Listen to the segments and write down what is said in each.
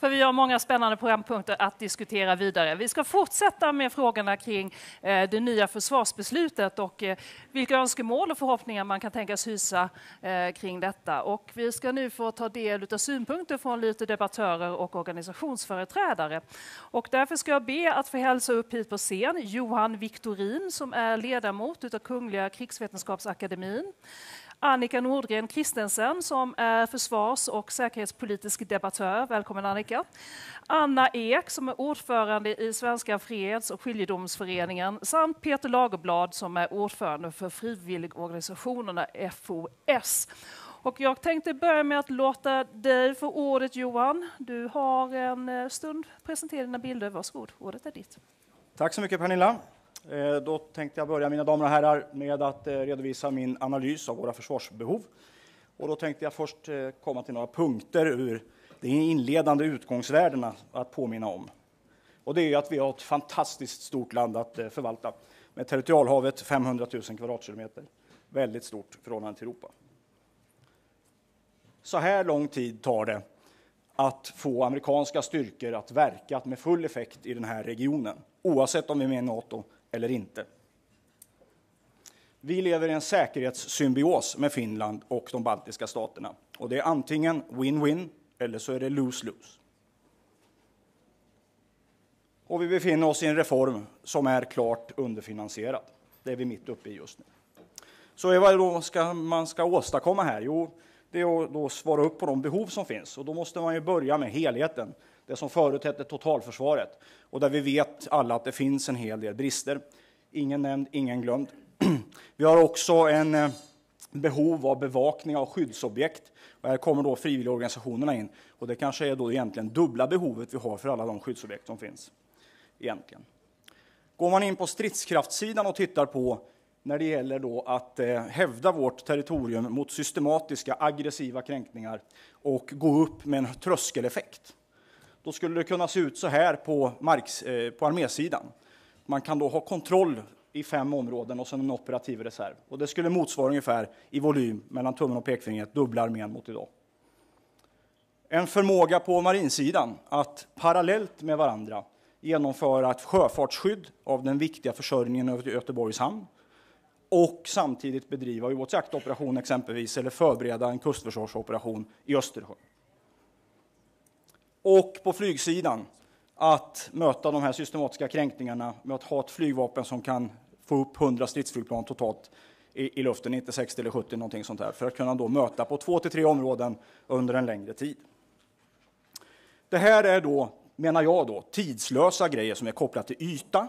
för vi har många spännande programpunkter att diskutera vidare. Vi ska fortsätta med frågorna kring eh, det nya försvarsbeslutet och eh, vilka önskemål och förhoppningar man kan tänkas hysa eh, kring detta. Och vi ska nu få ta del av synpunkter från lite debattörer och organisationsföreträdare. Och därför ska jag be att få hälsa upp hit på scen Johan Viktorin som är ledamot av Kungliga krigsvetenskapsakademin. Annika Nordgren Kristensen som är försvars och säkerhetspolitisk debattör. Välkommen Annika. Anna Ek som är ordförande i Svenska freds och skiljedomsföreningen samt Peter Lagerblad som är ordförande för frivilligorganisationerna FOS. Och jag tänkte börja med att låta dig få ordet Johan. Du har en eh, stund presentera dina bilder. Varsågod, ordet är ditt. Tack så mycket Pernilla. Eh, då tänkte jag börja, mina damer och herrar, med att eh, redovisa min analys av våra försvarsbehov. Och då tänkte jag först eh, komma till några punkter ur de inledande utgångsvärdena att påminna om. Och det är att vi har ett fantastiskt stort land att förvalta med territorialhavet 500 000 kvadratkilometer. Väldigt stort i förhållande till Europa. Så här lång tid tar det att få amerikanska styrkor att verka med full effekt i den här regionen, oavsett om vi är med i Nato eller inte. Vi lever i en säkerhetssymbios med Finland och de baltiska staterna. Och det är antingen win-win eller så är det lose-lose. Och vi befinner oss i en reform som är klart underfinansierad. Det är vi mitt uppe i just nu. Så vad då ska man ska åstadkomma här? Jo, det är att då svara upp på de behov som finns. Och då måste man ju börja med helheten det som förut hette totalförsvaret och där vi vet alla att det finns en hel del brister. Ingen nämnd, ingen glömd. Vi har också en eh, behov av bevakning av skyddsobjekt. Och här kommer då frivilligorganisationerna in. Och det kanske är då egentligen dubbla behovet vi har för alla de skyddsobjekt som finns. Egentligen. Går man in på stridskraftssidan och tittar på när det gäller då att eh, hävda vårt territorium mot systematiska aggressiva kränkningar och gå upp med en tröskeleffekt då skulle det kunna se ut så här på, marks, eh, på armésidan. Man kan då ha kontroll i fem områden och sen en operativ reserv. Och det skulle motsvara ungefär i volym mellan tummen och pekfingret dubbla armén mot idag. En förmåga på marinsidan att parallellt med varandra genomföra ett sjöfartsskydd av den viktiga försörjningen över Göteborgs hamn och samtidigt bedriva ubåtsjaktoperation exempelvis eller förbereda en kustförsvarsoperation i Östersjön och på flygsidan att möta de här systematiska kränkningarna med att ha ett flygvapen som kan få upp 100 stridsflygplan totalt i, i luften, inte 60 eller 70 någonting sånt här, för att kunna då möta på två till tre områden under en längre tid. Det här är då, menar jag då, tidslösa grejer som är kopplat till yta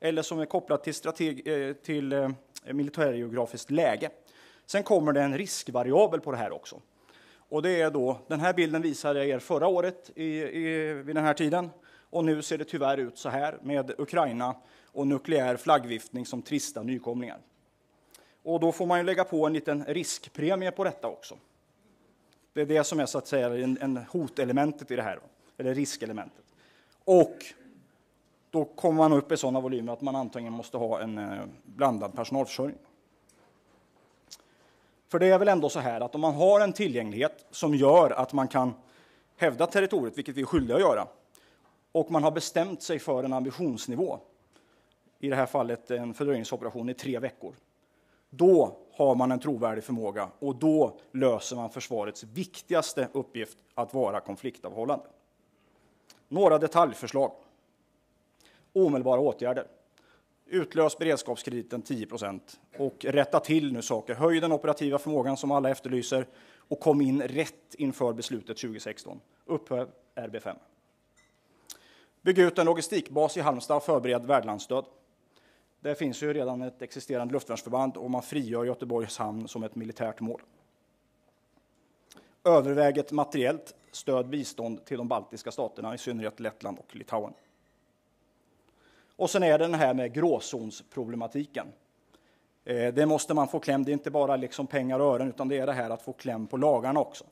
eller som är kopplat till, strateg, eh, till eh, militärgeografiskt läge. Sen kommer det en riskvariabel på det här också. Och det är då, den här bilden visade jag er förra året i, i, vid den här tiden. Och nu ser det tyvärr ut så här med Ukraina och nukleär flaggviftning som trista nykomlingar. Och då får man ju lägga på en liten riskpremie på detta också. Det är det som är så att säga en, en hotelementet i det här, eller riskelementet. Och då kommer man upp i sådana volymer att man antingen måste ha en eh, blandad personalförsörjning. För det är väl ändå så här att om man har en tillgänglighet som gör att man kan hävda territoriet, vilket vi är skyldiga att göra, och man har bestämt sig för en ambitionsnivå, i det här fallet en fördröjningsoperation i tre veckor, då har man en trovärdig förmåga och då löser man försvarets viktigaste uppgift, att vara konfliktavhållande. Några detaljförslag. Omedelbara åtgärder. Utlös beredskapskrediten 10 och rätta till nu saker. Höj den operativa förmågan som alla efterlyser och kom in rätt inför beslutet 2016. Upphäv RB5. Bygg ut en logistikbas i Halmstad och förbered värdlandsstöd. Det finns ju redan ett existerande luftvärnsförband och man frigör Göteborgs hamn som ett militärt mål. Överväg ett materiellt stöd bistånd till de baltiska staterna, i synnerhet Lettland och Litauen. Och sen är det den här med gråzonsproblematiken. Eh, det måste man få kläm. Det är inte bara liksom pengar och ören, utan det är det här att få kläm på lagarna också.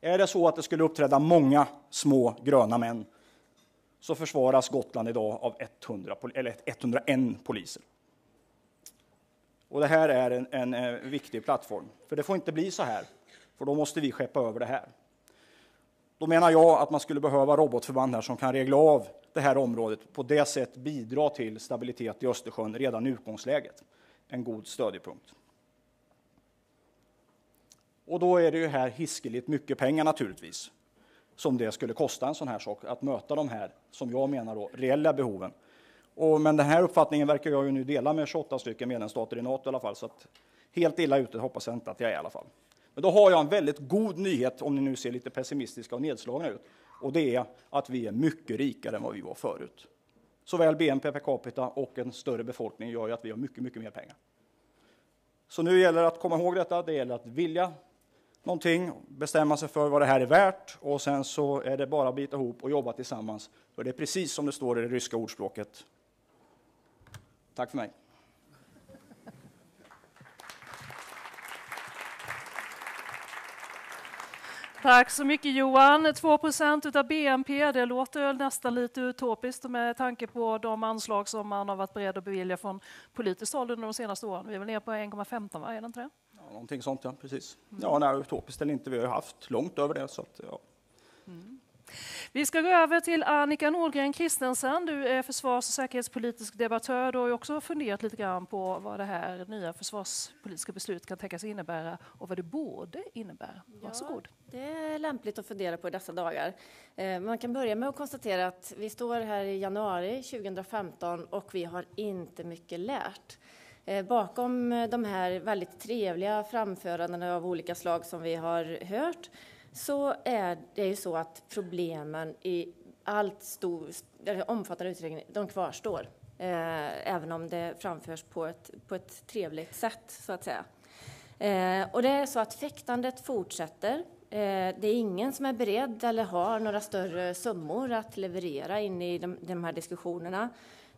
Är det så att det skulle uppträda många små gröna män så försvaras Gotland idag av 100, eller 101 poliser. Och det här är en, en, en, viktig plattform, för det får inte bli så här, för då måste vi skeppa över det här. Då menar jag att man skulle behöva robotförband här som kan regla av det här området på det sätt bidra till stabilitet i Östersjön redan i utgångsläget. En god stödjepunkt. Och då är det ju här hiskeligt mycket pengar naturligtvis som det skulle kosta en sån här sak att möta de här, som jag menar då, reella behoven. Och, men den här uppfattningen verkar jag ju nu dela med 28 stycken medlemsstater i Nato i alla fall, så att helt illa ute hoppas jag inte att jag är i alla fall. Men då har jag en väldigt god nyhet om ni nu ser lite pessimistiska och nedslagna ut. Och det är att vi är mycket rikare än vad vi var förut. Såväl BNP per capita och en större befolkning gör ju att vi har mycket, mycket mer pengar. Så nu gäller det att komma ihåg detta. Det gäller att vilja någonting, bestämma sig för vad det här är värt och sen så är det bara att bita ihop och jobba tillsammans. För det är precis som det står i det ryska ordspråket. Tack för mig. Tack så mycket Johan. 2% av BNP, det låter nästan lite utopiskt med tanke på de anslag som man har varit beredd att bevilja från politiskt håll under de senaste åren. Vi är väl nere på 1,15, va? Är det inte det? Ja, någonting sånt, ja. Precis. Mm. Ja, nej, utopiskt eller inte, vi har haft långt över det. Så att, ja. Vi ska gå över till Annika Nordgren Kristensen. Du är försvars och säkerhetspolitisk debattör. Du har också funderat lite grann på vad det här nya försvarspolitiska beslutet kan tänkas innebära och vad det borde innebära. Varsågod. Ja, det är lämpligt att fundera på i dessa dagar. Eh, man kan börja med att konstatera att vi står här i januari 2015 och vi har inte mycket lärt. Eh, bakom de här väldigt trevliga framförandena av olika slag som vi har hört så är det ju så att problemen i allt stor, omfattande utsträckning, de kvarstår. Eh, även om det framförs på ett, på ett trevligt sätt, så att säga. Eh, och det är så att fäktandet fortsätter. Eh, det är ingen som är beredd eller har några större summor att leverera in i de, de här diskussionerna.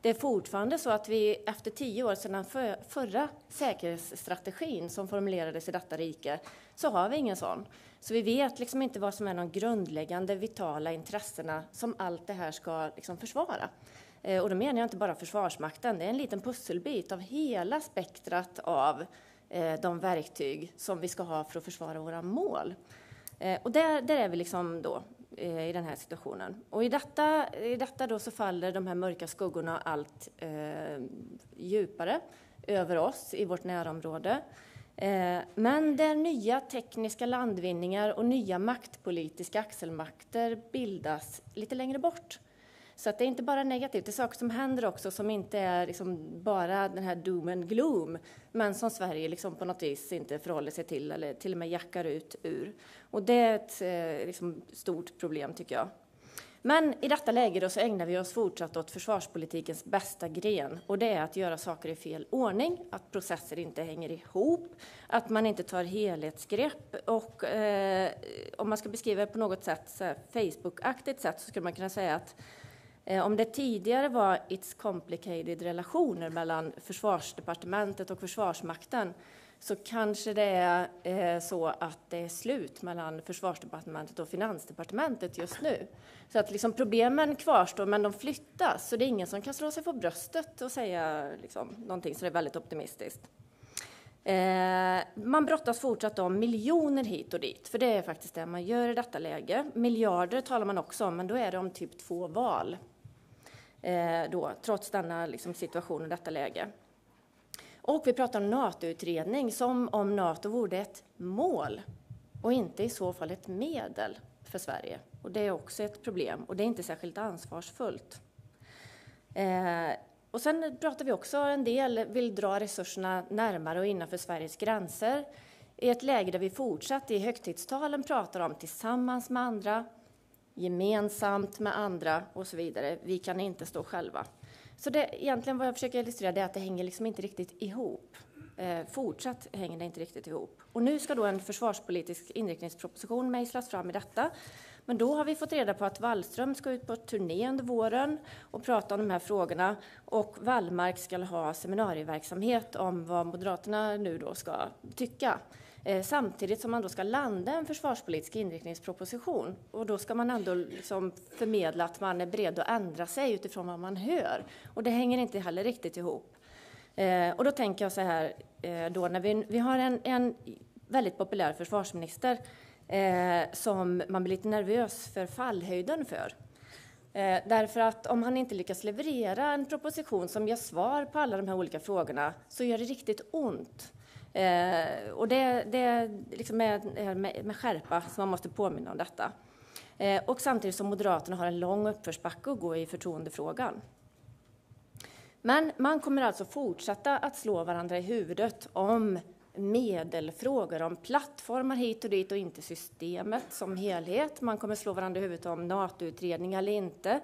Det är fortfarande så att vi efter tio år sedan för, förra säkerhetsstrategin som formulerades i detta rike, så har vi ingen sån. Så vi vet liksom inte vad som är de grundläggande vitala intressena som allt det här ska liksom försvara. Eh, och då menar jag inte bara Försvarsmakten, det är en liten pusselbit av hela spektrat av eh, de verktyg som vi ska ha för att försvara våra mål. Eh, och där, där är vi liksom då i den här situationen. Och i detta, i detta då så faller de här mörka skuggorna allt eh, djupare över oss i vårt närområde. Eh, men där nya tekniska landvinningar och nya maktpolitiska axelmakter bildas lite längre bort. Så att det är inte bara negativt, det är saker som händer också som inte är liksom bara den här doom and gloom, men som Sverige liksom på något vis inte förhåller sig till eller till och med jackar ut ur. Och det är ett eh, liksom, stort problem tycker jag. Men i detta läge då så ägnar vi oss fortsatt åt försvarspolitikens bästa gren och det är att göra saker i fel ordning, att processer inte hänger ihop, att man inte tar helhetsgrepp och eh, om man ska beskriva det på något sätt, Facebook-aktigt sätt, så skulle man kunna säga att eh, om det tidigare var it's complicated relationer mellan försvarsdepartementet och Försvarsmakten så kanske det är eh, så att det är slut mellan Försvarsdepartementet och Finansdepartementet just nu. Så att liksom problemen kvarstår, men de flyttas. Så det är ingen som kan slå sig på bröstet och säga liksom, någonting som är väldigt optimistiskt. Eh, man brottas fortsatt om miljoner hit och dit, för det är faktiskt det man gör i detta läge. Miljarder talar man också om, men då är det om typ två val. Eh, då, trots denna liksom, situation och detta läge. Och vi pratar om NATO-utredning som om NATO vore ett mål och inte i så fall ett medel för Sverige. Och det är också ett problem och det är inte särskilt ansvarsfullt. Eh, och sen pratar vi också en del, vill dra resurserna närmare och innanför Sveriges gränser i ett läge där vi fortsatt i högtidstalen pratar om tillsammans med andra, gemensamt med andra och så vidare. Vi kan inte stå själva. Så det, egentligen vad jag försöker illustrera är att det hänger liksom inte riktigt ihop. Eh, fortsatt hänger det inte riktigt ihop. Och nu ska då en försvarspolitisk inriktningsproposition mejslas fram i detta. Men då har vi fått reda på att Wallström ska ut på turné under våren och prata om de här frågorna. Och Wallmark ska ha seminarieverksamhet om vad Moderaterna nu då ska tycka. Eh, samtidigt som man då ska landa en försvarspolitisk inriktningsproposition. Och då ska man ändå liksom förmedla att man är beredd att ändra sig utifrån vad man hör. Och det hänger inte heller riktigt ihop. Eh, och då tänker jag så här, eh, då när vi, vi har en, en väldigt populär försvarsminister eh, som man blir lite nervös för fallhöjden för. Eh, därför att om han inte lyckas leverera en proposition som ger svar på alla de här olika frågorna så gör det riktigt ont. Eh, och det, det liksom med, eh, med, med skärpa som man måste påminna om detta. Eh, och samtidigt som Moderaterna har en lång uppförsbacke att gå i förtroendefrågan. Men man kommer alltså fortsätta att slå varandra i huvudet om medelfrågor, om plattformar hit och dit och inte systemet som helhet. Man kommer slå varandra i huvudet om NATO-utredning eller inte.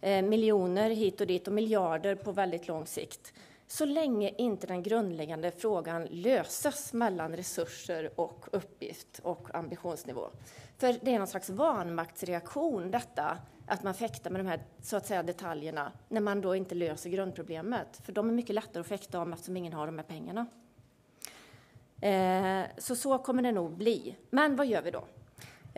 Eh, miljoner hit och dit och miljarder på väldigt lång sikt. Så länge inte den grundläggande frågan löses mellan resurser och uppgift och ambitionsnivå. För det är någon slags vanmaktsreaktion detta, att man fäktar med de här så att säga detaljerna när man då inte löser grundproblemet. För de är mycket lättare att fäkta om eftersom ingen har de här pengarna. Eh, så så kommer det nog bli. Men vad gör vi då?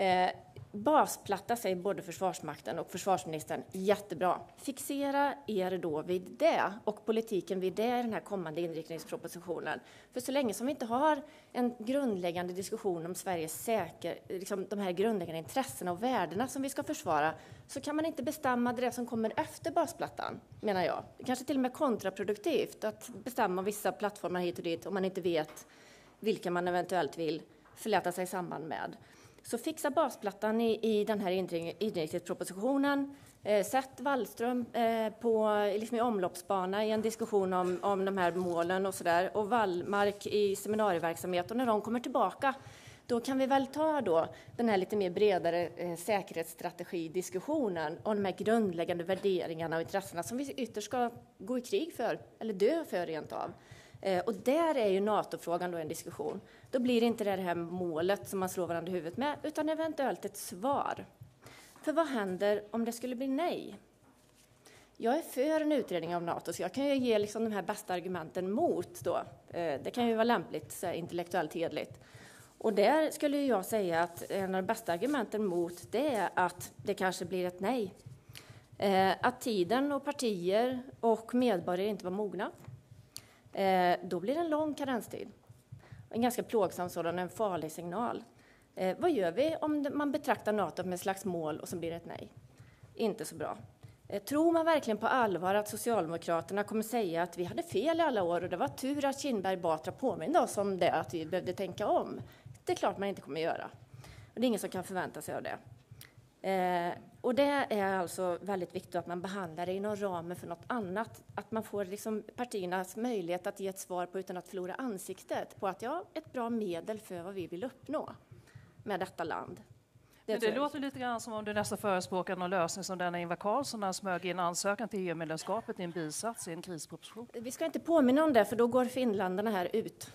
Eh, basplatta, säger både Försvarsmakten och försvarsministern. Jättebra. Fixera er då vid det och politiken vid det i den här kommande inriktningspropositionen. För så länge som vi inte har en grundläggande diskussion om Sveriges säker, liksom de här grundläggande intressena och värdena som vi ska försvara, så kan man inte bestämma det som kommer efter basplattan, menar jag. Det kanske till och med kontraproduktivt att bestämma vissa plattformar hit och dit om man inte vet vilka man eventuellt vill förläta sig samman med. Så fixa basplattan i, i den här inriktningspropositionen. Eh, sätt Wallström eh, på, liksom i omloppsbana i en diskussion om, om de här målen och sådär. Och Wallmark i seminarieverksamhet. Och när de kommer tillbaka, då kan vi väl ta då den här lite mer bredare eh, säkerhetsstrategidiskussionen om de här grundläggande värderingarna och intressena som vi ytterst ska gå i krig för, eller dö för rent av. Eh, och där är ju NATO-frågan då en diskussion. Då blir det inte det här målet som man slår varandra i huvudet med, utan eventuellt ett svar. För vad händer om det skulle bli nej? Jag är för en utredning av NATO, så jag kan ju ge liksom de här bästa argumenten mot. Då. Eh, det kan ju vara lämpligt, så intellektuellt hedligt. Och där skulle jag säga att en av de bästa argumenten mot det är att det kanske blir ett nej. Eh, att tiden och partier och medborgare inte var mogna Eh, då blir det en lång karenstid. En ganska plågsam sådan, en farlig signal. Eh, vad gör vi om man betraktar Nato med ett slags mål och så blir det ett nej? Inte så bra. Eh, tror man verkligen på allvar att Socialdemokraterna kommer säga att vi hade fel i alla år och det var tur att Kinberg Batra påminde oss om det, att vi behövde tänka om? Det är klart man inte kommer göra. Och det är ingen som kan förvänta sig av det. Eh, och det är alltså väldigt viktigt att man behandlar det inom ramen för något annat. Att man får liksom partiernas möjlighet att ge ett svar på utan att förlora ansiktet på att ja, ett bra medel för vad vi vill uppnå med detta land. Det, det låter lite grann som om du nästan förespråkar någon lösning som denna Ingvar Carlsson när han smög in ansökan till EU-medlemskapet i en bisats i en krisproposition. Vi ska inte påminna om det, för då går finländarna här ut.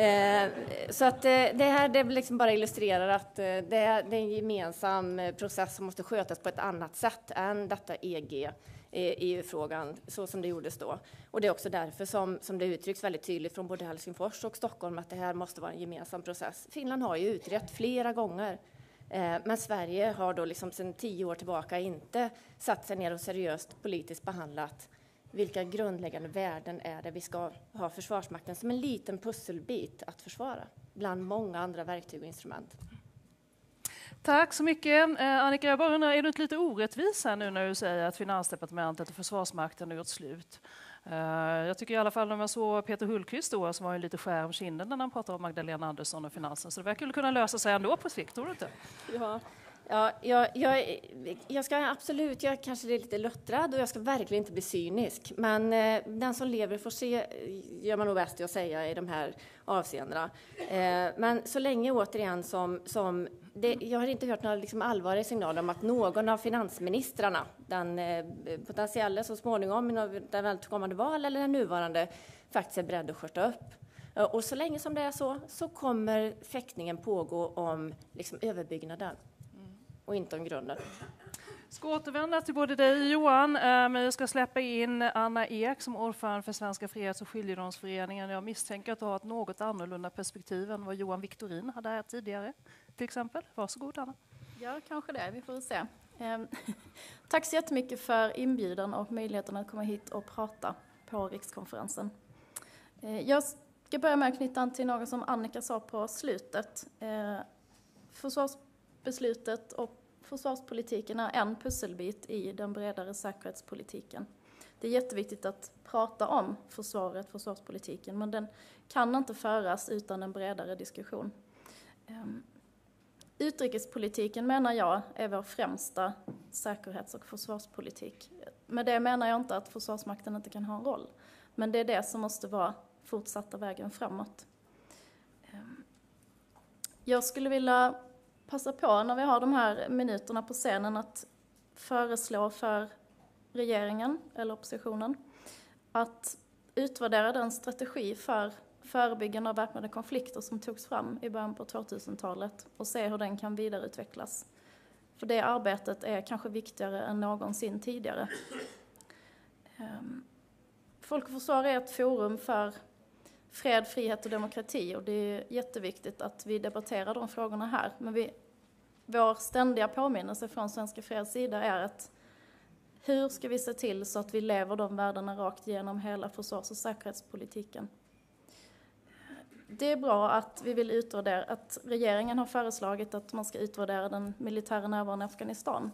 Eh, så att eh, det här det liksom bara illustrerar att eh, det är, det är en gemensam process som måste skötas på ett annat sätt än detta EG, EU-frågan, e så som det gjordes då. Och det är också därför som, som det uttrycks väldigt tydligt från både Helsingfors och Stockholm att det här måste vara en gemensam process. Finland har ju utrett flera gånger men Sverige har då liksom sedan tio år tillbaka inte satt sig ner och seriöst politiskt behandlat vilka grundläggande värden är det vi ska ha Försvarsmakten som en liten pusselbit att försvara bland många andra verktyg och instrument. Tack så mycket. Eh, Annika, jag bara undrar, är du inte lite orättvis här nu när du säger att Finansdepartementet och Försvarsmakten har gjort slut? Uh, jag tycker i alla fall när man såg Peter Hultqvist då, som var lite skär om kinden när han pratade om Magdalena Andersson och finansen, så det verkar kunna lösa sig ändå på sikt, tror du inte? Ja, Ja, jag, jag, jag ska absolut, jag kanske är lite luttrad och jag ska verkligen inte bli cynisk. Men eh, den som lever får se, gör man nog bäst i att säga i de här avseendena. Eh, men så länge återigen som, som det, jag har inte hört några liksom allvarliga signaler om att någon av finansministrarna, den eh, potentiella så småningom i det kommande val eller den nuvarande, faktiskt är beredd att skjuta upp. Eh, och så länge som det är så, så kommer fäktningen pågå om liksom, överbyggnaden och inte om grunden. Jag ska återvända till både dig Johan, eh, men jag ska släppa in Anna Ek som ordförande för Svenska Freds och skiljedomsföreningen. Jag misstänker att du har ett något annorlunda perspektiv än vad Johan Victorin hade här tidigare, till exempel. Varsågod Anna. Ja, kanske det. Vi får se. Ehm, tack så jättemycket för inbjudan och möjligheten att komma hit och prata på rikskonferensen. Eh, jag ska börja med att knyta an till något som Annika sa på slutet. Eh, Beslutet och försvarspolitiken är en pusselbit i den bredare säkerhetspolitiken. Det är jätteviktigt att prata om försvaret, försvarspolitiken, men den kan inte föras utan en bredare diskussion. Ehm, utrikespolitiken menar jag är vår främsta säkerhets och försvarspolitik. Med det menar jag inte att Försvarsmakten inte kan ha en roll, men det är det som måste vara fortsatta vägen framåt. Ehm, jag skulle vilja passa på när vi har de här minuterna på scenen att föreslå för regeringen, eller oppositionen, att utvärdera den strategi för förebyggande av väpnade konflikter som togs fram i början på 2000-talet och se hur den kan vidareutvecklas. För det arbetet är kanske viktigare än någonsin tidigare. Ehm, Folk och Försvar är ett forum för fred, frihet och demokrati och det är jätteviktigt att vi debatterar de frågorna här. Men vi, vår ständiga påminnelse från Svenska Freds sida är att hur ska vi se till så att vi lever de värdena rakt igenom hela försvars och säkerhetspolitiken? Det är bra att vi vill utvärdera, att regeringen har föreslagit att man ska utvärdera den militära närvaron i Afghanistan.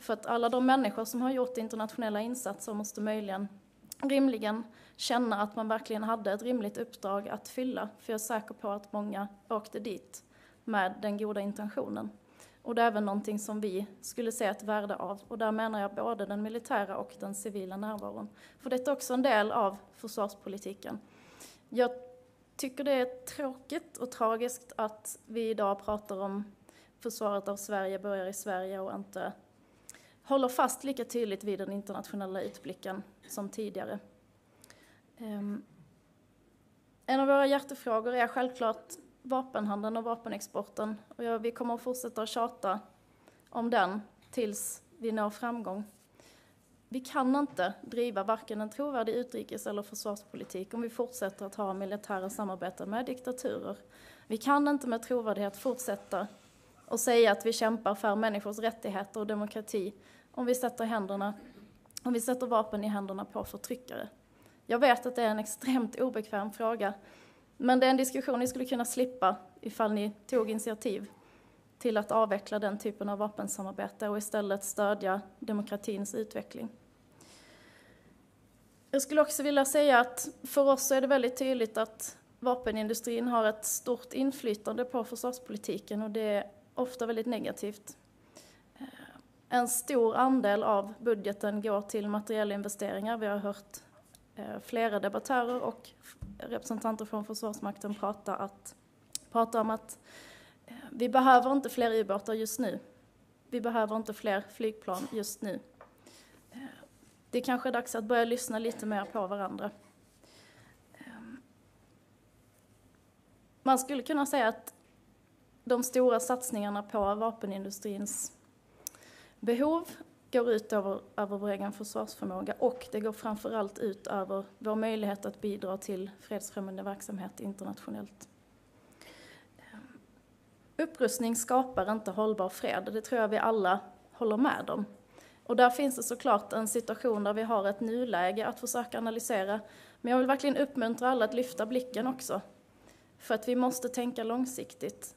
För att alla de människor som har gjort internationella insatser måste möjligen rimligen känna att man verkligen hade ett rimligt uppdrag att fylla. För jag är säker på att många åkte dit med den goda intentionen. Och det är även någonting som vi skulle se ett värde av. Och där menar jag både den militära och den civila närvaron. För det är också en del av försvarspolitiken. Jag tycker det är tråkigt och tragiskt att vi idag pratar om försvaret av Sverige börjar i Sverige och inte håller fast lika tydligt vid den internationella utblicken som tidigare. Um, en av våra hjärtefrågor är självklart vapenhandeln och vapenexporten. Och jag, vi kommer att fortsätta att tjata om den tills vi når framgång. Vi kan inte driva varken en trovärdig utrikes eller försvarspolitik om vi fortsätter att ha militära samarbeten med diktaturer. Vi kan inte med trovärdighet fortsätta och säga att vi kämpar för människors rättigheter och demokrati om vi sätter, händerna, om vi sätter vapen i händerna på förtryckare. Jag vet att det är en extremt obekväm fråga, men det är en diskussion ni skulle kunna slippa ifall ni tog initiativ till att avveckla den typen av vapensamarbete och istället stödja demokratins utveckling. Jag skulle också vilja säga att för oss är det väldigt tydligt att vapenindustrin har ett stort inflytande på försvarspolitiken och det är ofta väldigt negativt. Eh, en stor andel av budgeten går till materielinvesteringar. Vi har hört Eh, flera debattörer och representanter från Försvarsmakten prata, att, pratar om att eh, vi behöver inte fler ubåtar just nu. Vi behöver inte fler flygplan just nu. Eh, det det kanske är dags att börja lyssna lite mer på varandra. Ehm, man skulle kunna säga att de stora satsningarna på vapenindustrins behov går ut över, över vår egen försvarsförmåga och det går framförallt ut över vår möjlighet att bidra till fredsfrämjande verksamhet internationellt. Ehm, upprustning skapar inte hållbar fred, det tror jag vi alla håller med om. Och där finns det såklart en situation där vi har ett nuläge att försöka analysera. Men jag vill verkligen uppmuntra alla att lyfta blicken också. För att vi måste tänka långsiktigt.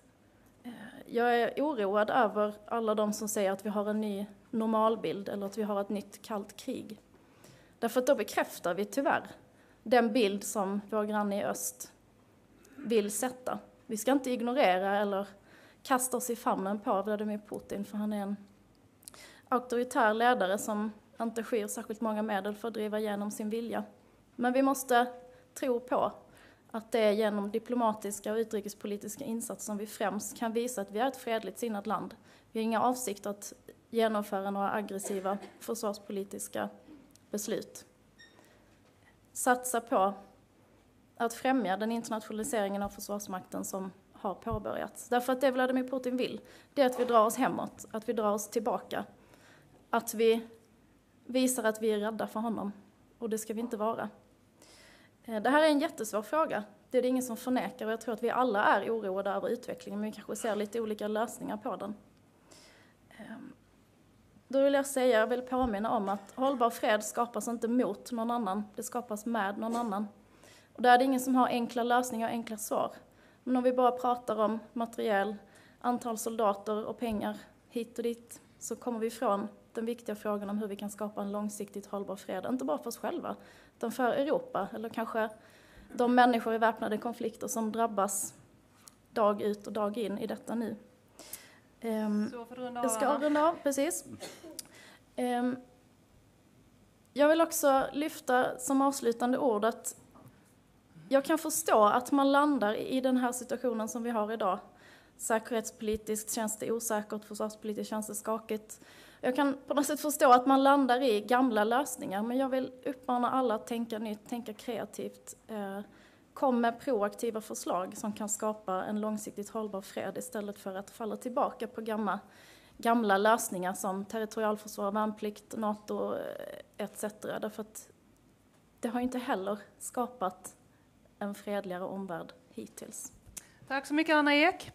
Ehm, jag är oroad över alla de som säger att vi har en ny normalbild eller att vi har ett nytt kallt krig. Därför att då bekräftar vi tyvärr den bild som vår granne i öst vill sätta. Vi ska inte ignorera eller kasta oss i famnen på Vladimir Putin för han är en auktoritär ledare som inte skyr särskilt många medel för att driva igenom sin vilja. Men vi måste tro på att det är genom diplomatiska och utrikespolitiska insatser som vi främst kan visa att vi är ett fredligt sinnat land. Vi har inga avsikter att genomföra några aggressiva försvarspolitiska beslut. Satsa på att främja den internationaliseringen av Försvarsmakten som har påbörjats. Därför att det Vladimir Putin vill, det är att vi drar oss hemåt, att vi drar oss tillbaka. Att vi visar att vi är rädda för honom. Och det ska vi inte vara. Eh, det här är en jättesvår fråga. Det är det ingen som förnekar och jag tror att vi alla är oroade över utvecklingen men vi kanske ser lite olika lösningar på den. Ehm, då vill jag säga, jag vill påminna om att hållbar fred skapas inte mot någon annan, det skapas med någon annan. Och där är det ingen som har enkla lösningar och enkla svar. Men om vi bara pratar om materiell antal soldater och pengar hit och dit så kommer vi ifrån den viktiga frågan om hur vi kan skapa en långsiktigt hållbar fred, inte bara för oss själva, utan för Europa eller kanske de människor i väpnade konflikter som drabbas dag ut och dag in i detta nu. Um, jag ska runda av, precis. Um, jag vill också lyfta som avslutande ord att jag kan förstå att man landar i den här situationen som vi har idag. Säkerhetspolitiskt känns det osäkert, försvarspolitiskt känns det skakigt. Jag kan på något sätt förstå att man landar i gamla lösningar, men jag vill uppmana alla att tänka nytt, tänka kreativt. Kom med proaktiva förslag som kan skapa en långsiktigt hållbar fred istället för att falla tillbaka på gamla, gamla lösningar som territorialförsvar, värnplikt, NATO eh, etc. Därför att det har inte heller skapat en fredligare omvärld hittills. Tack så mycket Anna Ek.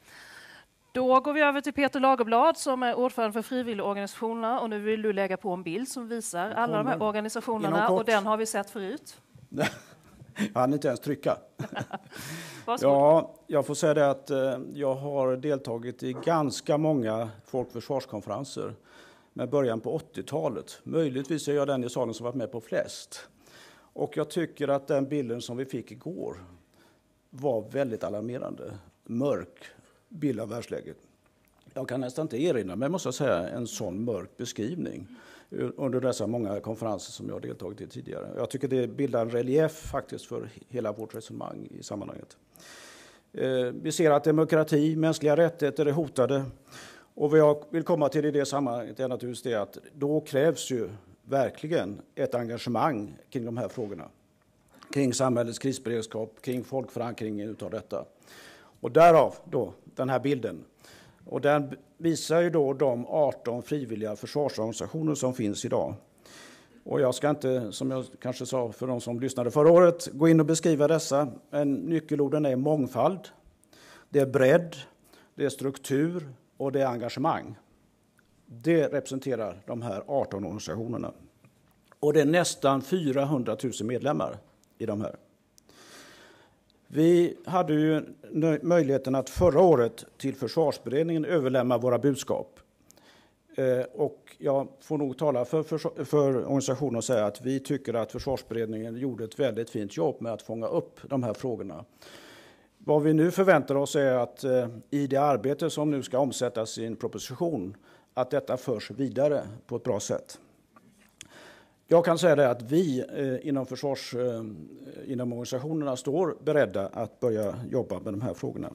Då går vi över till Peter Lagerblad som är ordförande för frivilligorganisationerna och nu vill du lägga på en bild som visar alla de här organisationerna och den har vi sett förut. Jag hann inte ens trycka. ja, jag får säga det att eh, jag har deltagit i ganska många folkförsvarskonferenser med början på 80-talet. Möjligtvis är jag den i salen som varit med på flest. Och jag tycker att den bilden som vi fick igår var väldigt alarmerande. Mörk bild av världsläget. Jag kan nästan inte erinra mig, måste jag säga, en sån mörk beskrivning under dessa många konferenser som jag har deltagit i tidigare. Jag tycker det bildar en relief faktiskt för hela vårt resonemang i sammanhanget. Eh, vi ser att demokrati, mänskliga rättigheter är hotade. Och vad jag vill komma till i det sammanhanget är naturligtvis det att då krävs ju verkligen ett engagemang kring de här frågorna. Kring samhällets krisberedskap, kring folkförankringen utav detta. Och därav då den här bilden. Och den visar ju då de 18 frivilliga försvarsorganisationer som finns idag. Och jag ska inte, som jag kanske sa för de som lyssnade förra året, gå in och beskriva dessa. Men nyckelorden är mångfald, det är bredd, det är struktur och det är engagemang. Det representerar de här 18 organisationerna. Och det är nästan 400 000 medlemmar i de här. Vi hade ju möjligheten att förra året till försvarsberedningen överlämna våra budskap. Eh, och jag får nog tala för, för, för organisationen och säga att vi tycker att försvarsberedningen gjorde ett väldigt fint jobb med att fånga upp de här frågorna. Vad vi nu förväntar oss är att eh, i det arbete som nu ska omsättas i en proposition, att detta förs vidare på ett bra sätt. Jag kan säga det att vi eh, inom, försvars, eh, inom organisationerna står beredda att börja jobba med de här frågorna.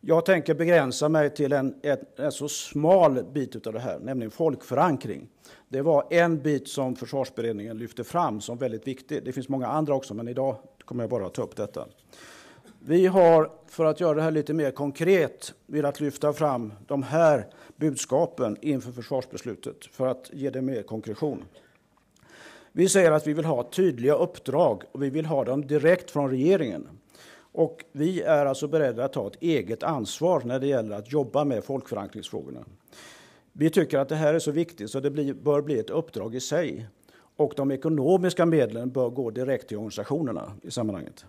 Jag tänker begränsa mig till en, en, en så smal bit av det här, nämligen folkförankring. Det var en bit som försvarsberedningen lyfte fram som väldigt viktig. Det finns många andra också, men idag kommer jag bara att ta upp detta. Vi har, för att göra det här lite mer konkret, velat lyfta fram de här budskapen inför försvarsbeslutet för att ge det mer konkretion. Vi säger att vi vill ha tydliga uppdrag och vi vill ha dem direkt från regeringen. Och vi är alltså beredda att ta ett eget ansvar när det gäller att jobba med folkförankringsfrågorna. Vi tycker att det här är så viktigt så det blir, bör bli ett uppdrag i sig. Och de ekonomiska medlen bör gå direkt till organisationerna i sammanhanget.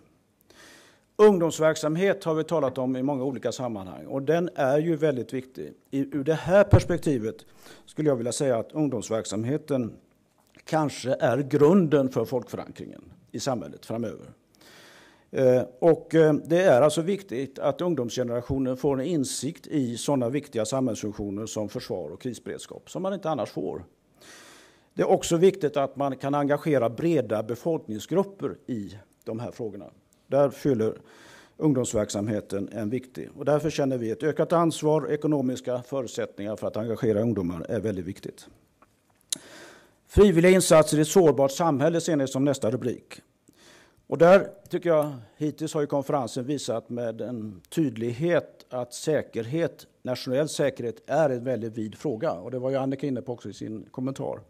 Ungdomsverksamhet har vi talat om i många olika sammanhang och den är ju väldigt viktig. I, ur det här perspektivet skulle jag vilja säga att ungdomsverksamheten kanske är grunden för folkförankringen i samhället framöver. Eh, och eh, det är alltså viktigt att ungdomsgenerationen får en insikt i sådana viktiga samhällsfunktioner som försvar och krisberedskap, som man inte annars får. Det är också viktigt att man kan engagera breda befolkningsgrupper i de här frågorna. Där fyller ungdomsverksamheten en viktig. Och därför känner vi ett ökat ansvar, ekonomiska förutsättningar för att engagera ungdomar är väldigt viktigt. Frivilliga insatser i ett sårbart samhälle ser ni som nästa rubrik. Och där tycker jag hittills har ju konferensen visat med en tydlighet att säkerhet, nationell säkerhet är en väldigt vid fråga. Och det var ju Annika inne på också i sin kommentar.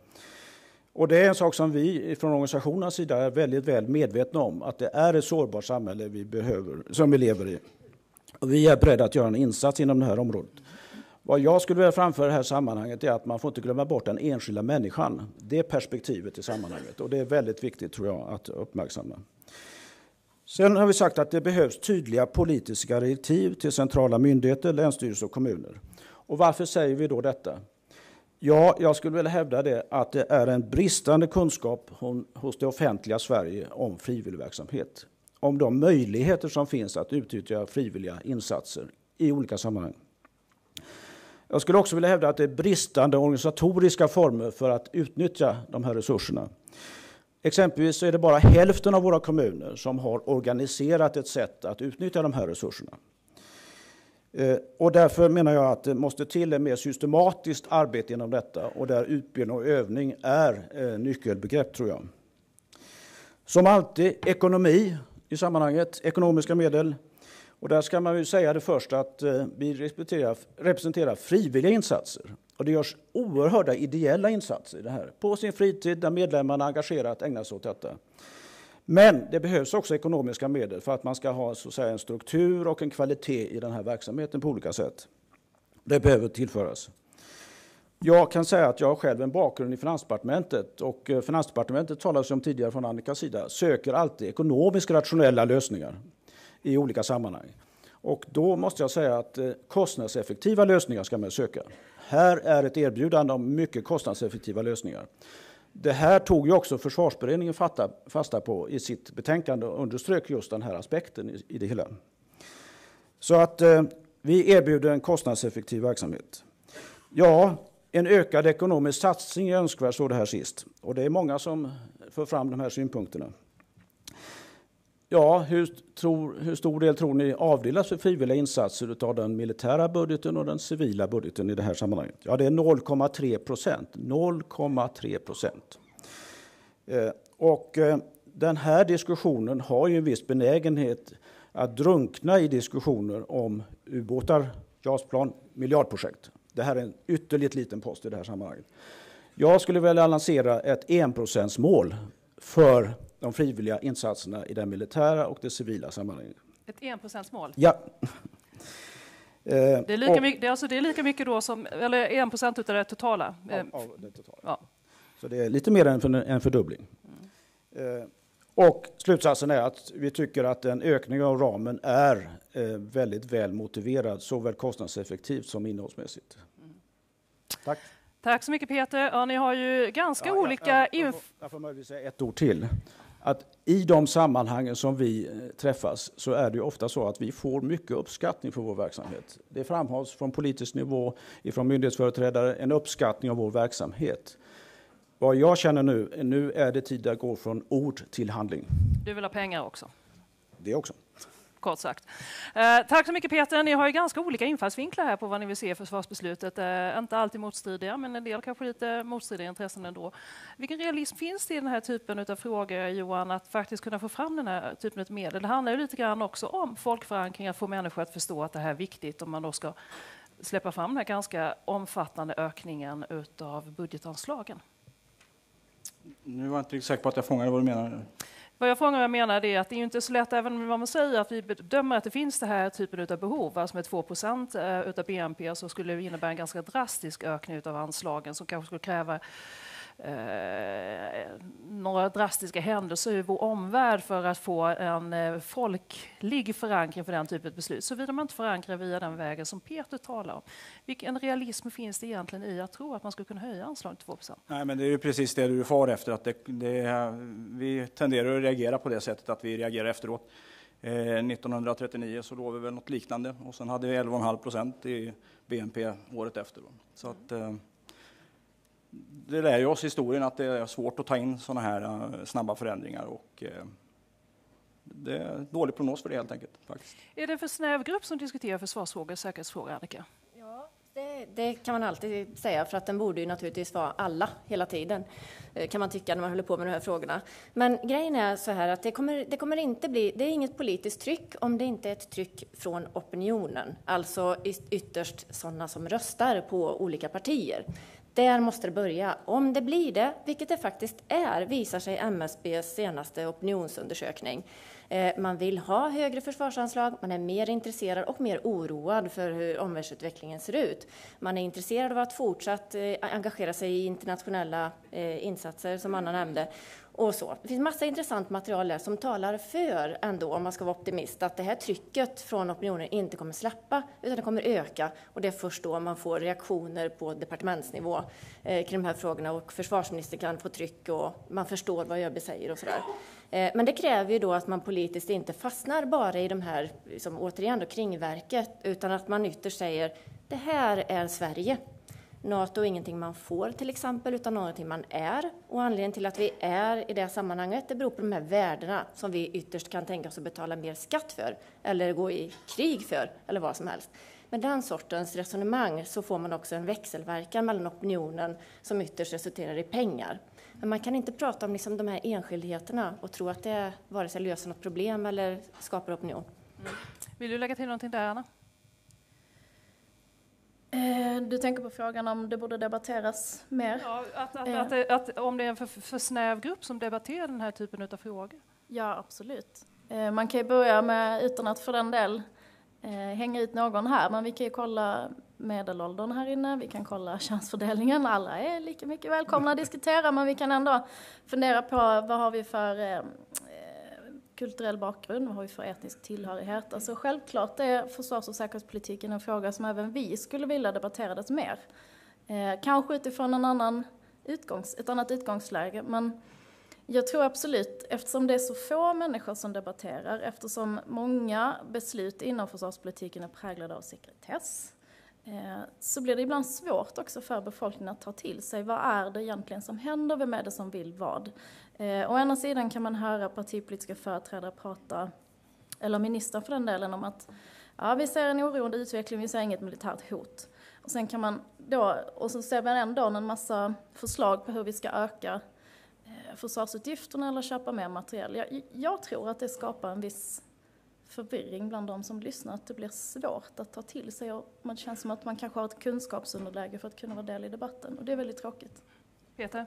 Och det är en sak som vi från organisationernas sida är väldigt väl medvetna om, att det är ett sårbart samhälle vi behöver, som vi lever i. Och vi är beredda att göra en insats inom det här området. Vad jag skulle vilja framföra i det här sammanhanget är att man får inte glömma bort den enskilda människan. Det perspektivet i sammanhanget. Och det är väldigt viktigt tror jag att uppmärksamma. Sen har vi sagt att det behövs tydliga politiska direktiv till centrala myndigheter, länsstyrelser och kommuner. Och varför säger vi då detta? Ja, jag skulle vilja hävda det att det är en bristande kunskap hos det offentliga Sverige om frivilligverksamhet. Om de möjligheter som finns att utnyttja frivilliga insatser i olika sammanhang. Jag skulle också vilja hävda att det är bristande organisatoriska former för att utnyttja de här resurserna. Exempelvis så är det bara hälften av våra kommuner som har organiserat ett sätt att utnyttja de här resurserna. Eh, och därför menar jag att det måste till ett mer systematiskt arbete inom detta och där utbildning och övning är eh, nyckelbegrepp tror jag. Som alltid ekonomi i sammanhanget, ekonomiska medel. Och där ska man ju säga det första att eh, vi representerar, representerar frivilliga insatser. Och det görs oerhörda ideella insatser i det här på sin fritid där medlemmarna engagerat ägnar sig åt detta. Men det behövs också ekonomiska medel för att man ska ha så att säga, en struktur och en kvalitet i den här verksamheten på olika sätt. Det behöver tillföras. Jag kan säga att jag har själv en bakgrund i Finansdepartementet och eh, Finansdepartementet talar om tidigare från Annikas sida söker alltid ekonomiskt rationella lösningar i olika sammanhang. Och då måste jag säga att eh, kostnadseffektiva lösningar ska man söka. Här är ett erbjudande om mycket kostnadseffektiva lösningar. Det här tog ju också försvarsberedningen fasta på i sitt betänkande och underströk just den här aspekten i, i det hela. Så att eh, vi erbjuder en kostnadseffektiv verksamhet. Ja, en ökad ekonomisk satsning är önskvärd, står det här sist. Och det är många som för fram de här synpunkterna. Ja, hur, tror, hur stor del tror ni avdelas för frivilliga insatser av den militära budgeten och den civila budgeten i det här sammanhanget? Ja, det är 0,3 procent. 0,3 procent. Eh, och eh, den här diskussionen har ju en viss benägenhet att drunkna i diskussioner om ubåtar, JAS-plan, miljardprojekt. Det här är en ytterligt liten post i det här sammanhanget. Jag skulle vilja lansera ett enprocentsmål för de frivilliga insatserna i det militära och det civila sammanhanget. Ett enprocentsmål? Ja. Det är, lika och, mycket, det, är alltså, det är lika mycket då som, eller en procent av det totala? Av, av det totala. Ja. Så det är lite mer än en fördubbling. Mm. Och slutsatsen är att vi tycker att en ökning av ramen är eh, väldigt väl motiverad, såväl kostnadseffektivt som innehållsmässigt. Mm. Tack. Tack så mycket Peter. Ja, ni har ju ganska ja, olika... Jag, jag, jag, får, jag får möjligtvis säga ett ord till att i de sammanhangen som vi eh, träffas så är det ofta så att vi får mycket uppskattning för vår verksamhet. Det framhålls från politisk nivå, från myndighetsföreträdare, en uppskattning av vår verksamhet. Vad jag känner nu, nu är det tid att gå från ord till handling. Du vill ha pengar också? Det också kort sagt. Eh, tack så mycket Peter. Ni har ju ganska olika infallsvinklar här på vad ni vill se i försvarsbeslutet. Eh, inte alltid motstridiga, men en del kanske lite motstridiga intressen ändå. Vilken realism finns det i den här typen av frågor, Johan, att faktiskt kunna få fram den här typen av medel? Det handlar ju lite grann också om folkförankring, att få människor att förstå att det här är viktigt om man då ska släppa fram den här ganska omfattande ökningen av budgetanslagen. Nu var jag inte riktigt säker på att jag fångade vad du menar. Vad jag frågar jag menar är att det är inte så lätt, även om man säger att vi bedömer att det finns det här typen av behov, alltså med 2 procent eh, av BNP så skulle det innebära en ganska drastisk ökning av anslagen som kanske skulle kräva eh, några drastiska händelser i vår omvärld för att få en eh, folklig förankring för den typen av beslut, såvida man inte förankrar via den vägen som Peter talar om. Vilken realism finns det egentligen i att tro att man skulle kunna höja anslaget till 2 Nej, men Det är ju precis det du far efter, att det, det, vi tenderar att reagera på det sättet att vi reagerar efteråt. Eh, 1939 så låg vi väl något liknande och sen hade vi 11,5 procent i BNP året efter. Så att, eh, det lär ju oss historien att det är svårt att ta in sådana här uh, snabba förändringar och uh, det är dålig prognos för det helt enkelt. Faktiskt. Är det för snäv grupp som diskuterar försvarsfrågor och säkerhetsfrågor, Annika? Ja, det, det, kan man alltid säga, för att den borde ju naturligtvis vara alla hela tiden, eh, kan man tycka när man håller på med de här frågorna. Men grejen är så här att det kommer, det kommer inte bli, det är inget politiskt tryck om det inte är ett tryck från opinionen, alltså ytterst sådana som röstar på olika partier. Där måste det börja. Om det blir det, vilket det faktiskt är, visar sig MSBs senaste opinionsundersökning, eh, man vill ha högre försvarsanslag, man är mer intresserad och mer oroad för hur omvärldsutvecklingen ser ut. Man är intresserad av att fortsatt eh, engagera sig i internationella eh, insatser, som Anna nämnde. Och så. Det finns massa intressant material där som talar för, ändå, om man ska vara optimist, att det här trycket från opinionen inte kommer släppa, utan det kommer öka. Och det är först då man får reaktioner på departementsnivå eh, kring de här frågorna och försvarsministern kan få tryck och man förstår vad ÖB säger och sådär. Eh, men det kräver ju då att man politiskt inte fastnar bara i de här, liksom, återigen då, kringverket, utan att man ytterst säger det här är Sverige. Nato är ingenting man får till exempel, utan någonting man är. Och anledningen till att vi är i det sammanhanget, det beror på de här värdena som vi ytterst kan tänka oss att betala mer skatt för, eller gå i krig för, eller vad som helst. Med den sortens resonemang så får man också en växelverkan mellan opinionen som ytterst resulterar i pengar. Men man kan inte prata om liksom de här enskildheterna och tro att det vare sig löser något problem eller skapar opinion. Mm. Vill du lägga till någonting där, Anna? Eh, du tänker på frågan om det borde debatteras mer? Ja, att, att, eh. att, att, om det är en för, för snäv grupp som debatterar den här typen av frågor? Ja, absolut. Eh, man kan ju börja med, utan att för den del hänga ut någon här, men vi kan ju kolla medelåldern här inne, vi kan kolla könsfördelningen, alla är lika mycket välkomna att diskutera, men vi kan ändå fundera på vad har vi för kulturell bakgrund, vad har vi för etnisk tillhörighet? Alltså självklart är försvars och säkerhetspolitiken en fråga som även vi skulle vilja debatterades mer. Eh, kanske utifrån en annan utgångs, ett annat utgångsläge, men jag tror absolut, eftersom det är så få människor som debatterar, eftersom många beslut inom försvarspolitiken är präglade av sekretess, eh, Eh, så blir det ibland svårt också för befolkningen att ta till sig vad är det egentligen som händer, vem är det som vill vad? Eh, å ena sidan kan man höra partipolitiska företrädare prata, eller ministrar för den delen, om att ja, vi ser en oroande utveckling, vi ser inget militärt hot. Och sen kan man då, och så ser man ändå en massa förslag på hur vi ska öka eh, försvarsutgifterna eller köpa mer materiel. Jag, jag tror att det skapar en viss förvirring bland de som lyssnar, att det blir svårt att ta till sig och man känns som att man kanske har ett kunskapsunderläge för att kunna vara del i debatten och det är väldigt tråkigt. Peter?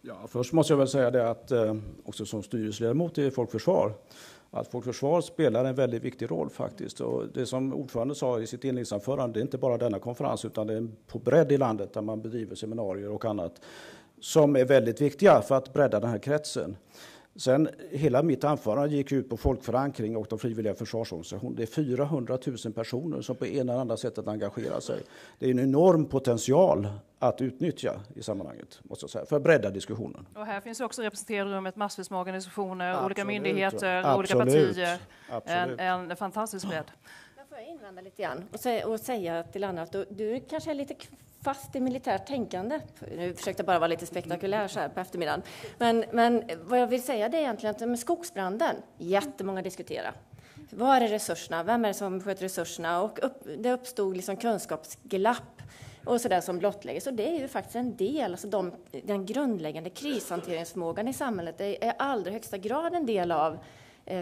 Ja, först måste jag väl säga det att eh, också som styrelseledamot i Folkförsvar att Folkförsvar spelar en väldigt viktig roll faktiskt. Och det som ordförande sa i sitt inledningsanförande, det är inte bara denna konferens utan det är på bredd i landet där man bedriver seminarier och annat som är väldigt viktiga för att bredda den här kretsen. Sen hela mitt anförande gick ut på folkförankring och de frivilliga försvarsorganisationerna. Det är 400 000 personer som på ena eller andra sättet engagerar sig. Det är en enorm potential att utnyttja i sammanhanget, måste jag säga, för att bredda diskussionen. Och här finns också representerade rummet massvis med organisationer, Absolut. olika myndigheter, Absolut. olika partier. En, en fantastisk bredd. Får Jag invända lite grann och säga, och säga till Anna att du, du kanske är lite fast i militärt tänkande. Nu försökte jag bara vara lite spektakulär så här på eftermiddagen. Men, men vad jag vill säga det är egentligen att med skogsbranden, jättemånga diskuterar. Var är resurserna? Vem är det som sköter resurserna? Och upp, det uppstod liksom kunskapsglapp och så där som blottläggs. Och det är ju faktiskt en del, alltså de, den grundläggande krishanteringsförmågan i samhället är i allra högsta grad en del av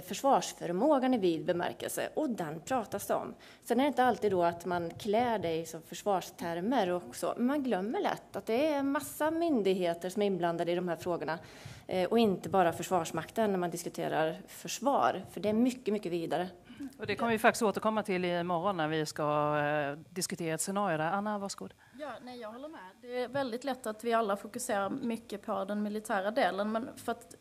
försvarsförmågan i vid bemärkelse och den pratas det om. Sen är det inte alltid då att man klär det i försvarstermer och så, men man glömmer lätt att det är en massa myndigheter som är inblandade i de här frågorna eh, och inte bara Försvarsmakten när man diskuterar försvar, för det är mycket, mycket vidare. Och det kommer vi faktiskt återkomma till imorgon när vi ska eh, diskutera ett scenario där. Anna, varsågod. Ja, nej, jag håller med. Det är väldigt lätt att vi alla fokuserar mycket på den militära delen, men för att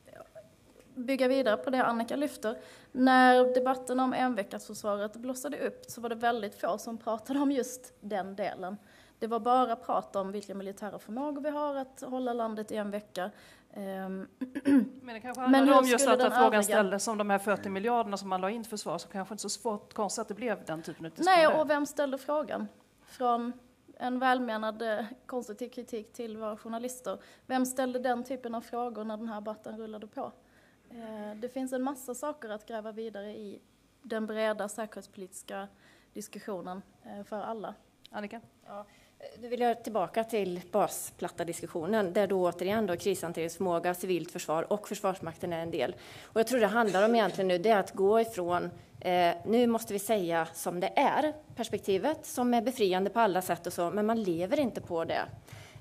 bygga vidare på det Annika lyfter. När debatten om enveckasförsvaret blossade upp så var det väldigt få som pratade om just den delen. Det var bara prat om vilka militära förmågor vi har att hålla landet i en vecka. Ehm, Men det kanske handlade om just att frågan övriga... ställdes om de här 40 miljarderna som man la in för försvar, så kanske inte så svårt konstigt att det blev den typen av diskussion. Nej, och vem ställde frågan? Från en välmenad eh, konstruktiv kritik till våra journalister. Vem ställde den typen av frågor när den här debatten rullade på? Eh, det finns en massa saker att gräva vidare i den breda säkerhetspolitiska diskussionen eh, för alla. Annika? Ja. Nu vill jag tillbaka till basplatta-diskussionen där då återigen då krishanteringsförmåga, civilt försvar och Försvarsmakten är en del. Och jag tror det handlar om egentligen nu det är att gå ifrån eh, nu måste vi säga som det är perspektivet som är befriande på alla sätt och så, men man lever inte på det.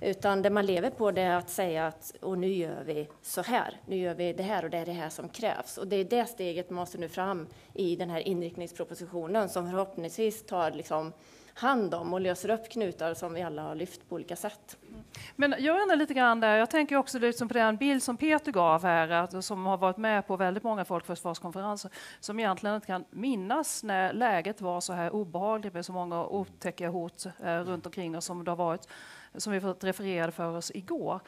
Utan det man lever på det är att säga att och nu gör vi så här. Nu gör vi det här och det är det här som krävs. Och det är det steget man måste nu fram i den här inriktningspropositionen som förhoppningsvis tar liksom hand om och löser upp knutar som vi alla har lyft på olika sätt. Men jag undrar lite grann där, jag tänker också liksom på den bild som Peter gav här, att, som har varit med på väldigt många folkförsvarskonferenser, som egentligen inte kan minnas när läget var så här obehagligt med så många otäcka hot eh, runt omkring oss som det har varit som vi fått refererade för oss igår.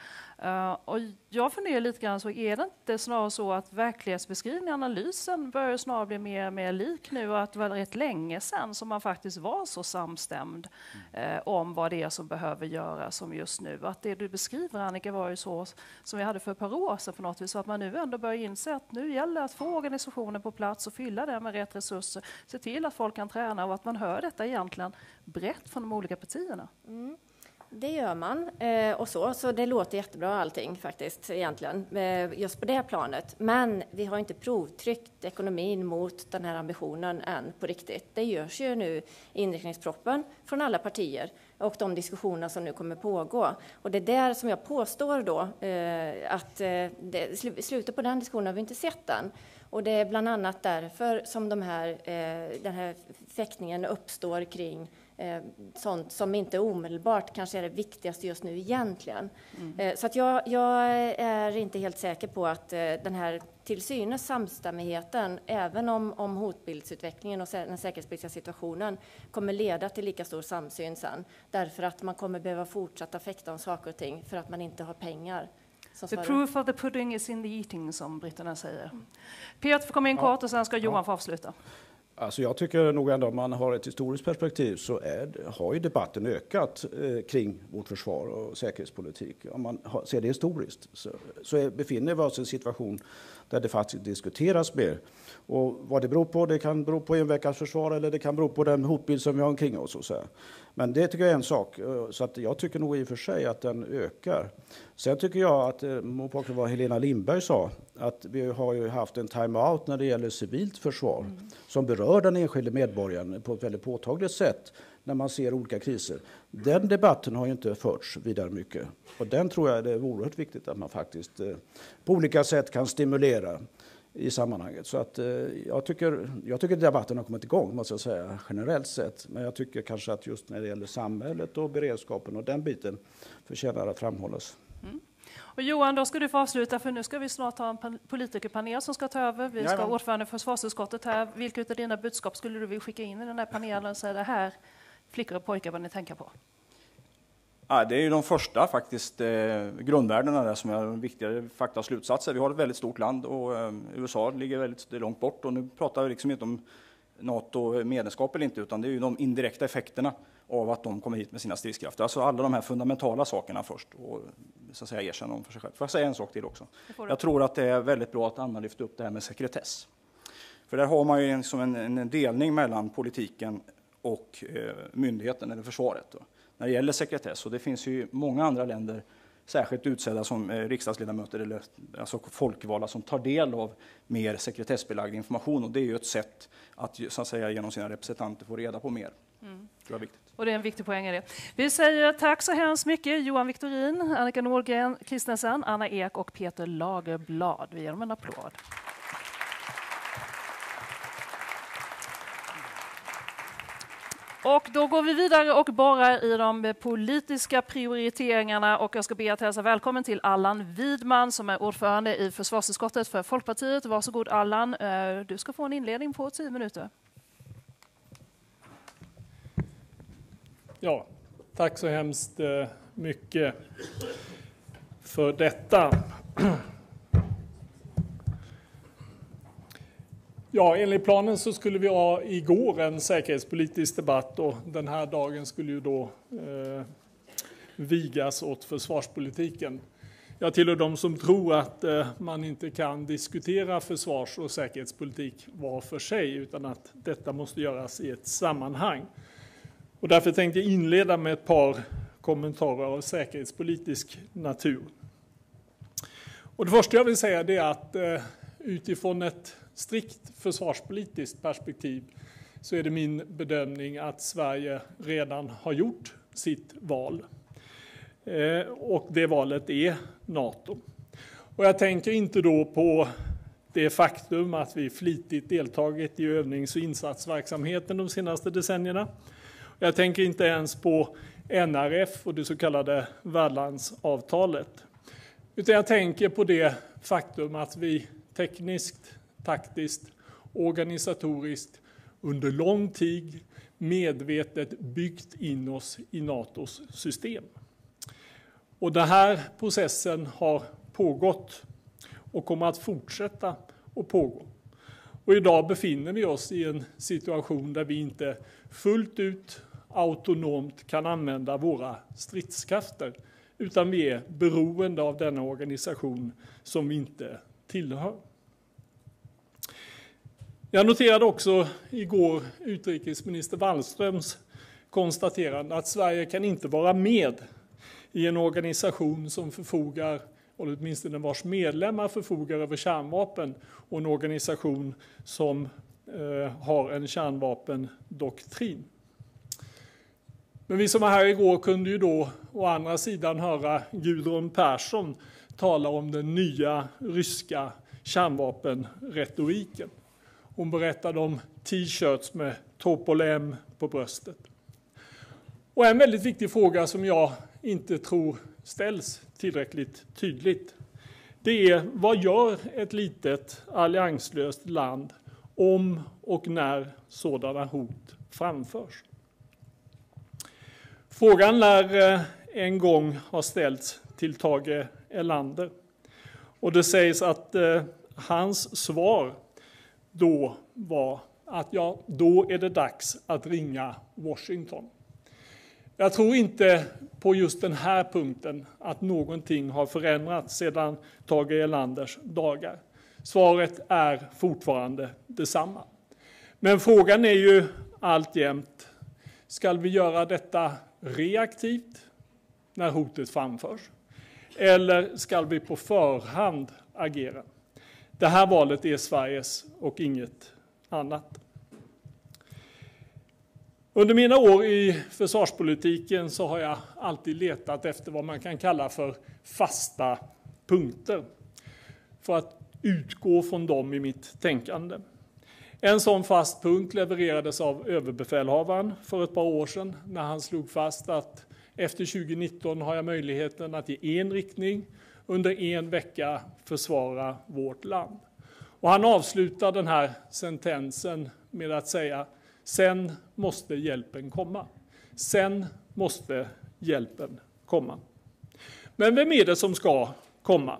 Uh, och jag funderar lite grann, så är det inte snarare så att verklighetsbeskrivningen, analysen börjar snarare bli mer och mer lik nu och att det var rätt länge sedan som man faktiskt var så samstämd uh, om vad det är som behöver göras som just nu. Att det du beskriver Annika var ju så som vi hade för ett par år sedan på något vis, så att man nu ändå börjar inse att nu gäller det att få organisationen på plats och fylla den med rätt resurser, se till att folk kan träna och att man hör detta egentligen brett från de olika partierna. Mm. Det gör man eh, och så, så det låter jättebra allting faktiskt egentligen, eh, just på det planet. Men vi har inte provtryckt ekonomin mot den här ambitionen än på riktigt. Det görs ju nu i inriktningsproppen från alla partier och de diskussioner som nu kommer pågå. Och det är där som jag påstår då eh, att eh, det, slutet på den diskussionen har vi inte sett än. Och det är bland annat därför som de här, eh, den här fäktningen uppstår kring sånt som inte omedelbart kanske är det viktigaste just nu egentligen. Mm. Eh, så att jag, jag, är inte helt säker på att eh, den här till synes samstämmigheten, även om, om hotbildsutvecklingen och den säkerhetspolitiska situationen kommer leda till lika stor samsyn sen, därför att man kommer behöva fortsätta fäkta om saker och ting för att man inte har pengar. The proof of the pudding is in the eating, som britterna säger. Peter får komma in kort och sen ska Johan ja. få avsluta. Alltså jag tycker nog ändå om man har ett historiskt perspektiv så är, har ju debatten ökat eh, kring vårt försvar och säkerhetspolitik. Om man har, ser det historiskt så, så är, befinner vi oss i en situation där det faktiskt diskuteras mer. Och vad det beror på, det kan bero på en veckas försvar eller det kan bero på den hotbild som vi har omkring oss. Och så. här. Men det tycker jag är en sak. Eh, så att jag tycker nog i och för sig att den ökar. Sen tycker jag att, eh, mot bakgrund av vad Helena Lindberg sa, att vi har ju haft en time-out när det gäller civilt försvar mm. som berör den enskilde medborgaren på ett väldigt påtagligt sätt när man ser olika kriser. Den debatten har ju inte förts vidare mycket. Och den tror jag det är oerhört viktigt att man faktiskt eh, på olika sätt kan stimulera i sammanhanget. Så att, eh, jag, tycker, jag tycker debatten har kommit igång, måste jag säga, generellt sett. Men jag tycker kanske att just när det gäller samhället och beredskapen och den biten förtjänar att framhållas. Mm. Och Johan, då ska du få avsluta, för nu ska vi snart ha en politikerpanel som ska ta över. Vi ska ha ordförande för försvarsutskottet här. Vilka av dina budskap skulle du vilja skicka in i den här panelen och säga det här, flickor och pojkar, vad ni tänker på? Ja, det är ju de första faktiskt eh, grundvärdena där som är viktiga fakta och slutsatser. Vi har ett väldigt stort land och eh, USA ligger väldigt långt bort och nu pratar vi liksom inte om NATO-medlemskap eller inte, utan det är ju de indirekta effekterna av att de kommer hit med sina stridskrafter. Alltså alla de här fundamentala sakerna först och så att säga erkänna dem för sig själv. Får jag säga en sak till också? Jag tror att det är väldigt bra att Anna lyfte upp det här med sekretess. För där har man ju liksom en, en delning mellan politiken och eh, myndigheten eller försvaret. Då när det gäller sekretess. Och det finns ju många andra länder, särskilt utsedda som eh, riksdagsledamöter eller alltså folkvalda, som tar del av mer sekretessbelagd information. Och det är ju ett sätt att, så att säga, genom sina representanter få reda på mer. Mm. Det är viktigt. Och det är en viktig poäng i det. Vi säger tack så hemskt mycket Johan Victorin, Annika Nordgren Kristensen, Anna Ek och Peter Lagerblad. Vi ger dem en applåd. Och då går vi vidare och borrar i de politiska prioriteringarna och jag ska be att hälsa välkommen till Allan Widman som är ordförande i försvarsutskottet för Folkpartiet. Varsågod Allan, eh, du ska få en inledning på tio minuter. Ja, tack så hemskt eh, mycket för detta. Ja, enligt planen så skulle vi ha igår en säkerhetspolitisk debatt och den här dagen skulle ju då eh, vigas åt försvarspolitiken. Jag tillhör de som tror att eh, man inte kan diskutera försvars och säkerhetspolitik var för sig utan att detta måste göras i ett sammanhang. Och därför tänkte jag inleda med ett par kommentarer av säkerhetspolitisk natur. Och det första jag vill säga är att eh, utifrån ett strikt försvarspolitiskt perspektiv så är det min bedömning att Sverige redan har gjort sitt val. Eh, och det valet är Nato. Och jag tänker inte då på det faktum att vi flitigt deltagit i övnings och insatsverksamheten de senaste decennierna. Jag tänker inte ens på NRF och det så kallade värdlandsavtalet. Utan jag tänker på det faktum att vi tekniskt, taktiskt, organisatoriskt under lång tid medvetet byggt in oss i Natos system. Och den här processen har pågått och kommer att fortsätta att pågå. Och idag befinner vi oss i en situation där vi inte fullt ut autonomt kan använda våra stridskrafter utan vi är beroende av denna organisation som vi inte tillhör. Jag noterade också igår utrikesminister Wallströms konstaterande att Sverige kan inte vara med i en organisation som förfogar, eller åtminstone vars medlemmar förfogar över kärnvapen och en organisation som eh, har en kärnvapendoktrin. Men vi som var här igår kunde ju då å andra sidan höra Gudrun Persson tala om den nya ryska kärnvapenretoriken. Hon berättade om t-shirts med Topolem på bröstet. Och en väldigt viktig fråga som jag inte tror ställs tillräckligt tydligt. Det är vad gör ett litet allianslöst land om och när sådana hot framförs? Frågan lär eh, en gång ha ställts till Tage Erlander. Och det sägs att eh, hans svar då var att ja, då är det dags att ringa Washington. Jag tror inte på just den här punkten att någonting har förändrats sedan Tage Erlanders dagar. Svaret är fortfarande detsamma. Men frågan är ju alltjämt, ska vi göra detta reaktivt när hotet framförs? Eller ska vi på förhand agera? Det här valet är Sveriges och inget annat. Under mina år i försvarspolitiken så har jag alltid letat efter vad man kan kalla för fasta punkter för att utgå från dem i mitt tänkande. En sån fast punkt levererades av överbefälhavaren för ett par år sedan när han slog fast att efter 2019 har jag möjligheten att i en riktning under en vecka försvara vårt land. Och han avslutar den här sentensen med att säga Sen måste hjälpen komma. Sen måste hjälpen komma. Men vem är det som ska komma?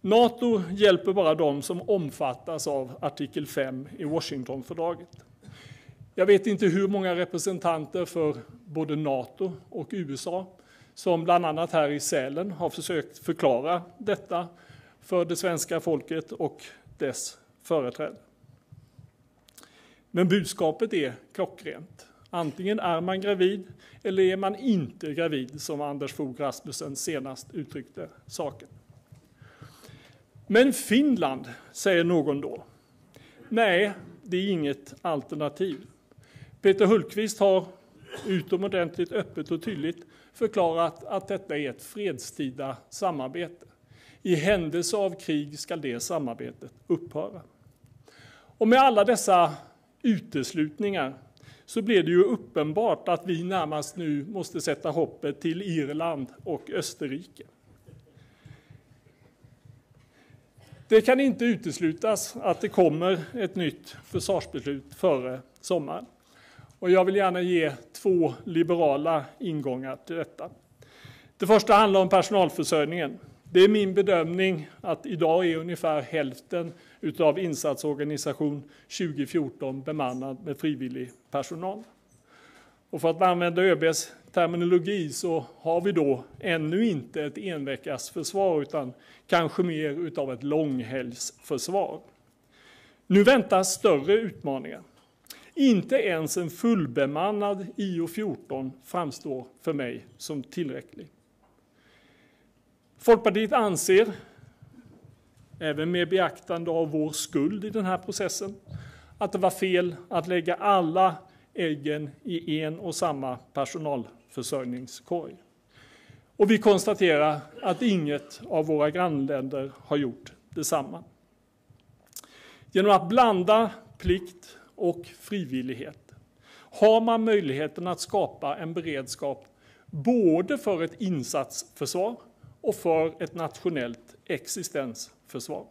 Nato hjälper bara de som omfattas av artikel 5 i Washingtonfördraget. Jag vet inte hur många representanter för både Nato och USA som bland annat här i Sälen har försökt förklara detta för det svenska folket och dess företrädare. Men budskapet är klockrent. Antingen är man gravid eller är man inte gravid, som Anders Fogh Rasmussen senast uttryckte saken. Men Finland, säger någon då. Nej, det är inget alternativ. Peter Hultqvist har utomordentligt öppet och tydligt förklarat att detta är ett fredstida samarbete. I händelse av krig ska det samarbetet upphöra. Och med alla dessa uteslutningar så blir det ju uppenbart att vi närmast nu måste sätta hoppet till Irland och Österrike. Det kan inte uteslutas att det kommer ett nytt försvarsbeslut före sommaren. Och jag vill gärna ge två liberala ingångar till detta. Det första handlar om personalförsörjningen. Det är min bedömning att idag är ungefär hälften av insatsorganisation 2014 bemannad med frivillig personal. Och för att använda ÖBs terminologi så har vi då ännu inte ett enveckasförsvar utan kanske mer utav ett långhelgsförsvar. Nu väntas större utmaningar. Inte ens en fullbemannad IO-14 framstår för mig som tillräcklig. Folkpartiet anser, även med beaktande av vår skuld i den här processen, att det var fel att lägga alla äggen i en och samma personalförsörjningskorg. Och vi konstaterar att inget av våra grannländer har gjort detsamma. Genom att blanda plikt och frivillighet har man möjligheten att skapa en beredskap både för ett insatsförsvar och för ett nationellt existensförsvar.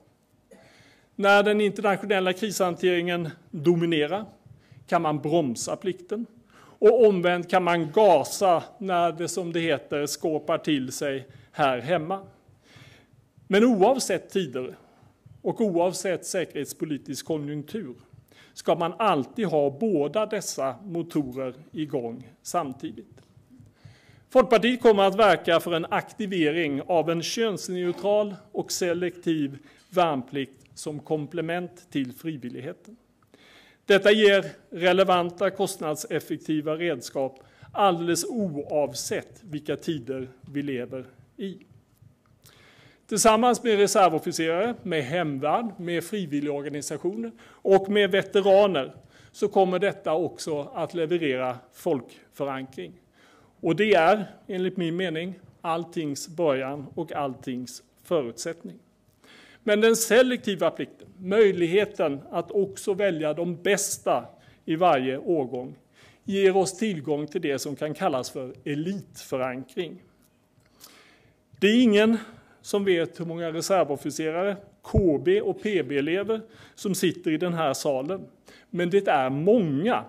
När den internationella krishanteringen dominerar kan man bromsa plikten och omvänt kan man gasa när det som det heter skåpar till sig här hemma. Men oavsett tider och oavsett säkerhetspolitisk konjunktur ska man alltid ha båda dessa motorer igång samtidigt. Folkpartiet kommer att verka för en aktivering av en könsneutral och selektiv värnplikt som komplement till frivilligheten. Detta ger relevanta kostnadseffektiva redskap alldeles oavsett vilka tider vi lever i. Tillsammans med reservofficerare, med hemvärn, med frivilligorganisationer och med veteraner så kommer detta också att leverera folkförankring. Och det är, enligt min mening, alltings början och alltings förutsättning. Men den selektiva plikten, möjligheten att också välja de bästa i varje årgång, ger oss tillgång till det som kan kallas för elitförankring. Det är ingen som vet hur många reservofficerare, KB och PB-elever som sitter i den här salen. Men det är många.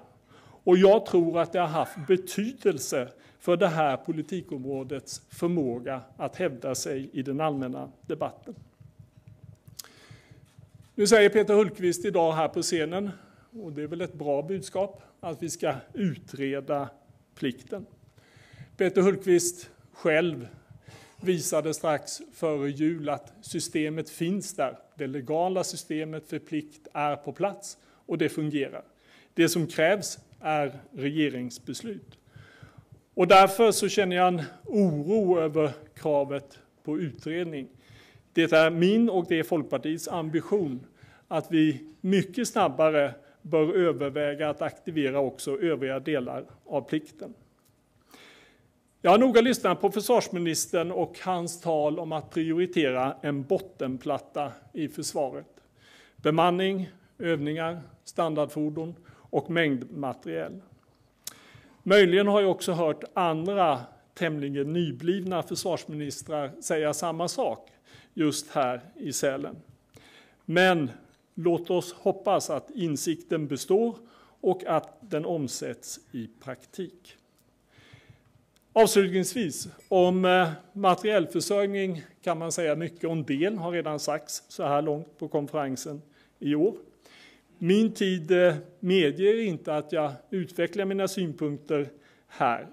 Och jag tror att det har haft betydelse för det här politikområdets förmåga att hävda sig i den allmänna debatten. Nu säger Peter Hultqvist idag här på scenen, och det är väl ett bra budskap, att vi ska utreda plikten. Peter Hultqvist själv visade strax före jul att systemet finns där. Det legala systemet för plikt är på plats och det fungerar. Det som krävs är regeringsbeslut. Och därför så känner jag en oro över kravet på utredning. Det är min och det är Folkpartiets ambition att vi mycket snabbare bör överväga att aktivera också övriga delar av plikten. Jag har noga lyssnat på försvarsministern och hans tal om att prioritera en bottenplatta i försvaret. Bemanning, övningar, standardfordon och mängdmateriel. Möjligen har jag också hört andra tämligen nyblivna försvarsministrar säga samma sak just här i Sälen. Men låt oss hoppas att insikten består och att den omsätts i praktik. Avslutningsvis, om eh, materielförsörjning materiellförsörjning kan man säga mycket. En del har redan sagts så här långt på konferensen i år. Min tid eh, medger inte att jag utvecklar mina synpunkter här.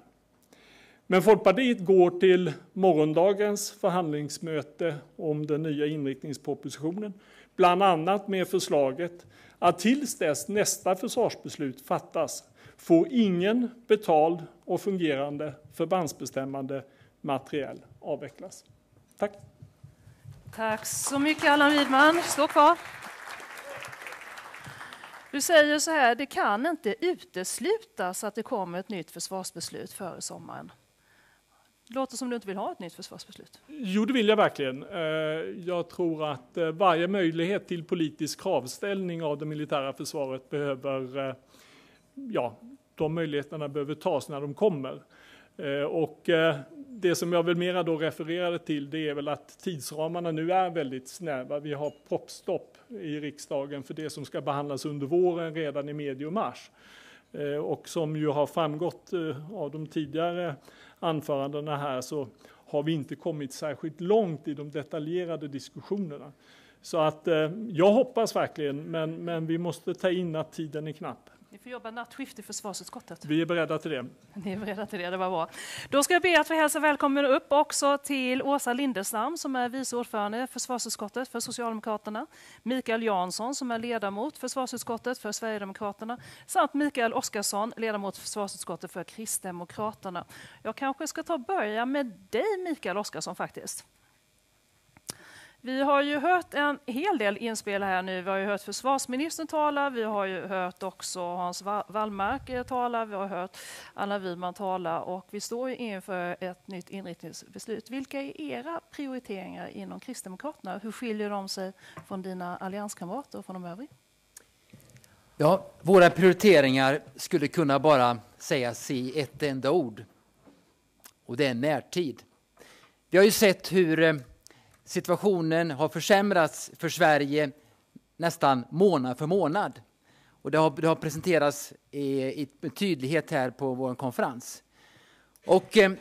Men Folkpartiet går till morgondagens förhandlingsmöte om den nya inriktningspropositionen, bland annat med förslaget att tills dess nästa försvarsbeslut fattas får ingen betald och fungerande förbandsbestämmande materiel avvecklas. Tack. Tack så mycket Allan Widman. Stå kvar. Du säger så här, det kan inte uteslutas att det kommer ett nytt försvarsbeslut före sommaren. Det låter som du inte vill ha ett nytt försvarsbeslut. Jo, det vill jag verkligen. Eh, jag tror att eh, varje möjlighet till politisk kravställning av det militära försvaret behöver, eh, ja, de möjligheterna behöver tas när de kommer. Eh, och eh, det som jag väl mera då refererade till det är väl att tidsramarna nu är väldigt snäva. Vi har proppstopp i riksdagen för det som ska behandlas under våren redan i medio mars. Eh, och som ju har framgått av de tidigare anförandena här så har vi inte kommit särskilt långt i de detaljerade diskussionerna. Så att jag hoppas verkligen, men, men vi måste ta in att tiden är knapp. Ni får jobba nattskift i försvarsutskottet. Vi är beredda till det. Ni är beredda till det, det var bra. Då ska jag be att få hälsa välkommen upp också till Åsa Lindestam som är vice ordförande i försvarsutskottet för Socialdemokraterna, Mikael Jansson som är ledamot för försvarsutskottet för Sverigedemokraterna samt Mikael Oskarsson, ledamot för försvarsutskottet för Kristdemokraterna. Jag kanske ska ta börja med dig Mikael Oskarsson faktiskt. Vi har ju hört en hel del inspel här nu. Vi har ju hört försvarsministern tala, vi har ju hört också Hans Wallmark tala, vi har hört Anna Widman tala och vi står inför ett nytt inriktningsbeslut. Vilka är era prioriteringar inom Kristdemokraterna? Hur skiljer de sig från dina allianskamrater och från de övriga? Ja, våra prioriteringar skulle kunna bara sägas i ett enda ord. Och det är närtid. Vi har ju sett hur eh, situationen har försämrats för Sverige nästan månad för månad. Och det har, det har presenterats i, i tydlighet här på vår konferens. Och eh,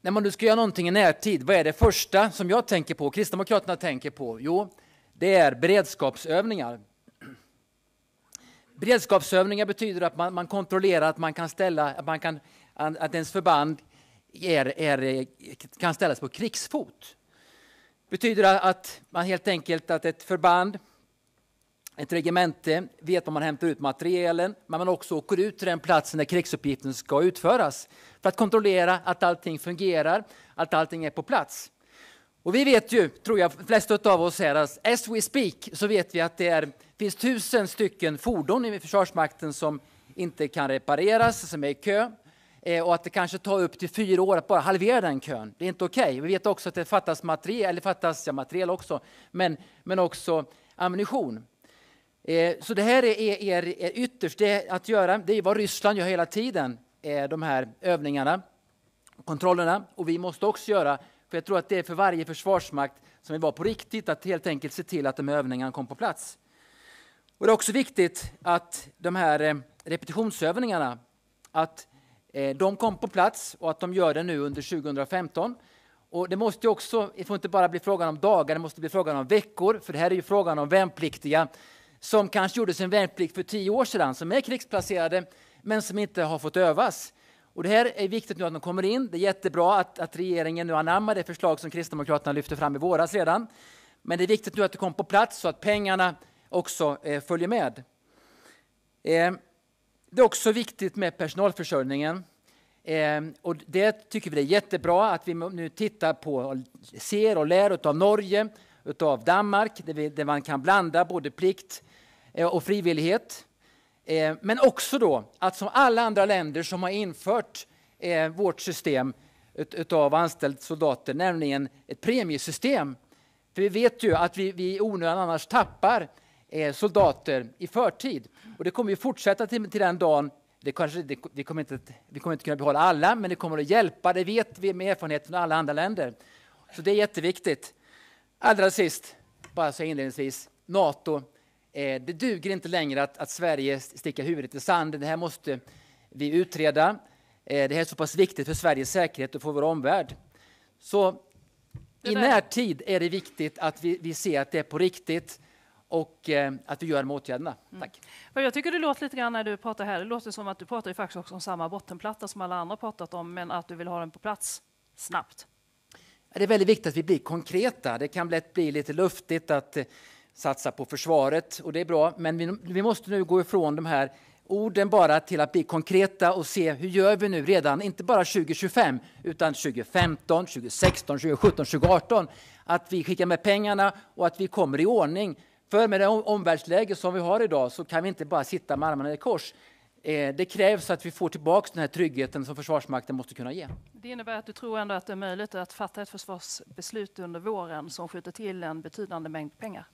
när man nu ska göra någonting i närtid, vad är det första som jag tänker på, Kristdemokraterna tänker på? Jo, det är beredskapsövningar. Beredskapsövningar betyder att man, man kontrollerar att man kan ställa, att, man kan, att ens förband är, är, kan ställas på krigsfot betyder att man helt enkelt att ett förband, ett regemente, vet var man hämtar ut materielen, men man också åker ut till den platsen där krigsuppgiften ska utföras för att kontrollera att allting fungerar, att allting är på plats. Och vi vet ju, tror jag, de flesta av oss här, att as we speak så vet vi att det är, finns tusen stycken fordon i Försvarsmakten som inte kan repareras, som är i kö. Eh, och att det kanske tar upp till fyra år att bara halvera den kön. Det är inte okej. Okay. Vi vet också att det fattas materiel, eller fattas ja, materiel också, men, men också ammunition. Eh, så det här är, är, är ytterst det att göra. Det är vad Ryssland gör hela tiden, eh, de här övningarna, kontrollerna. Och vi måste också göra för jag tror att det är för varje försvarsmakt som vill vara på riktigt att helt enkelt se till att de här övningarna kommer på plats. Och det är också viktigt att de här eh, repetitionsövningarna att Eh, de kom på plats och att de gör det nu under 2015. Och det måste också, det får inte bara bli frågan om dagar, det måste bli frågan om veckor, för det här är ju frågan om värnpliktiga som kanske gjorde sin värnplikt för tio år sedan, som är krigsplacerade men som inte har fått övas. Och det här är viktigt nu att de kommer in. Det är jättebra att, att regeringen nu anammar det förslag som Kristdemokraterna lyfte fram i våras redan. Men det är viktigt nu att det kommer på plats så att pengarna också eh, följer med. Eh, det är också viktigt med personalförsörjningen. Eh, och det tycker vi är jättebra att vi nu tittar på, ser och lär av Norge, av Danmark, där, vi, där man kan blanda både plikt eh, och frivillighet. Eh, men också då att som alla andra länder som har infört eh, vårt system av anställd soldater, nämligen ett premiesystem. För vi vet ju att vi, vi i onödan annars tappar eh, soldater i förtid. Och det kommer ju fortsätta till, till den dagen det kanske, det, vi, kommer inte, vi kommer inte kunna behålla alla, men det kommer att hjälpa. Det vet vi med erfarenhet från alla andra länder. Så det är jätteviktigt. Allra sist, bara så inledningsvis, Nato Eh, det duger inte längre att, att Sverige sticker huvudet i sanden. Det här måste vi utreda. Eh, det här är så pass viktigt för Sveriges säkerhet och för vår omvärld. Så i närtid är det viktigt att vi, vi ser att det är på riktigt och eh, att vi gör de åtgärderna. Mm. Tack. Mm. Jag tycker det låter lite grann när du pratar här, det låter som att du pratar ju faktiskt också om samma bottenplatta som alla andra pratat om, men att du vill ha den på plats snabbt. Det är väldigt viktigt att vi blir konkreta. Det kan lätt bli lite luftigt att satsa på försvaret och det är bra. Men vi, vi måste nu gå ifrån de här orden bara till att bli konkreta och se hur gör vi nu redan, inte bara 2025 utan 2015, 2016, 2017, 2018. Att vi skickar med pengarna och att vi kommer i ordning. För med det omvärldsläge som vi har idag så kan vi inte bara sitta med armarna i kors. Eh, det krävs att vi får tillbaka den här tryggheten som Försvarsmakten måste kunna ge. Det innebär att du tror ändå att det är möjligt att fatta ett försvarsbeslut under våren som skjuter till en betydande mängd pengar?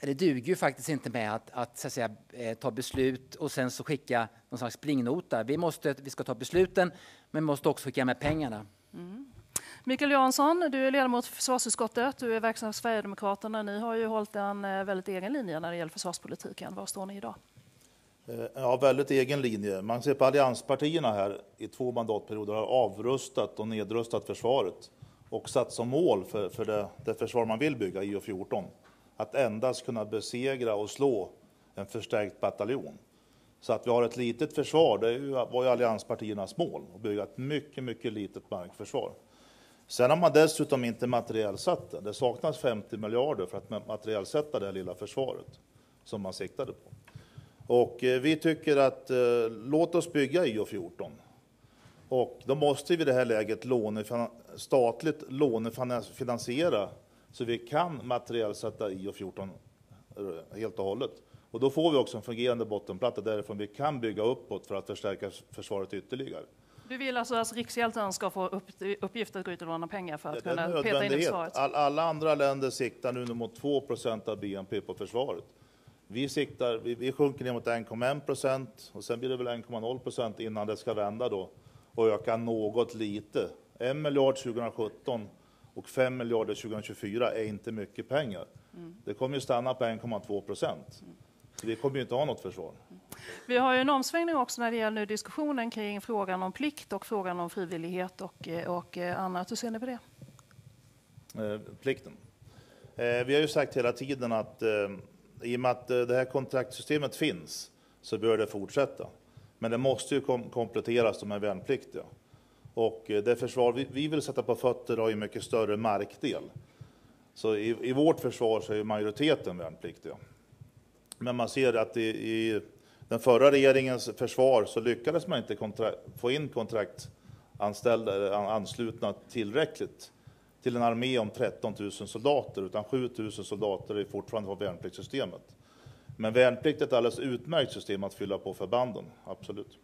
det duger ju faktiskt inte med att, att, så att säga, eh, ta beslut och sen så skicka någon slags springnota. Vi, måste, vi ska ta besluten, men vi måste också skicka med pengarna. Mm. Mikael Jansson, du är ledamot för försvarsutskottet, du är verksam för Sverigedemokraterna. Ni har ju hållit en eh, väldigt egen linje när det gäller försvarspolitiken. Var står ni idag? Eh, ja, väldigt egen linje. Man ser på allianspartierna här i två mandatperioder har avrustat och nedrustat försvaret och satt som mål för, för det, det försvar man vill bygga, IO 14 att endast kunna besegra och slå en förstärkt bataljon. Så att vi har ett litet försvar, det var ju allianspartiernas mål, att bygga ett mycket, mycket litet markförsvar. Sen har man dessutom inte materiellsatt det. Det saknas 50 miljarder för att materiellsätta det här lilla försvaret som man siktade på. Och eh, vi tycker att eh, låt oss bygga IO 14. Och då måste vi i det här läget låne, statligt lånefinansiera Så vi kan materiellsätta IO-14 eh, helt och hållet. Och då får vi också en fungerande bottenplatta därifrån vi kan bygga uppåt för att förstärka försvaret ytterligare. Du vill alltså att Rikshjälten ska få upp, uppgift att gå ut och låna pengar för att kunna peta in i försvaret? All, alla andra länder siktar nu mot 2% av BNP på försvaret. Vi, siktar, vi, vi sjunker ner mot 1,1 procent och sen blir det väl 1,0 procent innan det ska vända då och öka något lite. En miljard 2017 och 5 miljarder 2024 är inte mycket pengar. Mm. Det kommer ju stanna på 1,2 procent. Mm. Vi kommer ju inte ha något försvar. Vi har ju en omsvängning också när det gäller diskussionen kring frågan om plikt och frågan om frivillighet och, eh, och eh, annat. Hur ser ni på det? Eh, plikten. Vi har ju sagt hela tiden att i och med att det här kontraktsystemet finns så bör det fortsätta. Men det måste ju kom kompletteras med värnpliktiga. Och det försvar vi, vi vill sätta på fötter har ju mycket större markdel. Så i, i vårt försvar så är majoriteten värnpliktiga. Men man ser att i, i den förra regeringens försvar så lyckades man inte få in kontraktanställda anslutna tillräckligt till en armé om 13 000 soldater, utan 7 000 soldater är fortfarande på värnpliktssystemet. Men värnplikt är ett alldeles utmärkt system att fylla på förbanden, absolut.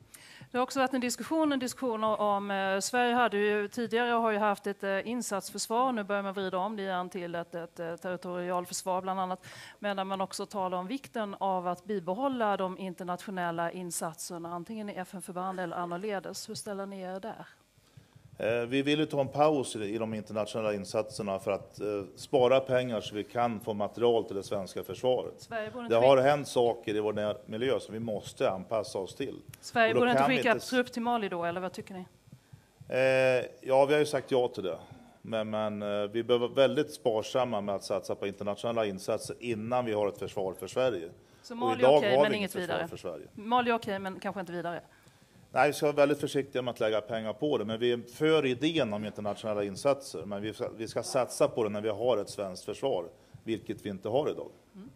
Det har också varit en diskussion, en diskussion om eh, Sverige hade ju tidigare har ju haft ett eh, insatsförsvar, nu börjar man vrida om det igen till ett, ett, ett territorialförsvar bland annat, men där man också talar om vikten av att bibehålla de internationella insatserna, antingen i FN-förband eller annorledes. Hur ställer ni er där? Eh, vi vill ta en paus i de internationella insatserna för att eh, spara pengar så vi kan få material till det svenska försvaret. Det har hänt saker i vår miljö som vi måste anpassa oss till. Sverige borde inte skicka inte... trupp till Mali då, eller vad tycker ni? Eh, ja, vi har ju sagt ja till det. Men, men vi behöver vara väldigt sparsamma med att satsa på internationella insatser innan vi har ett försvar för Sverige. Så Mali är okej, okay, men inget vidare? Mali är okej, okay, men kanske inte vidare? Nej, vi ska vara väldigt försiktiga med att lägga pengar på det, men vi är för idén om internationella insatser. Men vi ska, vi ska satsa på det när vi har ett svenskt försvar, vilket vi inte har idag. Mm.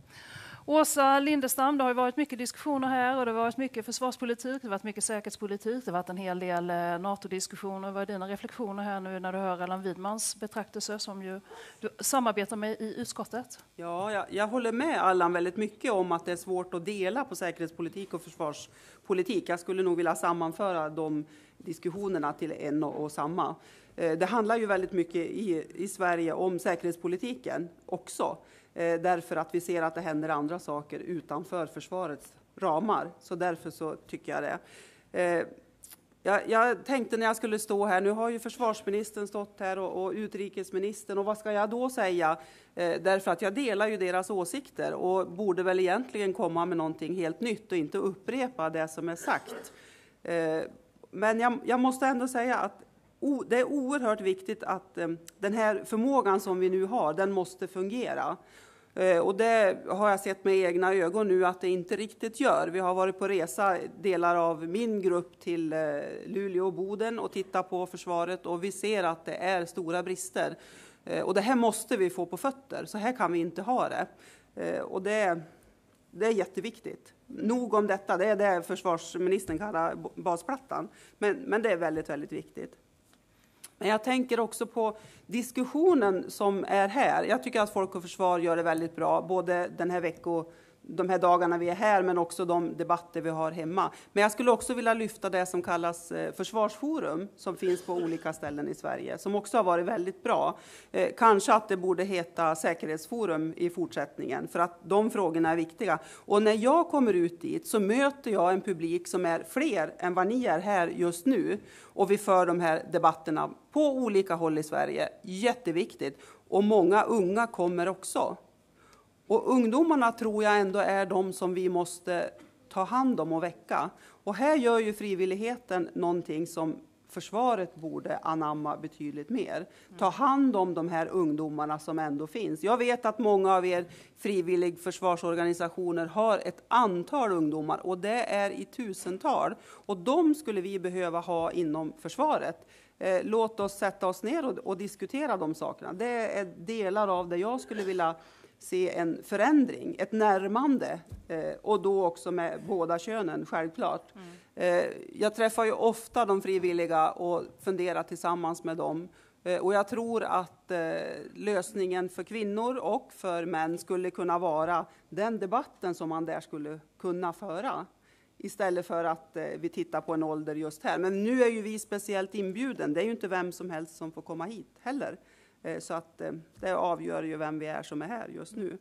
Åsa Lindestam, det har varit mycket diskussioner här och det har varit mycket försvarspolitik, det har varit mycket säkerhetspolitik, det har varit en hel del eh, NATO-diskussioner. Vad är dina reflektioner här nu när du hör Allan Widmans betraktelse som ju du samarbetar med i utskottet? Ja, jag, jag håller med Allan väldigt mycket om att det är svårt att dela på säkerhetspolitik och försvarspolitik. Jag skulle nog vilja sammanföra de diskussionerna till en och, och samma. Eh, det handlar ju väldigt mycket i, i Sverige om säkerhetspolitiken också. Eh, därför att vi ser att det händer andra saker utanför försvarets ramar. Så därför så tycker jag det. Eh, jag, jag, tänkte när jag skulle stå här, nu har ju försvarsministern stått här och, och utrikesministern och vad ska jag då säga? Eh, därför att jag delar ju deras åsikter och borde väl egentligen komma med någonting helt nytt och inte upprepa det som är sagt. Eh, men jag, jag, måste ändå säga att o, det är oerhört viktigt att eh, den här förmågan som vi nu har, den måste fungera. Eh, och det har jag sett med egna ögon nu att det inte riktigt gör. Vi har varit på resa, delar av min grupp, till eh, Luleå och Boden och tittat på försvaret och vi ser att det är stora brister. Eh, och det här måste vi få på fötter, så här kan vi inte ha det. Och det, det är jätteviktigt. Nog om detta, det är det försvarsministern kallar basplattan. Men, men det är väldigt, väldigt viktigt. Men jag tänker också på diskussionen som är här. Jag tycker att Folk och Försvar gör det väldigt bra, både den här veckan de här dagarna vi är här, men också de debatter vi har hemma. Men jag skulle också vilja lyfta det som kallas eh, Försvarsforum, som finns på olika ställen i Sverige, som också har varit väldigt bra. Eh, kanske att det borde heta Säkerhetsforum i fortsättningen, för att de frågorna är viktiga. Och när jag kommer ut dit så möter jag en publik som är fler än vad ni är här just nu. Och vi för de här debatterna på olika håll i Sverige. Jätteviktigt. Och många unga kommer också. Och ungdomarna tror jag ändå är de som vi måste ta hand om och väcka. Och här gör ju frivilligheten någonting som försvaret borde anamma betydligt mer. Ta hand om de här ungdomarna som ändå finns. Jag vet att många av er frivillig försvarsorganisationer har ett antal ungdomar och det är i tusental. Och de skulle vi behöva ha inom försvaret. Eh, låt oss sätta oss ner och, och diskutera de sakerna. Det är delar av det jag skulle vilja se en förändring, ett närmande eh, och då också med båda könen, självklart. Mm. Eh, jag träffar ju ofta de frivilliga och funderar tillsammans med dem. Eh, och jag tror att eh, lösningen för kvinnor och för män skulle kunna vara den debatten som man där skulle kunna föra istället för att eh, vi tittar på en ålder just här. Men nu är ju vi speciellt inbjuden. Det är ju inte vem som helst som får komma hit heller. Eh, så att eh, det avgör ju vem vi är som är här just nu.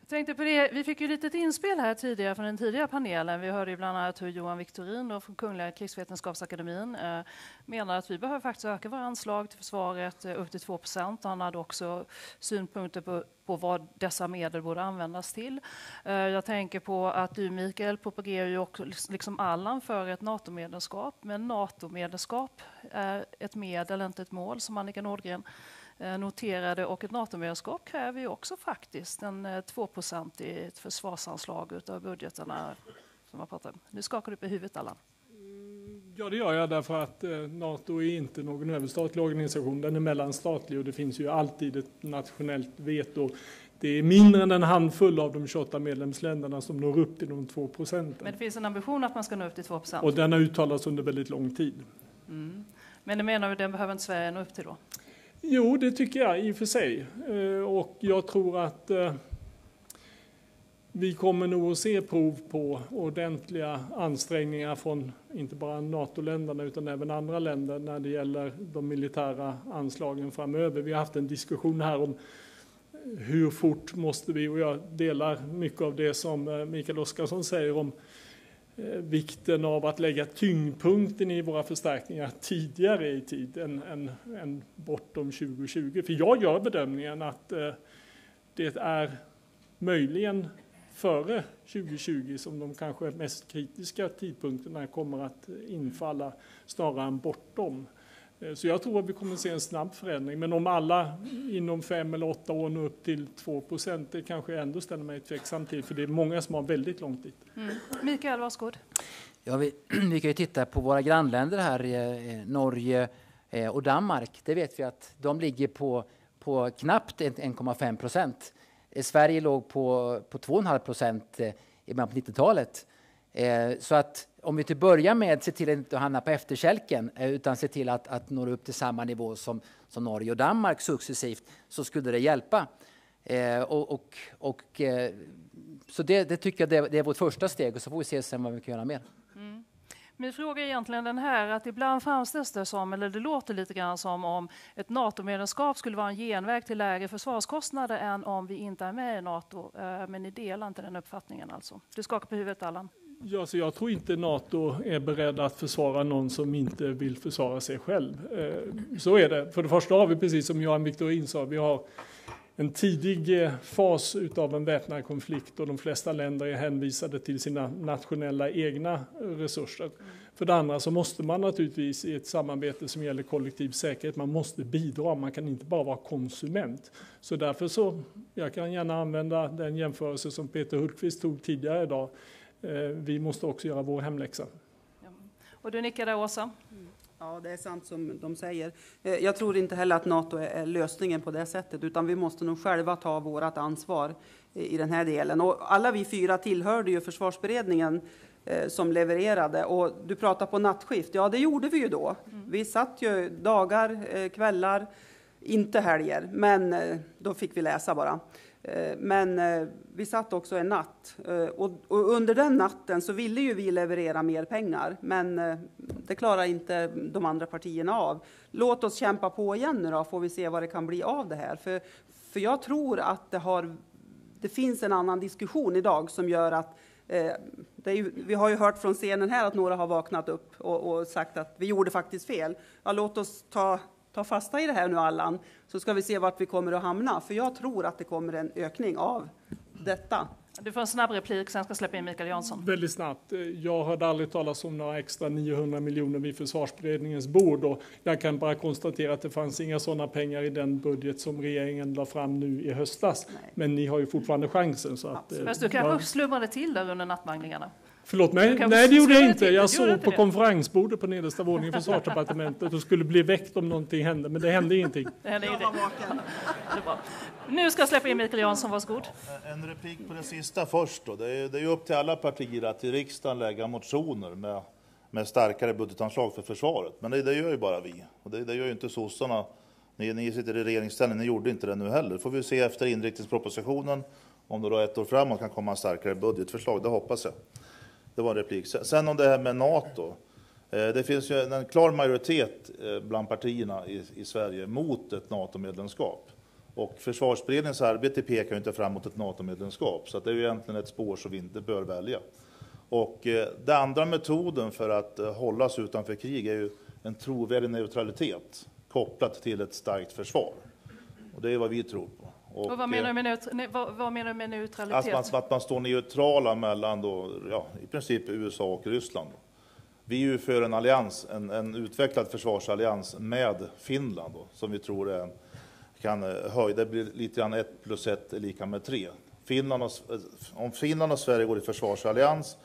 Jag tänkte på det. Vi fick ju lite inspel här tidigare från den tidigare panelen. Vi hörde ju bland annat hur Johan Victorin från Kungliga krigsvetenskapsakademin eh, menar att vi behöver faktiskt öka våra anslag till försvaret eh, upp till 2 procent. Han hade också synpunkter på, på vad dessa medel borde användas till. Eh, jag tänker på att du Mikael propagerar ju också, liksom, liksom Allan för ett NATO-medlemskap. Men NATO-medlemskap är ett medel, inte ett mål, som Annika Nordgren noterade och ett NATO-medlemskap kräver ju också faktiskt en 2% i försvarsanslag utav budgetarna. Som man pratar. Nu skakar du på huvudet Allan. Mm, ja, det gör jag därför att eh, Nato är inte någon överstatlig organisation. Den är mellanstatlig och det finns ju alltid ett nationellt veto. Det är mindre än en handfull av de 28 medlemsländerna som når upp till de 2 procenten. Men det finns en ambition att man ska nå upp till 2 Och den har uttalats under väldigt lång tid. Mm. Men det menar du, den behöver inte Sverige nå upp till då? Jo, det tycker jag i och för sig. Eh, och jag tror att eh, vi kommer nog att se prov på ordentliga ansträngningar från inte bara NATO-länderna utan även andra länder när det gäller de militära anslagen framöver. Vi har haft en diskussion här om hur fort måste vi, och jag delar mycket av det som eh, Mikael Oscarsson säger om Eh, vikten av att lägga tyngdpunkten i våra förstärkningar tidigare i tid än, än, än bortom 2020. För jag gör bedömningen att eh, det är möjligen före 2020 som de kanske mest kritiska tidpunkterna kommer att infalla snarare än bortom. Eh, så jag tror att vi kommer att se en snabb förändring. Men om alla inom fem eller åtta år når upp till 2 procent, det kanske jag ändå ställer mig tveksam till, för det är många som har väldigt långt dit. Mm. Mikael, varsågod. Ja, vi, vi kan ju titta på våra grannländer här, eh, Norge eh, och Danmark. Det vet vi att de ligger på, på knappt 1,5 procent. Sverige låg på, på 2,5 procent i början på 90-talet. Eh, så att om vi till börja med ser till att inte hamna på efterkälken eh, utan ser till att, att nå upp till samma nivå som, som Norge och Danmark successivt så skulle det hjälpa. Eh, och, och, och eh, så det, det, tycker jag det, det, är vårt första steg och så får vi se sen vad vi kan göra mer. Mm. Min fråga är egentligen den här att ibland framställs det som, eller det låter lite grann som om ett NATO-medlemskap skulle vara en genväg till lägre försvarskostnader än om vi inte är med i NATO. Eh, men ni delar inte den uppfattningen alltså? Du skakar på huvudet Allan. Ja, så jag tror inte Nato är beredd att försvara någon som inte vill försvara sig själv. Eh, så är det. För det första har vi, precis som Johan Victorin sa, vi har en tidig eh, fas av en väpnad konflikt och de flesta länder är hänvisade till sina nationella egna resurser. För det andra så måste man naturligtvis i ett samarbete som gäller kollektiv säkerhet, man måste bidra, man kan inte bara vara konsument. Så därför så, jag kan gärna använda den jämförelse som Peter Hultqvist tog tidigare idag. Eh, vi måste också göra vår hemläxa. Och du nickar där, Åsa? Mm. Ja, det är sant som de säger. Eh, jag tror inte heller att Nato är lösningen på det sättet, utan vi måste nog själva ta vårt ansvar i den här delen. Och alla vi fyra tillhörde ju försvarsberedningen eh, som levererade. Och du pratar på nattskift. Ja, det gjorde vi ju då. Mm. Vi satt ju dagar, kvällar, inte helger, men eh, då fick vi läsa bara. Eh, men eh, vi satt också en natt och, under den natten så ville ju vi leverera mer pengar, men det klarar inte de andra partierna av. Låt oss kämpa på igen nu då, får vi se vad det kan bli av det här. För, för jag tror att det, har, det finns en annan diskussion idag som gör att ju, vi har ju hört från scenen här att några har vaknat upp och, och sagt att vi gjorde faktiskt fel. Ja, låt oss ta ta fasta i det här nu Allan, så ska vi se vart vi kommer att hamna. För jag tror att det kommer en ökning av detta. Du får en snabb replik, sen ska jag släppa in Mikael Jansson. Väldigt snabbt. Jag hörde aldrig talas om några extra 900 miljoner vid försvarsberedningens bord och jag kan bara konstatera att det fanns inga sådana pengar i den budget som regeringen la fram nu i höstas. Nej. Men ni har ju fortfarande chansen. Så att, Fast du kanske slumrade till där under nattmanglingarna? Förlåt mig? Nej, det gjorde jag inte. Jag sov på konferensbordet på nedersta våningen i försvarsdepartementet och skulle bli väckt om någonting hände, men det hände ingenting. Det hände ingenting. Nu ska jag släppa in Mikael Jansson, varsågod. En replik på det sista först då. Det är, det är upp till alla partier att i riksdagen lägga motioner med, med starkare budgetanslag för försvaret. Men det, det gör ju bara vi. Och det, det gör ju inte sossarna Ni, ni sitter i regeringsställning, ni gjorde inte det nu heller. får vi se efter inriktningspropositionen om det då ett år framåt kan komma starkare budgetförslag. Det hoppas jag. Det var en replik. Sen om det här med NATO. Eh, det finns ju en klar majoritet eh, bland partierna i, i Sverige mot ett NATO-medlemskap. Och försvarsberedningens arbete pekar ju inte fram mot ett NATO-medlemskap, så det är ju egentligen ett spår som vi inte bör välja. Och eh, den andra metoden för att eh, hålla oss utanför krig är ju en trovärdig neutralitet kopplat till ett starkt försvar. Och det är vad vi tror på. Och, och vad, menar med neut- vad, vad, menar du med neutralitet? Att man, att man står neutrala mellan då, ja, i princip USA och Ryssland. Vi är ju för en allians, en, en utvecklad försvarsallians med Finland då, som vi tror är, kan eh, höja, det blir lite grann 1 plus 1 är lika med 3. Finland och, eh, om Finland och Sverige går i försvarsallians,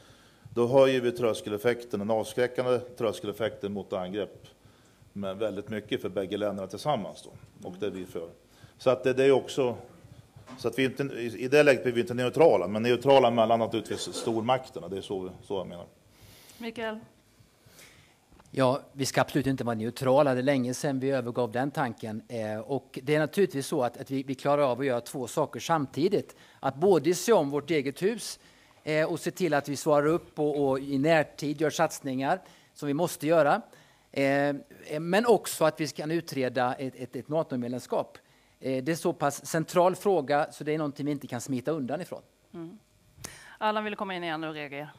då höjer vi tröskeleffekten, den avskräckande tröskeleffekten mot angrepp med väldigt mycket för bägge länderna tillsammans. Då, och det är vi för. Så att det, det är också så att vi inte, i det läget blir vi inte neutrala, men neutrala mellan naturligtvis stormakterna. Det är så, så jag menar. Mikael? Ja, vi ska absolut inte vara neutrala. Det är länge sedan vi övergav den tanken. Eh, och det är naturligtvis så att, att vi, vi, klarar av att göra två saker samtidigt. Att både se om vårt eget hus eh, och se till att vi svarar upp och, och, i närtid gör satsningar som vi måste göra. Eh, men också att vi kan utreda ett, ett, ett NATO-medlemskap. Eh, det är så pass central fråga så det är någonting vi inte kan smita undan ifrån. Mm. Allan vill komma in igen och reagera.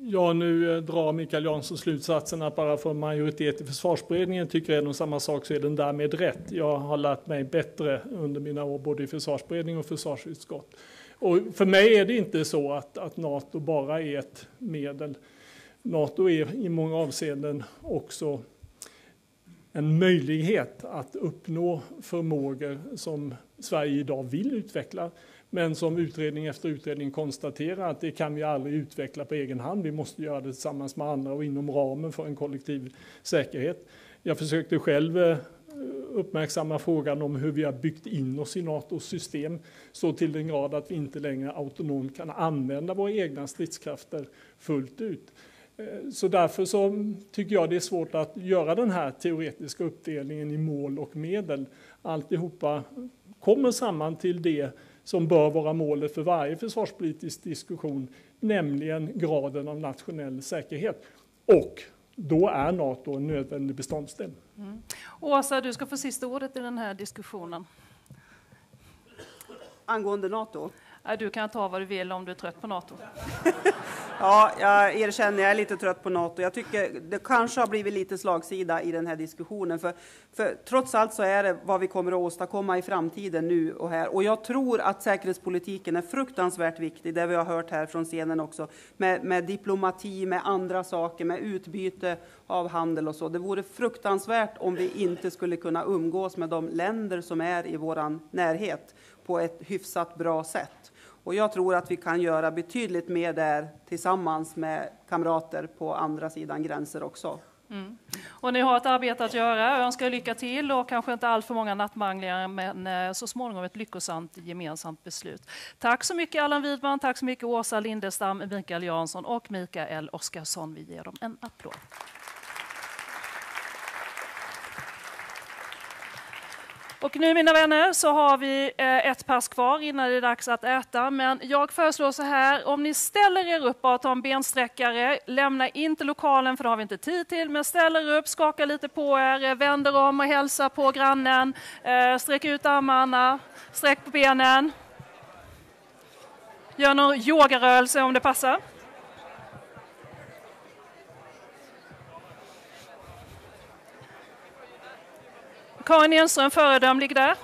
Ja, nu eh, drar Mikael Jansson slutsatsen att bara för majoritet i försvarsberedningen tycker en och samma sak så är den därmed rätt. Jag har lärt mig bättre under mina år både i försvarsberedning och försvarsutskott. Och för mig är det inte så att, att NATO bara är ett medel. NATO är i många avseenden också en möjlighet att uppnå förmågor som Sverige idag vill utveckla men som utredning efter utredning konstaterar att det kan vi aldrig utveckla på egen hand. Vi måste göra det tillsammans med andra och inom ramen för en kollektiv säkerhet. Jag försökte själv eh, uppmärksamma frågan om hur vi har byggt in oss i Natos system så till den grad att vi inte längre autonomt kan använda våra egna stridskrafter fullt ut. Så därför så tycker jag det är svårt att göra den här teoretiska uppdelningen i mål och medel. Alltihopa kommer samman till det som bör vara målet för varje försvarspolitisk diskussion, nämligen graden av nationell säkerhet. Och då är Nato en nödvändig beståndsdel. Mm. Åsa, du ska få sista ordet i den här diskussionen. Angående Nato? Du kan ta vad du vill om du är trött på Nato. Ja, jag erkänner, jag är lite trött på Nato. Jag tycker det kanske har blivit lite slagsida i den här diskussionen. För, för trots allt så är det vad vi kommer att åstadkomma i framtiden nu och här. Och jag tror att säkerhetspolitiken är fruktansvärt viktig, det vi har hört här från scenen också. Med, med diplomati, med andra saker, med utbyte av handel och så. Det vore fruktansvärt om vi inte skulle kunna umgås med de länder som är i vår närhet på ett hyfsat bra sätt. Och jag tror att vi kan göra betydligt mer där tillsammans med kamrater på andra sidan gränser också. Mm. Och ni har ett arbete att göra. Jag önskar lycka till och kanske inte allt för många nattmanglingar men eh, så småningom ett lyckosamt gemensamt beslut. Tack så mycket Allan Widman, tack så mycket Åsa Lindestam, Mikael Jansson och Mikael Oskarsson. Vi ger dem en applåd. Och nu mina vänner så har vi eh, ett pass kvar innan det är dags att äta. Men jag föreslår så här, om ni ställer er upp och tar en bensträckare, lämna inte lokalen för det har vi inte tid till, men ställer er upp, skakar lite på er, vänder om och hälsar på grannen, eh, sträck ut armarna, sträck på benen. Gör någon yogarörelse om det passar. Karin Enström föredömlig där.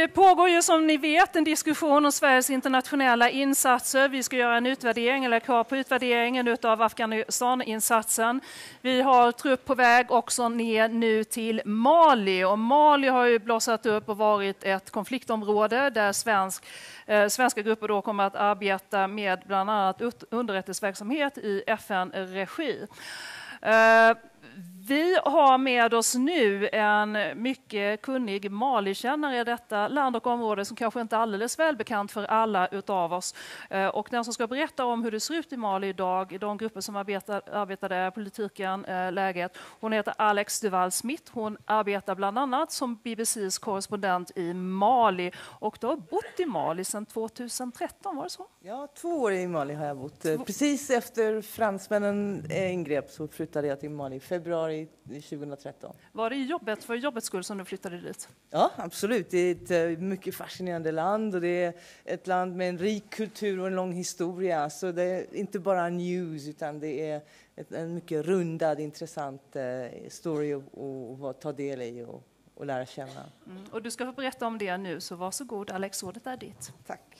Det pågår ju som ni vet en diskussion om Sveriges internationella insatser. Vi ska göra en utvärdering eller krav på utvärderingen av Afghanistaninsatsen. Vi har trupp på väg också ner nu till Mali och Mali har ju blossat upp och varit ett konfliktområde där svensk, eh, svenska grupper då kommer att arbeta med bland annat underrättelseverksamhet i FN-regi. Eh, vi har med oss nu en mycket kunnig Malikännare i detta land och område som kanske inte är alldeles välbekant för alla utav oss. Eh, och den som ska berätta om hur det ser ut i Mali idag, de grupper som arbetar, arbetar där, politiken, eh, läget. Hon heter Alex Duval Smith. Hon arbetar bland annat som BBCs korrespondent i Mali och du har bott i Mali sedan 2013, var det så? Ja, två år i Mali har jag bott. Precis efter fransmännen ingrep så flyttade jag till Mali i februari 2013. Var det jobbet för jobbets skull som du flyttade dit? Ja, absolut. Det är ett eh, mycket fascinerande land och det är ett land med en rik kultur och en lång historia. Så det är inte bara news utan det är en mycket rundad, intressant eh, story att ta del i och, och lära känna. Mm. Och du ska få berätta om det nu, så varsågod Alex, ordet är ditt. Tack.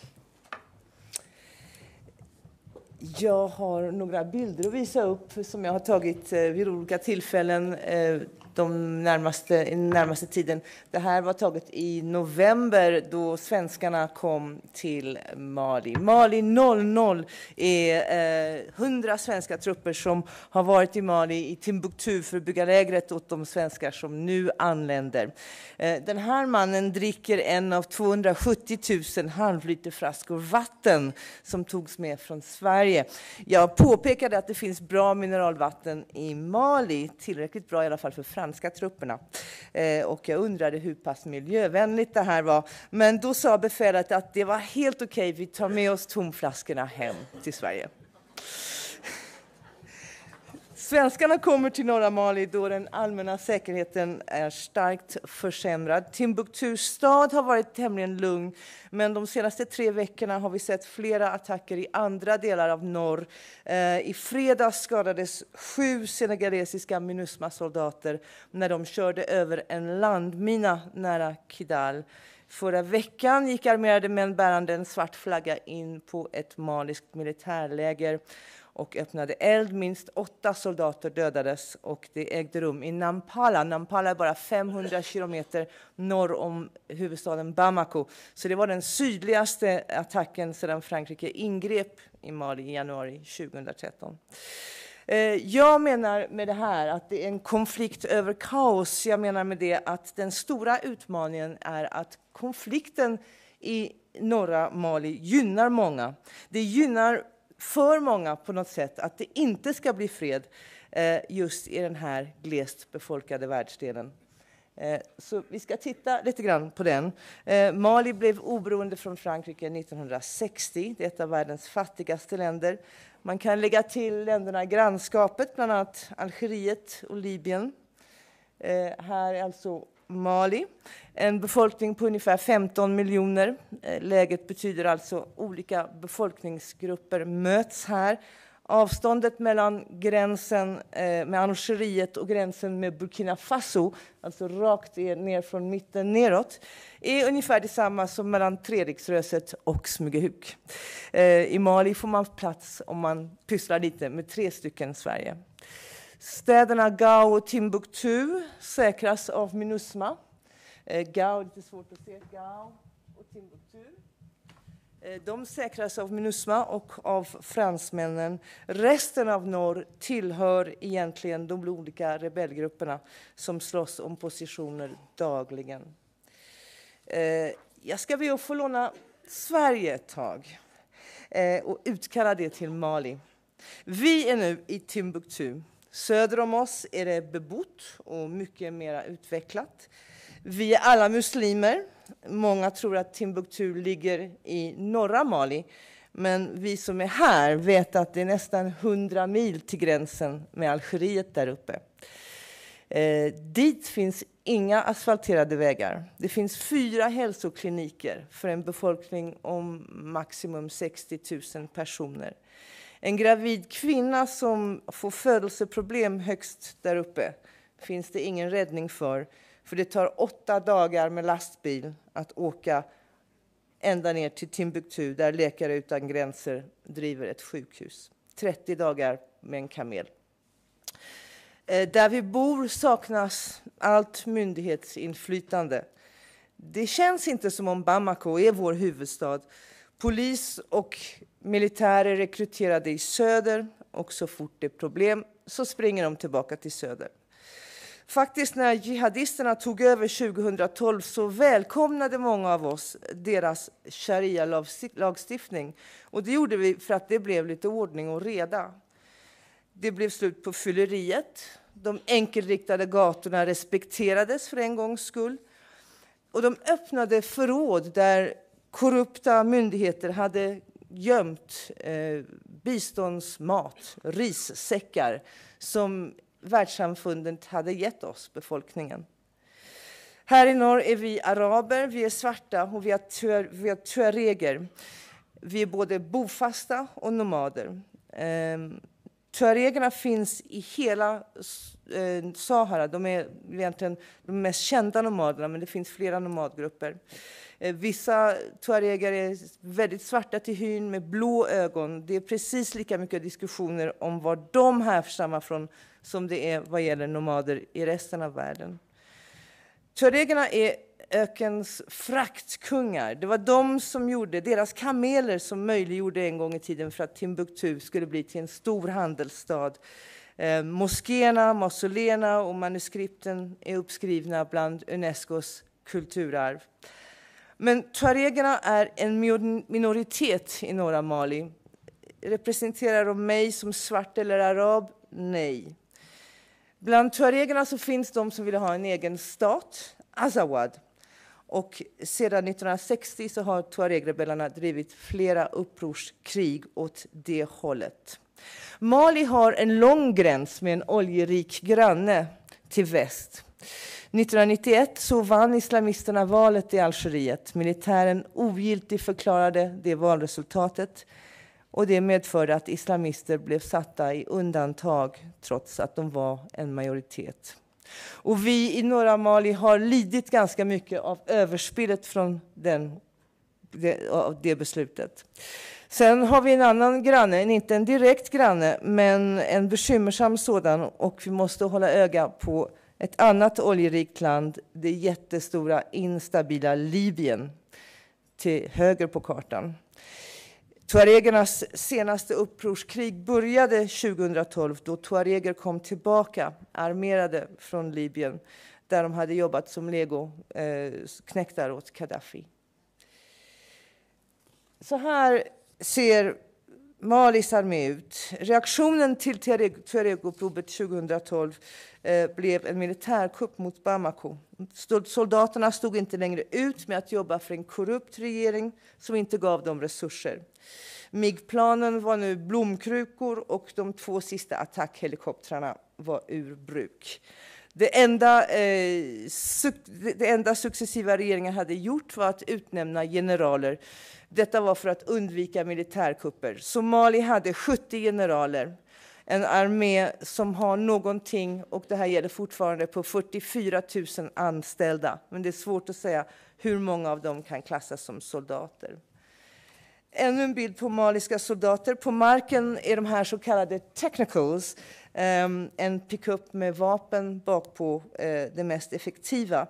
Jag har några bilder att visa upp som jag har tagit eh, vid olika tillfällen. Eh, de närmaste, närmaste tiden. Det här var taget i november då svenskarna kom till Mali. Mali 00 är eh, svenska trupper som har varit i Mali, i Timbuktu, för att bygga lägret åt de svenskar som nu anländer. Eh, den här mannen dricker en av 270 000 halvliterflaskor vatten som togs med från Sverige. Jag påpekade att det finns bra mineralvatten i Mali, tillräckligt bra i alla fall för franska trupperna. Eh, och jag undrade hur pass miljövänligt det här var. Men då sa befälet att det var helt okej, okay, vi tar med oss tomflaskorna hem till Sverige. Svenskarna kommer till norra Mali då den allmänna säkerheten är starkt försämrad. Timbuktu stad har varit tämligen lugn, men de senaste tre veckorna har vi sett flera attacker i andra delar av norr. Eh, I fredags skadades sju senegalesiska Minusma-soldater när de körde över en landmina nära Kidal. Förra veckan gick armerade män bärande en svart flagga in på ett maliskt militärläger och öppnade eld. Minst åtta soldater dödades och det ägde rum i Nampala. Nampala är bara 500 kilometer norr om huvudstaden Bamako. Så det var den sydligaste attacken sedan Frankrike ingrep i Mali i januari 2013. Eh, jag menar med det här att det är en konflikt över kaos. Jag menar med det att den stora utmaningen är att konflikten i norra Mali gynnar många. Det gynnar för många på något sätt att det inte ska bli fred eh, just i den här glest befolkade världsdelen. Eh, så vi ska titta lite grann på den. Eh, Mali blev oberoende från Frankrike 1960. Det är ett av världens fattigaste länder. Man kan lägga till länderna i grannskapet, bland annat Algeriet och Libyen. Eh, här är alltså Mali. En befolkning på ungefär 15 miljoner. Eh, läget betyder alltså olika befolkningsgrupper möts här. Avståndet mellan gränsen eh, med Algeriet och gränsen med Burkina Faso, alltså rakt ner från mitten neråt, är ungefär detsamma som mellan Treriksröset och Smygehuk. Eh, I Mali får man plats om man pysslar lite med tre stycken Sverige. Städerna Gao och Timbuktu säkras av Minusma. Eh, Gao, lite svårt att se, Gao och Timbuktu. Eh, de säkras av Minusma och av fransmännen. Resten av norr tillhör egentligen de olika rebellgrupperna som slåss om positioner dagligen. Eh, jag ska be att få låna Sverige ett tag eh, och utkalla det till Mali. Vi är nu i Timbuktu. Söder om oss är det bebott och mycket mer utvecklat. Vi är alla muslimer. Många tror att Timbuktu ligger i norra Mali. Men vi som är här vet att det är nästan 100 mil till gränsen med Algeriet där uppe. Eh, dit finns inga asfalterade vägar. Det finns fyra hälsokliniker för en befolkning om maximum 60 000 personer. En gravid kvinna som får födelseproblem högst där uppe finns det ingen räddning för. För det tar åtta dagar med lastbil att åka ända ner till Timbuktu där Läkare utan gränser driver ett sjukhus. 30 dagar med en kamel. Eh, där vi bor saknas allt myndighetsinflytande. Det känns inte som om Bamako är vår huvudstad. Polis och Militärer rekryterade i söder och så fort det är problem så springer de tillbaka till söder. Faktiskt när jihadisterna tog över 2012 så välkomnade många av oss deras sharia-lagstiftning. Och det gjorde vi för att det blev lite ordning och reda. Det blev slut på fylleriet. De enkelriktade gatorna respekterades för en gångs skull. Och de öppnade förråd där korrupta myndigheter hade gömt eh, biståndsmat, rissäckar som världssamfundet hade gett oss, befolkningen. Här i norr är vi araber, vi är svarta och vi har tuareger. Vi är både bofasta och nomader. Eh, tuaregerna finns i hela eh, Sahara. De är egentligen de mest kända nomaderna, men det finns flera nomadgrupper. Eh, vissa tuareger är väldigt svarta till hyn med blå ögon. Det är precis lika mycket diskussioner om var de härstammar från som det är vad gäller nomader i resten av världen. Tuaregerna är ökens fraktkungar. Det var de som gjorde, deras kameler som möjliggjorde en gång i tiden för att Timbuktu skulle bli till en stor handelsstad. Eh, moskéerna, mausoleerna och manuskripten är uppskrivna bland Unescos kulturarv. Men tuaregerna är en minoritet i norra Mali. Representerar de mig som svart eller arab? Nej. Bland tuaregerna så finns de som vill ha en egen stat, Azawad. Och sedan 1960 så har tuaregrebellerna drivit flera upprorskrig åt det hållet. Mali har en lång gräns med en oljerik granne till väst. 1991 så vann islamisterna valet i Algeriet. Militären ogiltig förklarade det valresultatet och det medförde att islamister blev satta i undantag trots att de var en majoritet. Och vi i norra Mali har lidit ganska mycket av överspillet från den, det, av det beslutet. Sen har vi en annan granne, inte en direkt granne, men en bekymmersam sådan. Och vi måste hålla öga på ett annat oljerikt land, det jättestora instabila Libyen, till höger på kartan. Tuaregernas senaste upprorskrig började 2012 då tuareger kom tillbaka armerade från Libyen där de hade jobbat som legoknektar eh, åt Gaddafi. Så här ser Malis armé ut. Reaktionen till Tuareg-upproret 2012 eh, blev en militärkupp mot Bamako. Soldaterna stod inte längre ut med att jobba för en korrupt regering som inte gav dem resurser. MIG-planen var nu blomkrukor och de två sista attackhelikoptrarna var ur bruk. Det enda, eh, det enda successiva regeringen hade gjort var att utnämna generaler. Detta var för att undvika militärkupper. Somali hade 70 generaler. En armé som har någonting, och det här gäller fortfarande, på 44 000 anställda. Men det är svårt att säga hur många av dem kan klassas som soldater. Ännu en bild på maliska soldater. På marken är de här så kallade technicals. Eh, en pickup med vapen bakpå, eh, det mest effektiva.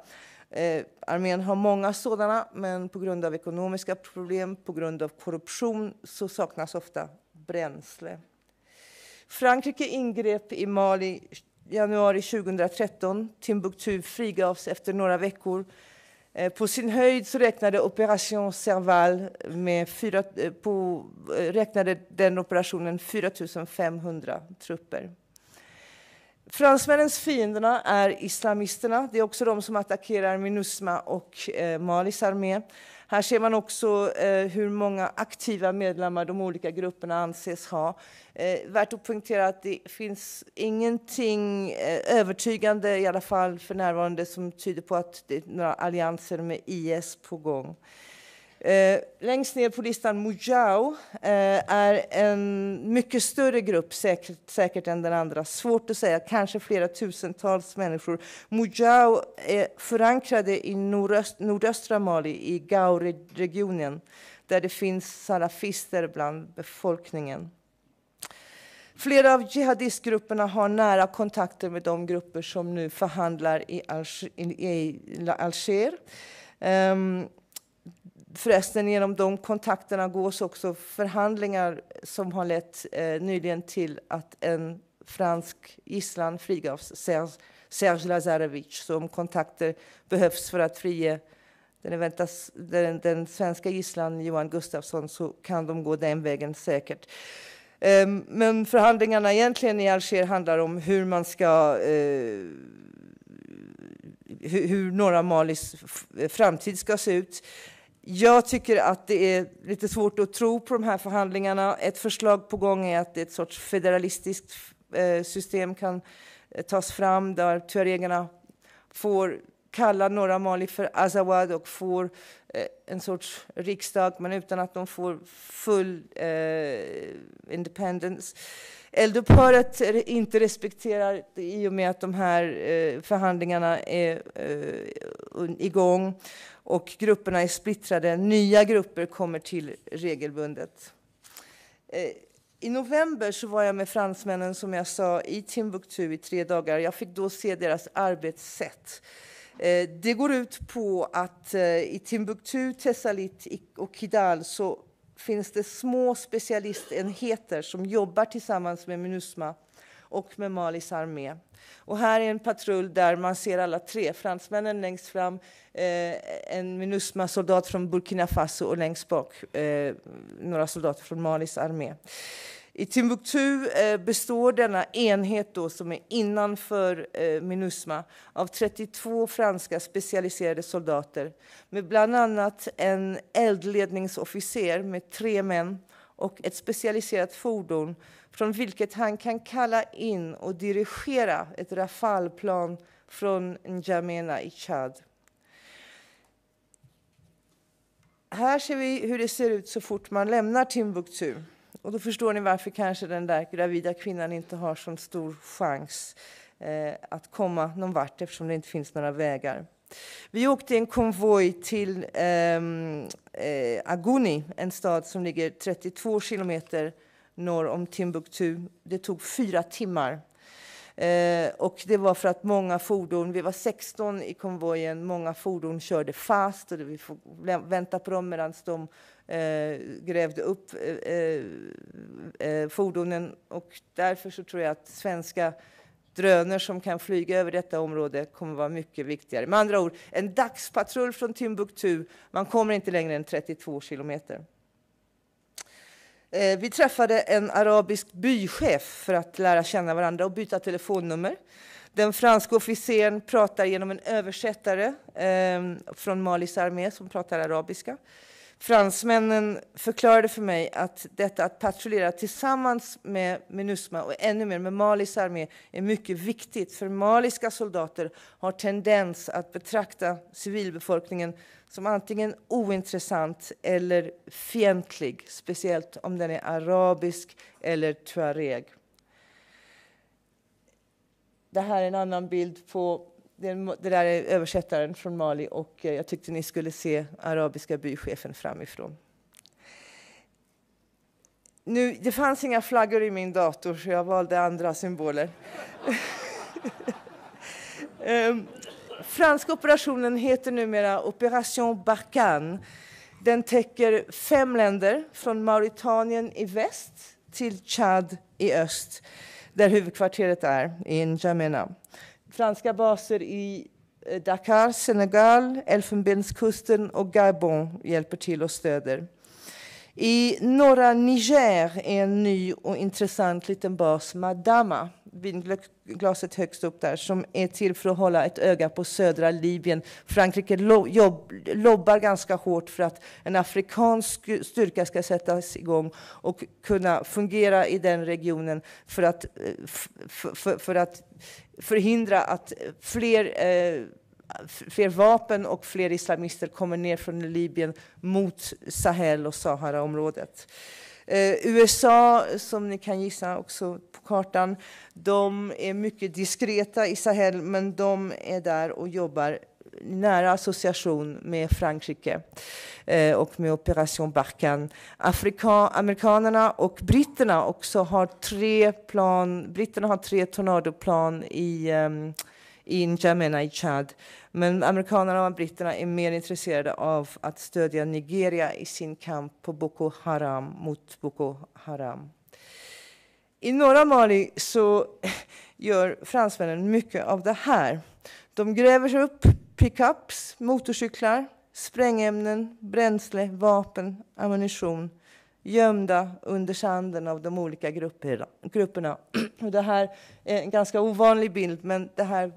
Eh, armén har många sådana, men på grund av ekonomiska problem, på grund av korruption, så saknas ofta bränsle. Frankrike ingrep i Mali januari 2013. Timbuktu frigavs efter några veckor. Eh, på sin höjd så räknade Operation Serval med fyra, eh, på, eh, räknade den operationen 4 500 trupper. Fransmännens fienderna är islamisterna. Det är också de som attackerar Minusma och eh, Malis armé. Här ser man också eh, hur många aktiva medlemmar de olika grupperna anses ha. Eh, värt att poängtera att det finns ingenting eh, övertygande, i alla fall för närvarande, som tyder på att det är några allianser med IS på gång. Eh, längst ner på listan, Mujao, eh, är en mycket större grupp säkert, säkert än den andra. Svårt att säga, kanske flera tusentals människor. Mujao är förankrade i nordöst, nordöstra Mali, i Gao-regionen, där det finns salafister bland befolkningen. Flera av jihadistgrupperna har nära kontakter med de grupper som nu förhandlar i Alger. I Alger. Um, Förresten, genom de kontakterna gås också förhandlingar som har lett eh, nyligen till att en fransk gisslan frigavs, Serge, Serge Lazarevic. Så om kontakter behövs för att frige den, väntas, den, den svenska gisslan Johan Gustafsson så kan de gå den vägen säkert. Um, men förhandlingarna egentligen i Alger handlar om hur man ska eh, hur, hur norra Malis framtid ska se ut. Jag tycker att det är lite svårt att tro på de här förhandlingarna. Ett förslag på gång är att ett sorts federalistiskt eh, system kan eh, tas fram där tuaregerna får kallar norra Mali för Azawad och får eh, en sorts riksdag, men utan att de får full eh, independence. Eldupphöret inte respekterar i och med att de här eh, förhandlingarna är eh, igång och grupperna är splittrade. Nya grupper kommer till regelbundet. Eh, I november så var jag med fransmännen som jag sa i Timbuktu i tre dagar. Jag fick då se deras arbetssätt. Eh, det går ut på att eh, i Timbuktu, Tessalit och Kidal så finns det små specialistenheter som jobbar tillsammans med Minusma och med Malis armé. Och här är en patrull där man ser alla tre. Fransmännen längst fram, eh, en Minusma-soldat från Burkina Faso och längst bak eh, några soldater från Malis armé. I Timbuktu eh, består denna enhet då, som är innanför eh, Minusma av 32 franska specialiserade soldater med bland annat en eldledningsofficer med tre män och ett specialiserat fordon från vilket han kan kalla in och dirigera ett Rafalplan från N'Djamena i Chad. Här ser vi hur det ser ut så fort man lämnar Timbuktu. Och då förstår ni varför kanske den där gravida kvinnan inte har så stor chans eh, att komma någon vart eftersom det inte finns några vägar. Vi åkte i en konvoj till ehm, eh, Aguni, en stad som ligger 32 kilometer norr om Timbuktu. Det tog fyra timmar. Eh, och det var för att många fordon, vi var 16 i konvojen, många fordon körde fast och vi fick vänta på dem medan de eh, grävde upp eh, eh, eh, fordonen. Och därför så tror jag att svenska drönare som kan flyga över detta område kommer att vara mycket viktigare. Med andra ord, en dagspatrull från Timbuktu, man kommer inte längre än 32 kilometer. Eh, vi träffade en arabisk bychef för att lära känna varandra och byta telefonnummer. Den franska officeren pratar genom en översättare eh, från Malis armé som pratar arabiska. Fransmännen förklarade för mig att detta att patrullera tillsammans med Minusma och ännu mer med Malis armé är mycket viktigt. För maliska soldater har tendens att betrakta civilbefolkningen som antingen ointressant eller fientlig, speciellt om den är arabisk eller tuareg. Det här är en annan bild på det där är översättaren från Mali och eh, jag tyckte ni skulle se arabiska bychefen framifrån. Nu, det fanns inga flaggor i min dator så jag valde andra symboler. um, franska operationen heter numera Operation Barkhane. Den täcker fem länder, från Mauritanien i väst till Tchad i öst, där huvudkvarteret är, i N'Djamena. Franska baser i eh, Dakar, Senegal, Elfenbenskusten och Gabon hjälper till och stöder. I norra Niger är en ny och intressant liten bas, Madama, vinglaset högst upp där, som är till för att hålla ett öga på södra Libyen. Frankrike jobb, lobbar ganska hårt för att en afrikansk styrka ska sättas igång och kunna fungera i den regionen för att, eh, för, för, för att förhindra att fler eh, fler vapen och fler islamister kommer ner från Libyen mot Sahel och Saharaområdet. Eh, USA, som ni kan gissa också på kartan, de är mycket diskreta i Sahel, men de är där och jobbar nära association med Frankrike eh, och med Operation Barkhane. Afrika, amerikanerna och britterna också har tre plan. Britterna har tre tornadoplan i, um, i N'Djamena i Chad. Men amerikanerna och britterna är mer intresserade av att stödja Nigeria i sin kamp på Boko Haram mot Boko Haram. I norra Mali så gör fransmännen mycket av det här. De gräver sig upp pickups, motorcyklar, sprängämnen, bränsle, vapen, ammunition gömda under sanden av de olika grupperna. Det här är en ganska ovanlig bild, men det här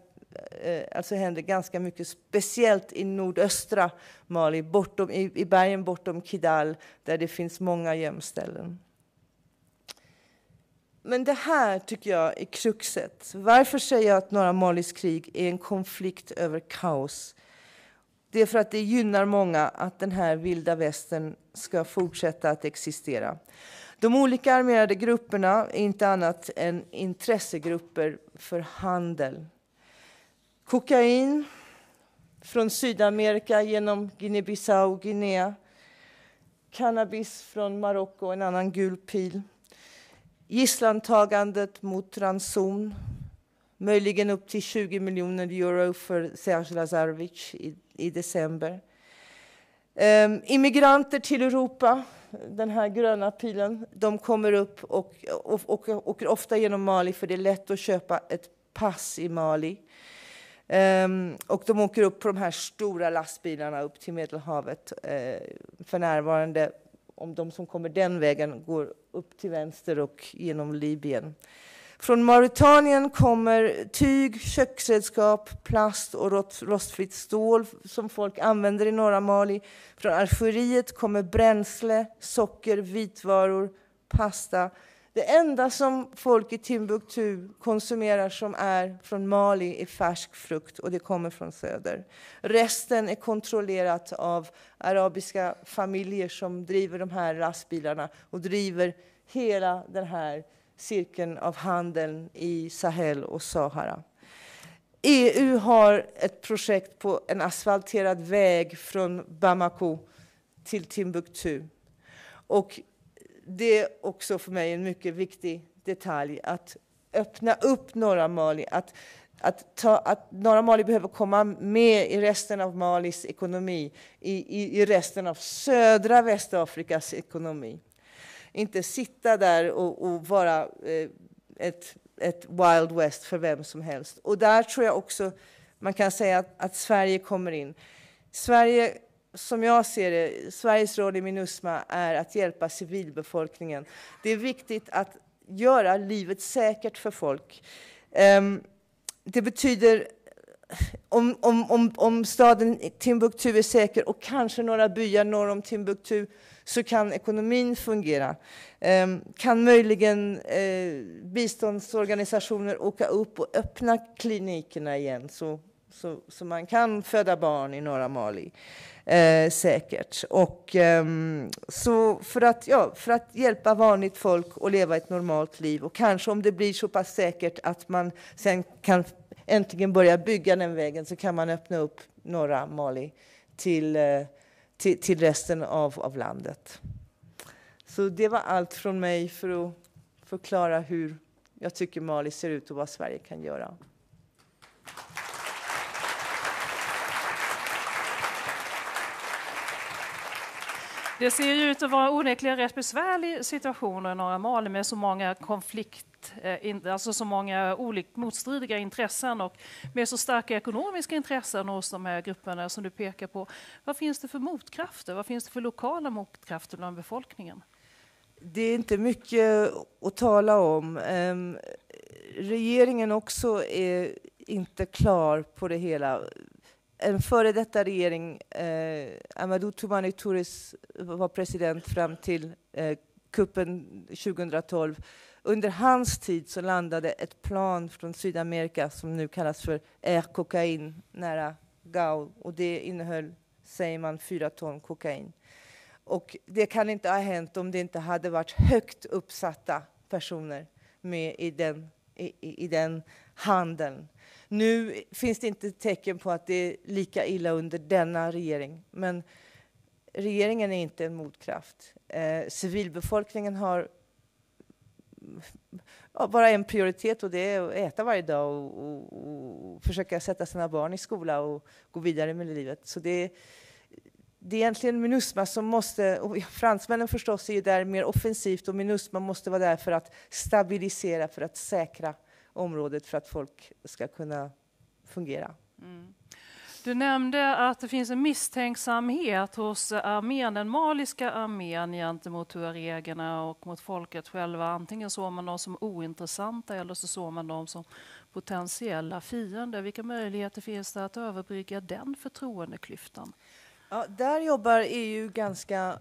eh, alltså händer ganska mycket, speciellt i nordöstra Mali, bortom, i, i bergen bortom Kidal, där det finns många gömställen. Men det här tycker jag är kruxet. Varför säger jag att norra Malis krig är en konflikt över kaos? Det är för att det gynnar många att den här vilda västern ska fortsätta att existera. De olika armerade grupperna är inte annat än intressegrupper för handel. Kokain från Sydamerika genom Guinea-Bissau, Guinea. Cannabis från Marocko, en annan gul pil gisslantagandet mot ranson, möjligen upp till 20 miljoner euro för Serge Lazarevic i, i december. Um, immigranter till Europa, den här gröna pilen, de kommer upp och, och, åker ofta genom Mali för det är lätt att köpa ett pass i Mali. Um, och de åker upp på de här stora lastbilarna upp till Medelhavet. Uh, för närvarande om de som kommer den vägen går upp till vänster och genom Libyen. Från Mauritanien kommer tyg, köksredskap, plast och rostfritt stål som folk använder i norra Mali. Från Algeriet kommer bränsle, socker, vitvaror, pasta, det enda som folk i Timbuktu konsumerar som är från Mali är färsk frukt och det kommer från söder. Resten är kontrollerat av arabiska familjer som driver de här lastbilarna och driver hela den här cirkeln av handeln i Sahel och Sahara. EU har ett projekt på en asfalterad väg från Bamako till Timbuktu. Och det är också för mig en mycket viktig detalj att öppna upp norra Mali. Att, att, ta, att norra Mali behöver komma med i resten av Malis ekonomi, i, i, i resten av södra Västafrikas ekonomi. Inte sitta där och, och vara eh, ett, ett Wild West för vem som helst. Och där tror jag också man kan säga att, att Sverige kommer in. Sverige som jag ser det, Sveriges roll i Minusma är att hjälpa civilbefolkningen. Det är viktigt att göra livet säkert för folk. Um, det betyder om, om, om, om staden Timbuktu är säker och kanske några byar norr om Timbuktu så kan ekonomin fungera. Um, kan möjligen uh, biståndsorganisationer åka upp och öppna klinikerna igen så, så, så man kan föda barn i norra Mali eh, säkert. Och, eh, så för att, ja, för att hjälpa vanligt folk att leva ett normalt liv och kanske om det blir så pass säkert att man sen kan äntligen börja bygga den vägen så kan man öppna upp norra Mali till, eh, till, till resten av, av landet. Så det var allt från mig för att förklara hur jag tycker Mali ser ut och vad Sverige kan göra. Det ser ju ut att vara onekligen rätt besvärlig situation i norra Mali med så många konflikt, eh, alltså så många olika motstridiga intressen och med så starka ekonomiska intressen hos de här grupperna som du pekar på. Vad finns det för motkrafter? Vad finns det för lokala motkrafter bland befolkningen? Det är inte mycket att tala om. Ehm, regeringen också är inte klar på det hela en före detta regering, eh, Amadou Toumani Touré var president fram till eh, kuppen 2012. Under hans tid så landade ett plan från Sydamerika som nu kallas för Air Cocaine nära Gao och det innehöll, säger man, fyra ton kokain. Och det kan inte ha hänt om det inte hade varit högt uppsatta personer med i den, i, i den handeln. Nu finns det inte tecken på att det är lika illa under denna regering, men regeringen är inte en motkraft. Eh, civilbefolkningen har ja, bara en prioritet och det är att äta varje dag och, och, och, försöka sätta sina barn i skola och gå vidare med livet. Så det, det är egentligen Minusma som måste, och fransmännen förstås är ju där mer offensivt och Minusma måste vara där för att stabilisera, för att säkra området för att folk ska kunna fungera. Mm. Du nämnde att det finns en misstänksamhet hos armén, den maliska armén gentemot tuaregerna och mot folket själva. Antingen såg man dem som ointressanta eller så såg man dem som potentiella fiender. Vilka möjligheter finns det att överbrygga den förtroendeklyftan? Ja, där jobbar EU ganska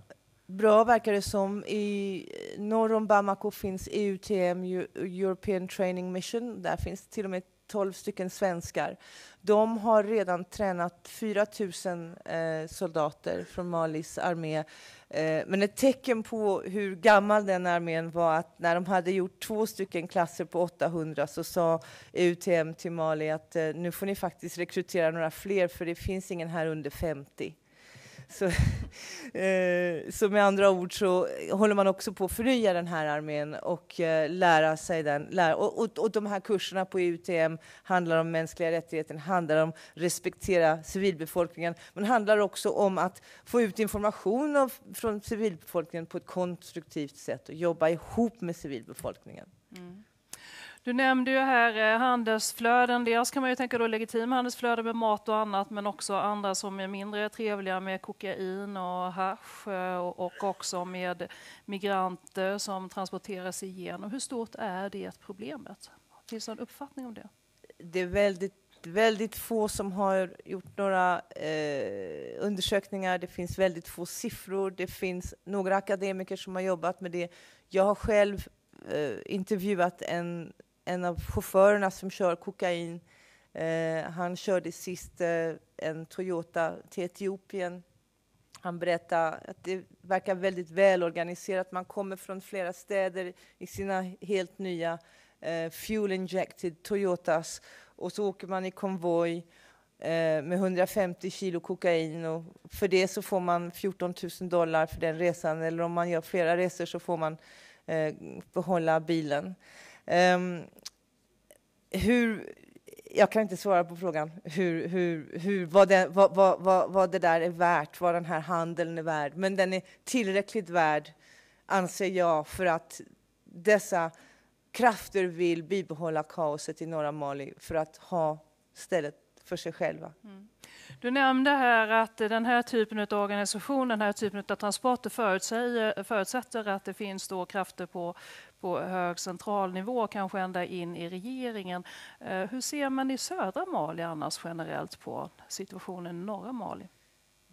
bra, verkar det som. I norr om Bamako finns EUTM, European Training Mission. Där finns till och med 12 stycken svenskar. De har redan tränat 4 000 eh, soldater från Malis armé. Eh, men ett tecken på hur gammal den armén var att när de hade gjort två stycken klasser på 800 så sa EUTM till Mali att eh, nu får ni faktiskt rekrytera några fler för det finns ingen här under 50. Så, eh, så med andra ord så håller man också på att förnya den här armén och eh, lära sig den. Lära, och, och, och, de här kurserna på UTM handlar om mänskliga rättigheter, handlar om respektera civilbefolkningen, men handlar också om att få ut information av, från civilbefolkningen på ett konstruktivt sätt och jobba ihop med civilbefolkningen. Mm. Du nämnde ju här eh, handelsflöden. Dels kan man ju tänka då legitima handelsflöden med mat och annat, men också andra som är mindre trevliga med kokain och hasch eh, och också med migranter som transporteras igenom. Hur stort är det problemet? Finns det en uppfattning om det? Det är väldigt väldigt få som har gjort några eh, undersökningar. Det finns väldigt få siffror. Det finns några akademiker som har jobbat med det. Jag har själv eh, intervjuat en en av chaufförerna som kör kokain. Eh, han körde sist eh, en Toyota till Etiopien. Han berättade att det verkar väldigt välorganiserat. Man kommer från flera städer i sina helt nya eh, fuel injected Toyotas och så åker man i konvoj eh, med 150 kilo kokain och för det så får man 14 000 dollar för den resan eller om man gör flera resor så får man eh, behålla bilen. Um, hur, jag kan inte svara på frågan hur, hur, hur, vad, det, vad, vad, vad det där är värt, vad den här handeln är värd. Men den är tillräckligt värd, anser jag, för att dessa krafter vill bibehålla kaoset i norra Mali för att ha stället för sig själva. Mm. Du nämnde här att den här typen av organisation, den här typen av transporter förutsätter att det finns då krafter på, på hög central nivå, kanske ända in i regeringen. Eh, hur ser man i södra Mali annars generellt på situationen i norra Mali?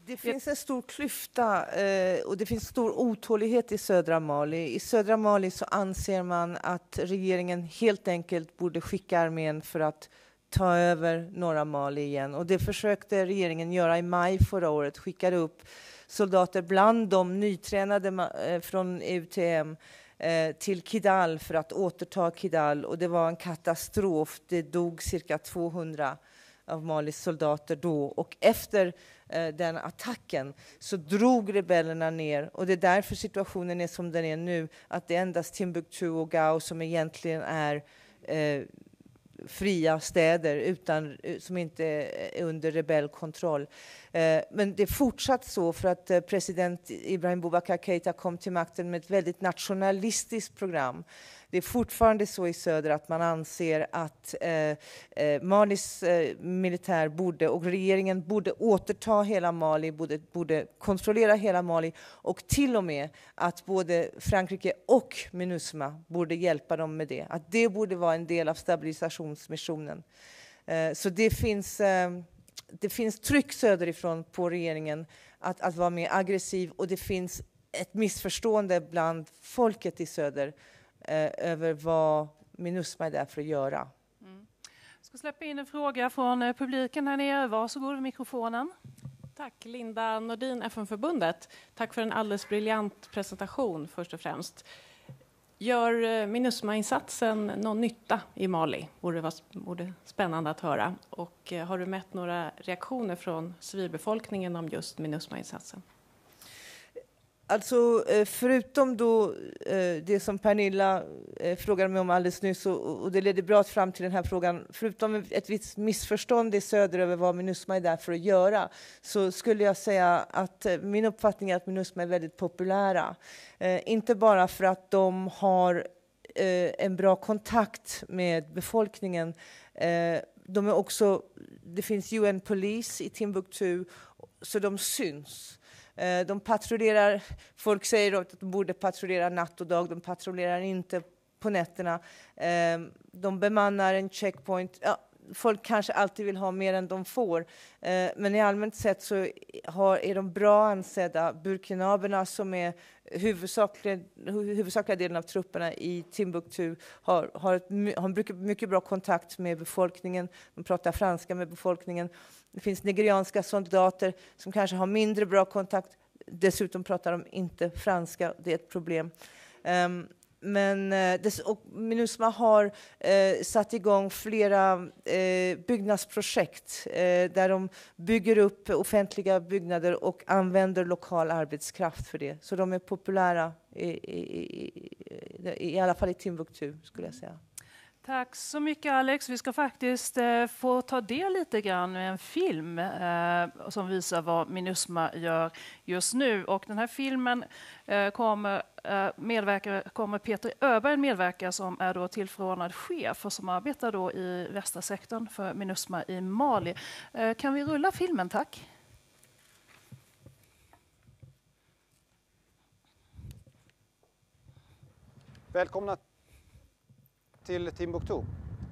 Det finns en stor klyfta eh, och det finns stor otålighet i södra Mali. I södra Mali så anser man att regeringen helt enkelt borde skicka armén för att ta över norra Mali igen. Och det försökte regeringen göra i maj förra året, skickade upp soldater bland de nytränade eh, från UTM eh, till Kidal för att återta Kidal och det var en katastrof. Det dog cirka 200 av Malis soldater då och efter eh, den attacken så drog rebellerna ner och det är därför situationen är som den är nu, att det är endast Timbuktu och Gao som egentligen är eh, fria städer utan, eh, som inte är under rebellkontroll. Eh, men det är fortsatt så för att eh, president Ibrahim Boubacar Keita kom till makten med ett väldigt nationalistiskt program det är fortfarande så i söder att man anser att eh, eh, Malis eh, militär borde och regeringen borde återta hela Mali, borde, borde kontrollera hela Mali och till och med att både Frankrike och Minusma borde hjälpa dem med det. Att det borde vara en del av stabilisationsmissionen. Eh, så det finns det finns tryck söderifrån på regeringen att, att vara mer aggressiv och det finns ett missförstående bland folket i söder eh, över vad Minusma är där för att göra. Mm. Jag ska släppa in en fråga från eh, publiken här nere. Varsågod med mikrofonen. Tack. Linda Nordin, FN-förbundet. Tack för en alldeles briljant presentation först och främst. Gör eh, Minusma-insatsen någon nytta i Mali? Vore, vore spännande att höra. Och eh, har du mätt några reaktioner från civilbefolkningen om just Minusma-insatsen? Alltså, eh, förutom då eh, det som Pernilla eh, frågade mig om alldeles nyss, och det ledde bra fram till den här frågan, förutom ett visst missförstånd i söder över vad Minusma är där för att göra, så skulle jag säga att min uppfattning är att Minusma är väldigt populära. Inte bara för att de har en bra kontakt med befolkningen. De är också, det finns UN Police i Timbuktu, så de syns. Eh, de patrullerar, folk säger att de borde patrullera natt och dag, de patrullerar inte på nätterna. Ehm, de bemannar en checkpoint. Ja, folk kanske alltid vill ha mer än de får, eh, men i allmänt sett så är de bra ansedda. Burkinaberna som är huvudsakliga, huvudsakliga delen av trupperna i Timbuktu har, har, ett, har mycket, mycket bra kontakt med befolkningen. De pratar franska med befolkningen. Det finns nigerianska soldater som kanske har mindre bra kontakt. Dessutom pratar de inte franska, det är ett problem. Um, men eh, och Minusma har eh, satt igång flera eh, byggnadsprojekt eh, där de bygger upp offentliga byggnader och använder lokal arbetskraft för det. Så de är populära, i, i, i, i alla fall i Timbuktu, skulle jag säga. Tack så mycket Alex. Vi ska faktiskt eh, få ta del lite grann med en film eh, som visar vad Minusma gör just nu. Och den här filmen eh, kommer, eh, medverka, kommer Peter Öberg medverka som är då tillförordnad chef och som arbetar då i västra sektorn för Minusma i Mali. Eh, kan vi rulla filmen, tack? Välkomna till Timbuktu.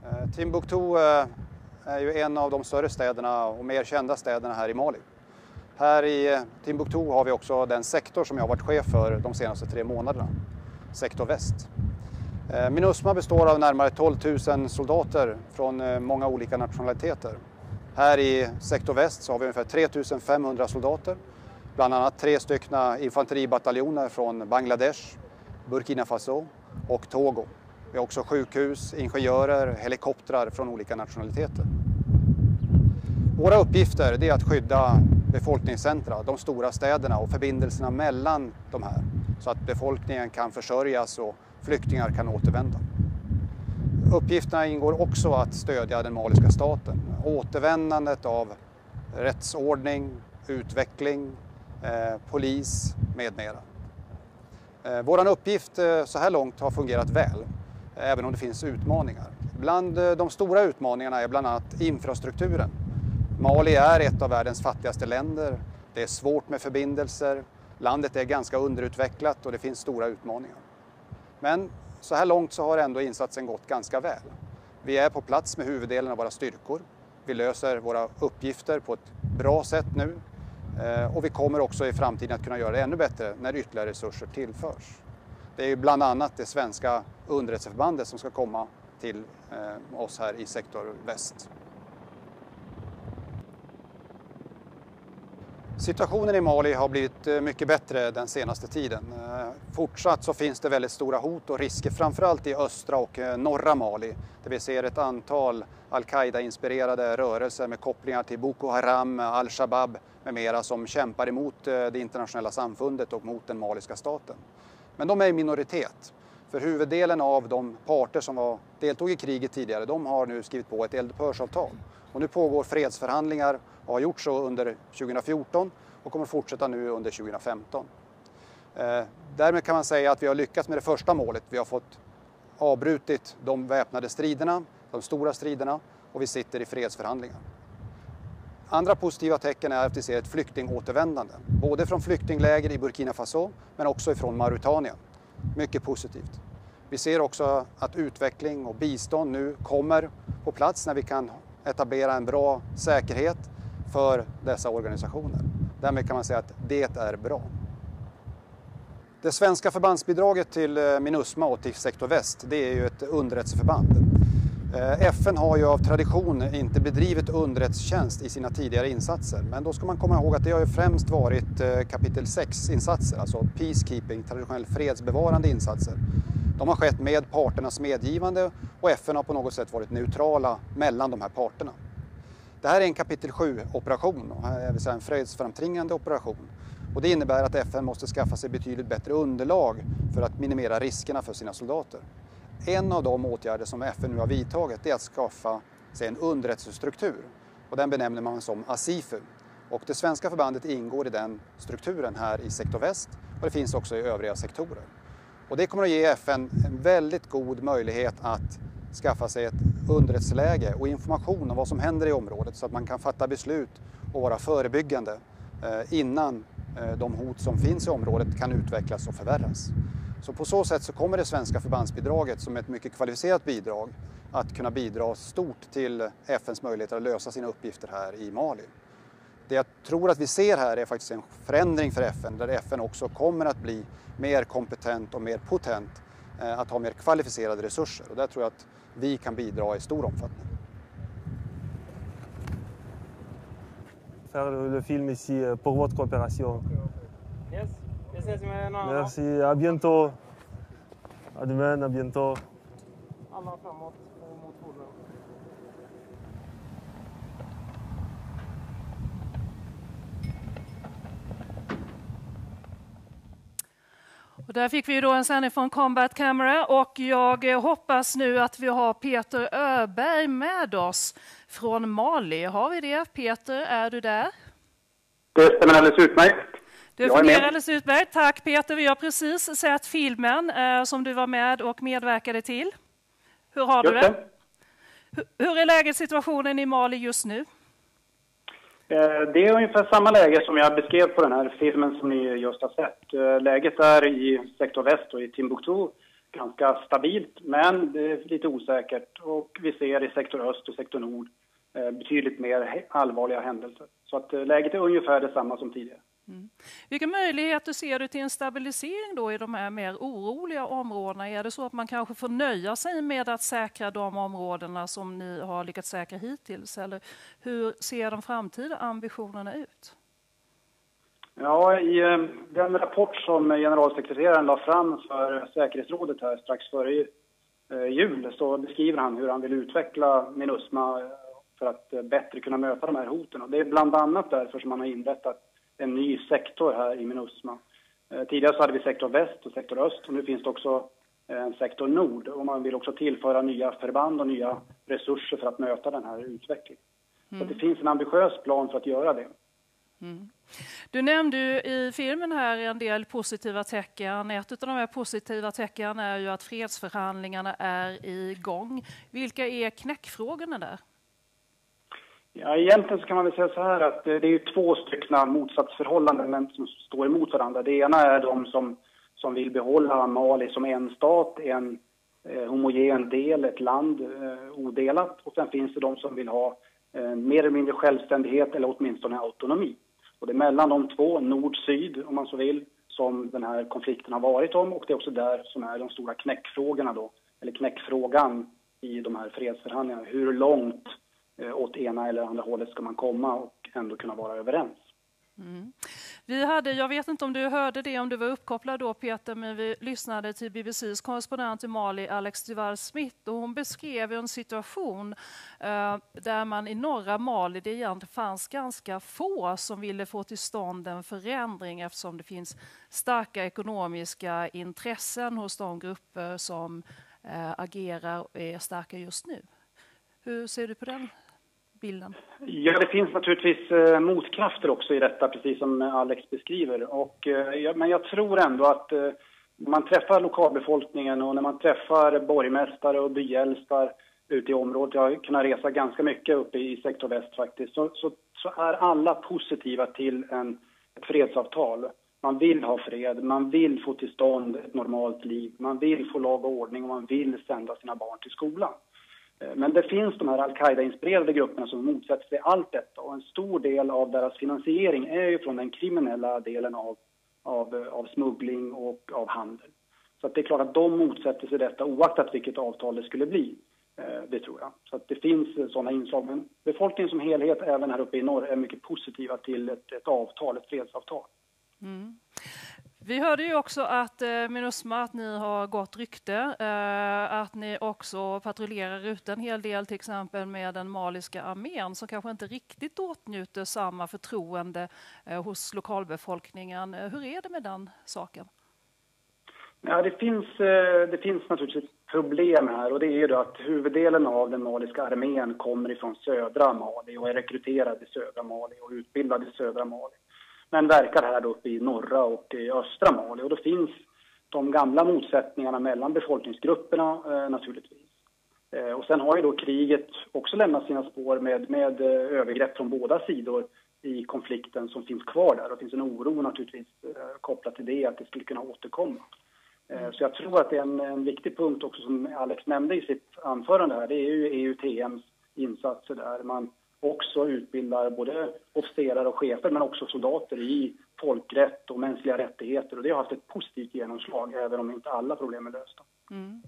Eh, Timbuktu eh, är ju en av de större städerna och mer kända städerna här i Mali. Här i eh, Timbuktu har vi också den sektor som jag har varit chef för de senaste tre månaderna, sektor väst. Minusma består av närmare 12 000 soldater från många olika nationaliteter. Här i sektor väst så har vi ungefär 3 500 soldater, bland annat tre stycken infanteribataljoner från Bangladesh, Burkina Faso och Togo. Vi har också sjukhus, ingenjörer, helikoptrar från olika nationaliteter. Våra uppgifter är att skydda befolkningscentra, de stora städerna och förbindelserna mellan de här så att befolkningen kan försörjas och flyktingar kan återvända. Uppgifterna ingår också att stödja den maliska staten, återvändandet av rättsordning, utveckling, eh, polis med mera. Eh, Vår uppgift eh, så här långt har fungerat väl även om det finns utmaningar. Bland eh, de stora utmaningarna är bland annat infrastrukturen. Mali är ett av världens fattigaste länder. Det är svårt med förbindelser. Landet är ganska underutvecklat och det finns stora utmaningar. Men så här långt så har ändå insatsen gått ganska väl. Vi är på plats med huvuddelen av våra styrkor. Vi löser våra uppgifter på ett bra sätt nu eh, och vi kommer också i framtiden att kunna göra det ännu bättre när ytterligare resurser tillförs. Det är bland annat det svenska underrättelseförbandet som ska komma till eh, oss här i sektor väst. Situationen i Mali har blivit eh, mycket bättre den senaste tiden. Eh, fortsatt så finns det väldigt stora hot och risker, framförallt i östra och norra Mali, där vi ser ett antal al-Qaida-inspirerade rörelser med kopplingar till Boko Haram, Al-Shabab med mera som kämpar emot det internationella samfundet och mot den maliska staten. Men de är i minoritet. För huvuddelen av de parter som var, deltog i kriget tidigare, de har nu skrivit på ett eldupphörsavtal. Och nu pågår fredsförhandlingar och har gjort så under 2014 och kommer fortsätta nu under 2015. Eh, därmed kan man säga att vi har lyckats med det första målet. Vi har fått avbrutit de väpnade striderna, de stora striderna och vi sitter i fredsförhandlingar. Andra positiva tecken är att vi ser ett flyktingåtervändande, både från flyktingläger i Burkina Faso men också från Mauritanien. Mycket positivt. Vi ser också att utveckling och bistånd nu kommer på plats när vi kan etablera en bra säkerhet för dessa organisationer. Därmed kan man säga att det är bra. Det svenska förbandsbidraget till eh, Minusma och till Sektor Väst, det är ju ett underrättelseförband. Eh, FN har ju av tradition inte bedrivit underrättelsetjänst i sina tidigare insatser men då ska man komma ihåg att det har ju främst varit eh, kapitel 6-insatser, alltså peacekeeping, traditionell fredsbevarande insatser. De har skett med parternas medgivande och FN har på något sätt varit neutrala mellan de här parterna. Det här är en kapitel 7-operation, det vill säga en fredsframtvingande operation. Och det innebär att FN måste skaffa sig betydligt bättre underlag för att minimera riskerna för sina soldater. En av de åtgärder som FN nu har vidtagit är att skaffa sig en underrättelsestruktur och den benämner man som ASIFU. Och det svenska förbandet ingår i den strukturen här i sektor väst och det finns också i övriga sektorer. Och det kommer att ge FN en väldigt god möjlighet att skaffa sig ett underrättelseläge och information om vad som händer i området så att man kan fatta beslut och vara förebyggande eh, innan eh, de hot som finns i området kan utvecklas och förvärras. Så på så sätt så kommer det svenska förbandsbidraget som ett mycket kvalificerat bidrag att kunna bidra stort till FNs möjligheter att lösa sina uppgifter här i Mali. Det jag tror att vi ser här är faktiskt en förändring för FN där FN också kommer att bli mer kompetent och mer potent eh, att ha mer kvalificerade resurser och där tror jag att vi kan bidra i stor omfattning. Faire le film ici euh, pour votre coopération. Yes. Merci, à bientôt. À demain, à bientôt. Och där fick vi då en sändning från Combat Camera och jag hoppas nu att vi har Peter Öberg med oss från Mali. Har vi det? Peter, är du där? Det stämmer alldeles utmärkt. Det fungerar alldeles utmärkt. Tack Peter. Vi har precis sett filmen eh, som du var med och medverkade till. Hur har du det? Hur, hur är läget, situationen i Mali just nu? Eh, det är ungefär samma läge som jag beskrev på den här filmen som ni just har sett. Eh, läget är i sektor väst och i Timbuktu ganska stabilt, men det är lite osäkert. Och vi ser i sektor öst och sektor nord eh, betydligt mer allvarliga händelser. Så att läget är ungefär detsamma som tidigare. Mm. Vilka möjligheter ser du till en stabilisering då i de här mer oroliga områdena? Är det så att man kanske får nöja sig med att säkra de områdena som ni har lyckats säkra hittills? Eller hur ser de framtida ambitionerna ut? Ja, i eh, den rapport som generalsekreteraren la fram för säkerhetsrådet här strax före eh, jul så beskriver han hur han vill utveckla Minusma för att eh, bättre kunna möta de här hoten. Och det är bland annat därför som man har inrättat en ny sektor här i Minusma. Eh, tidigare så hade vi sektor väst och sektor öst och nu finns det också eh, en sektor nord och man vill också tillföra nya förband och nya resurser för att möta den här utvecklingen. Mm. Så det finns en ambitiös plan för att göra det. Mm. Du nämnde i filmen här en del positiva tecken. Ett av de här positiva tecknen är ju att fredsförhandlingarna är igång. Vilka är knäckfrågorna där? Ja, egentligen så kan man väl säga så här att eh, det är ju två stycken motsatsförhållanden men som står emot varandra. Det ena är de som, som vill behålla Mali som en stat, en eh, homogen del, ett land eh, odelat. Och sen finns det de som vill ha eh, mer eller mindre självständighet eller åtminstone autonomi. Och det är mellan de två, nord-syd om man så vill, som den här konflikten har varit om och det är också där som är de stora knäckfrågorna då, eller knäckfrågan i de här fredsförhandlingarna. Hur långt Eh, åt ena eller andra hållet ska man komma och ändå kunna vara överens. Mm. Vi hade, jag vet inte om du hörde det, om du var uppkopplad då Peter, men vi lyssnade till BBCs korrespondent i Mali, Alex Duval Smith, och hon beskrev en situation eh, där man i norra Mali, det egentligen fanns ganska få som ville få till stånd en förändring eftersom det finns starka ekonomiska intressen hos de grupper som eh, agerar och är starka just nu. Hur ser du på den bilden? Ja, det finns naturligtvis eh, motkrafter också i detta, precis som Alex beskriver. Och, eh, men jag tror ändå att eh, när man träffar lokalbefolkningen och när man träffar borgmästare och byälstar ute i området, jag har kunnat resa ganska mycket uppe i sektor väst faktiskt, så, så, så är alla positiva till en, ett fredsavtal. Man vill ha fred, man vill få till stånd ett normalt liv, man vill få lag och ordning och man vill sända sina barn till skolan. Eh, men det finns de här al-Qaida-inspirerade grupperna som motsätter sig allt detta och en stor del av deras finansiering är ju från den kriminella delen av, av, av smuggling och av handel. Så det är klart att de motsätter sig detta oaktat vilket avtal det skulle bli. Eh, det tror jag. Så att det finns eh, sådana inslag. Men befolkningen som helhet, även här uppe i norr, är mycket positiva till ett, ett avtal, ett fredsavtal. Mm. Vi hörde ju också att eh, Minusma, att ni har gott rykte, eh, att ni också patrullerar ute en hel del, till exempel med den maliska armén som kanske inte riktigt åtnjuter samma förtroende eh, hos lokalbefolkningen. Eh, hur är det med den saken? Ja, det, finns, eh, det finns naturligtvis ett problem här och det är ju att huvuddelen av den maliska armén kommer ifrån södra Mali och är rekryterad i södra Mali och utbildad i södra Mali men verkar här uppe i norra och i östra Mali. Och då finns de gamla motsättningarna mellan befolkningsgrupperna eh, naturligtvis. Eh, och sen har ju då kriget också lämnat sina spår med, med eh, övergrepp från båda sidor i konflikten som finns kvar där. Det finns en oro naturligtvis eh, kopplat till det, att det skulle kunna återkomma. Eh, så jag tror att det är en, en viktig punkt också som Alex nämnde i sitt anförande här, det är ju EUTMs insatser där. Man också utbildar både officerare och chefer men också soldater i folkrätt och mänskliga rättigheter. Och det har haft ett positivt genomslag även om inte alla problem är lösta. Mm.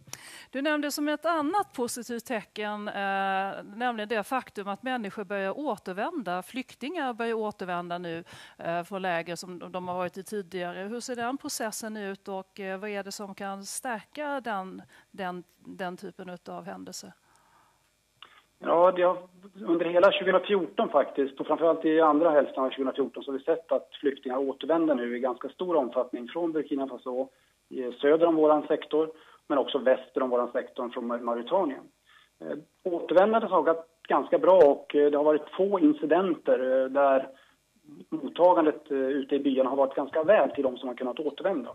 Du nämnde som ett annat positivt tecken, eh, nämligen det faktum att människor börjar återvända. Flyktingar börjar återvända nu eh, från läger som de har varit i tidigare. Hur ser den processen ut och eh, vad är det som kan stärka den, den, den typen av händelser? Ja, det har, under hela 2014 faktiskt, och framförallt i andra hälften av 2014, så har vi sett att flyktingar återvänder nu i ganska stor omfattning från Burkina Faso, söder om vår sektor, men också väster om vår sektor från Mauritanien. Eh, återvändandet har gått ganska bra och eh, det har varit få incidenter eh, där mottagandet eh, ute i byarna har varit ganska väl till de som har kunnat återvända.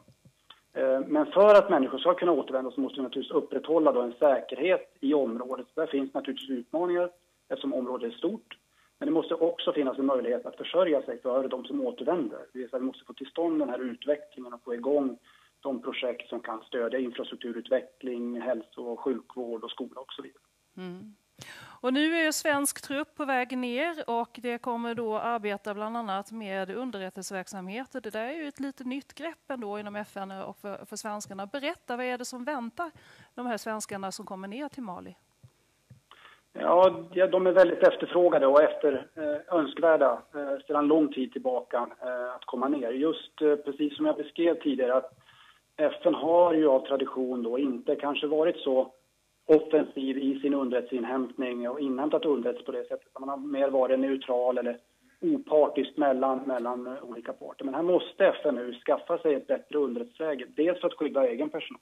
Eh, men för att människor ska kunna återvända så måste vi naturligtvis upprätthålla då en säkerhet i området. Där finns naturligtvis utmaningar eftersom området är stort. Men det måste också finnas en möjlighet att försörja sig för de som återvänder. vi måste få till stånd den här utvecklingen och få igång de projekt som kan stödja infrastrukturutveckling, hälso och sjukvård och skola och så vidare. Mm. Och nu är svensk trupp på väg ner och det kommer då arbeta bland annat med underrättelseverksamhet. Det där är ju ett lite nytt grepp ändå inom FN och för, för svenskarna. Berätta, vad är det som väntar de här svenskarna som kommer ner till Mali? Ja, de är väldigt efterfrågade och efter, eh, önskvärda eh, sedan lång tid tillbaka eh, att komma ner. Just eh, precis som jag beskrev tidigare att FN har ju av tradition då inte kanske varit så offensiv i sin underrättelseinhämtning och inhämtat underrättelse på det sättet. Man har mer varit neutral eller opartisk mellan, mellan olika parter. Men här måste FN nu skaffa sig ett bättre underrättelseläge. Dels för att skydda egen personal,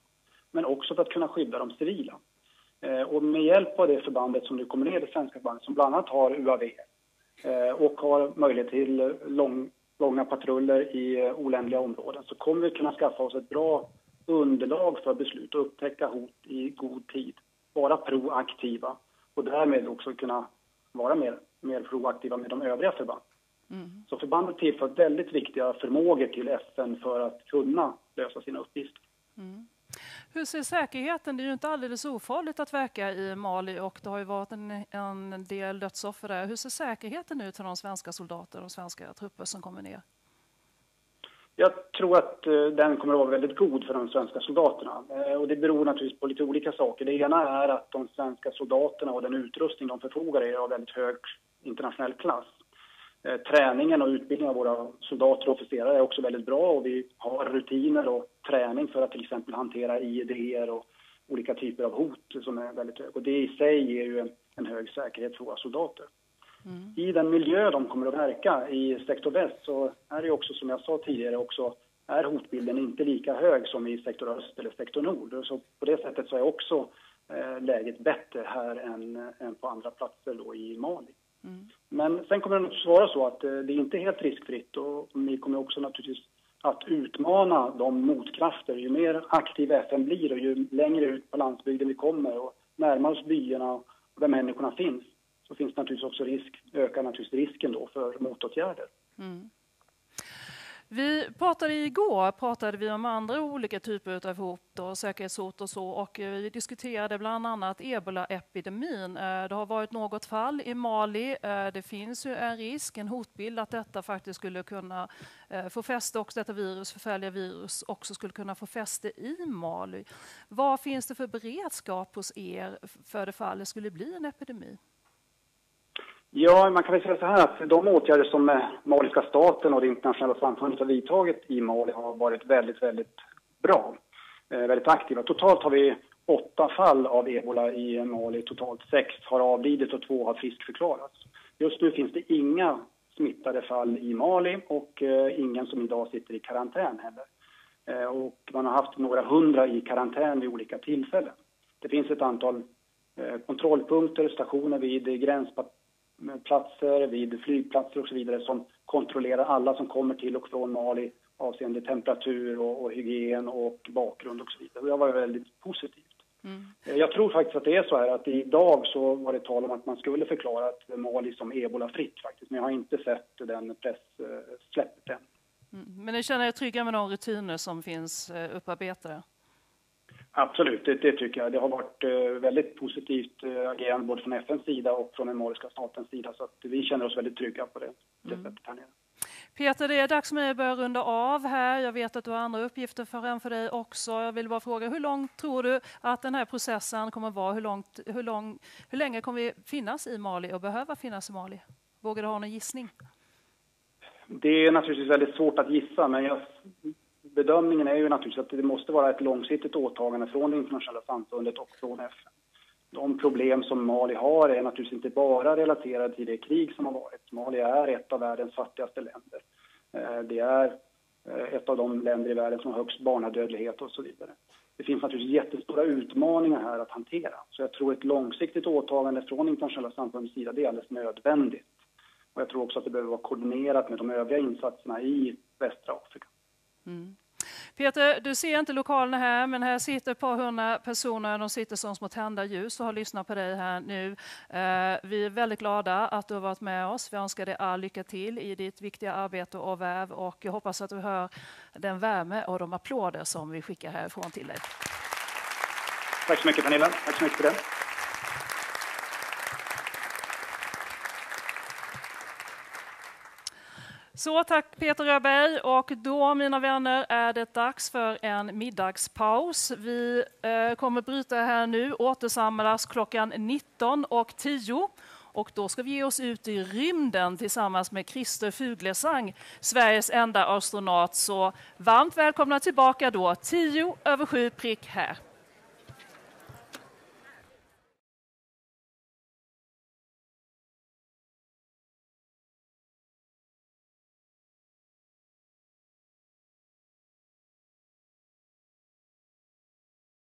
men också för att kunna skydda de civila. Eh, och med hjälp av det förbandet som nu kommer ner, det svenska förbandet, som bland annat har UAV eh, och har möjlighet till lång, långa patruller i eh, oländliga områden, så kommer vi kunna skaffa oss ett bra underlag för beslut och upptäcka hot i god tid vara proaktiva och därmed också kunna vara mer, mer proaktiva med de övriga förbanden. Mm. Så förbandet tillför väldigt viktiga förmågor till FN för att kunna lösa sina uppgifter. Mm. Hur ser säkerheten? Det är ju inte alldeles ofarligt att verka i Mali och det har ju varit en, en del dödsoffer där. Hur ser säkerheten ut för de svenska soldater och svenska trupper som kommer ner? Jag tror att eh, den kommer att vara väldigt god för de svenska soldaterna. Eh, och det beror naturligtvis på lite olika saker. Det ena är att de svenska soldaterna och den utrustning de förfogar över är av väldigt hög internationell klass. Eh, träningen och utbildningen av våra soldater och officerare är också väldigt bra och vi har rutiner och träning för att till exempel hantera IED och olika typer av hot som är väldigt hög. Och det i sig ger ju en, en hög säkerhet för våra soldater. Mm. I den miljö de kommer att verka i sektor väst så är det också som jag sa tidigare också är hotbilden inte lika hög som i sektor öst eller sektor nord. Så på det sättet så är också eh, läget bättre här än, än på andra platser då i Mali. Mm. Men sen kommer det att vara så att eh, det är inte helt riskfritt och vi kommer också naturligtvis att utmana de motkrafter. Ju mer aktiv FN blir och ju längre ut på landsbygden vi kommer och närmar oss byarna och där människorna finns så finns naturligtvis också risk, ökar naturligtvis risken då för motåtgärder. Mm. Vi pratade igår pratade vi om andra olika typer av hot och säkerhetshot och så och eh, vi diskuterade bland annat ebola-epidemin. Eh, det har varit något fall i Mali. Eh, det finns ju en risk, en hotbild att detta faktiskt skulle kunna få fäste också detta virus, förfärliga virus, också skulle kunna få fäste i Mali. Vad finns det för beredskap hos er för det fall det skulle bli en epidemi? Ja, man kan väl säga så här att de åtgärder som eh, maliska staten och det internationella samfundet har vidtagit i Mali har varit väldigt, väldigt bra. Eh, väldigt aktiva. Totalt har vi åtta fall av ebola i Mali. Totalt sex har avlidit och två har friskförklarats. Just nu finns det inga smittade fall i Mali och eh, ingen som idag sitter i karantän heller. Eh, och man har haft några hundra i karantän vid olika tillfällen. Det finns ett antal eh, kontrollpunkter, stationer vid gränspatruller platser, vid flygplatser och så vidare som kontrollerar alla som kommer till och från Mali avseende temperatur och, och hygien och bakgrund och så vidare. Det var väldigt positivt. Mm. Eh, jag tror faktiskt att det är så här att idag så var det tal om att man skulle förklara att Mali som ebolafritt faktiskt, men jag har inte sett den presssläppet än. Mm. Men ni känner er trygga med de rutiner som finns eh, upparbetade? Absolut, det, det, tycker jag. Det har varit eh, väldigt positivt eh, agerande både från FNs sida och från den maliska statens sida. Så att vi känner oss väldigt trygga på det, det mm. sättet här nere. Peter, det är dags för mig att börja runda av här. Jag vet att du har andra uppgifter framför dig också. Jag vill bara fråga, hur långt tror du att den här processen kommer att vara? Hur, långt, hur, lång, hur länge kommer vi finnas i Mali och behöva finnas i Mali? Vågar du ha någon gissning? Det är naturligtvis väldigt svårt att gissa, men jag bedömningen är ju naturligtvis att det måste vara ett långsiktigt åtagande från det internationella samfundet och från FN. De problem som Mali har är naturligtvis inte bara relaterade till det krig som har varit. Mali är ett av världens fattigaste länder. Eh, det är eh, ett av de länder i världen som har högst barnadödlighet och så vidare. Det finns naturligtvis jättestora utmaningar här att hantera. Så jag tror ett långsiktigt åtagande från internationella samfundets sida, det är alldeles nödvändigt. Och jag tror också att det behöver vara koordinerat med de övriga insatserna i västra Afrika. Mm. Peter, du ser inte lokalerna här, men här sitter ett par hundra personer. De sitter som små tända ljus och har lyssnat på dig här nu. Eh, vi är väldigt glada att du har varit med oss. Vi önskar dig all lycka till i ditt viktiga arbete och väv och jag hoppas att du hör den värme och de applåder som vi skickar härifrån till dig. Tack så mycket Pernilla. Tack så mycket för det. Så tack Peter Röberg och då mina vänner är det dags för en middagspaus. Vi eh, kommer bryta här nu, återsamlas klockan 19.10 och då ska vi ge oss ut i rymden tillsammans med Christer Fuglesang, Sveriges enda astronaut. Så varmt välkomna tillbaka då, 10 över 7 prick här.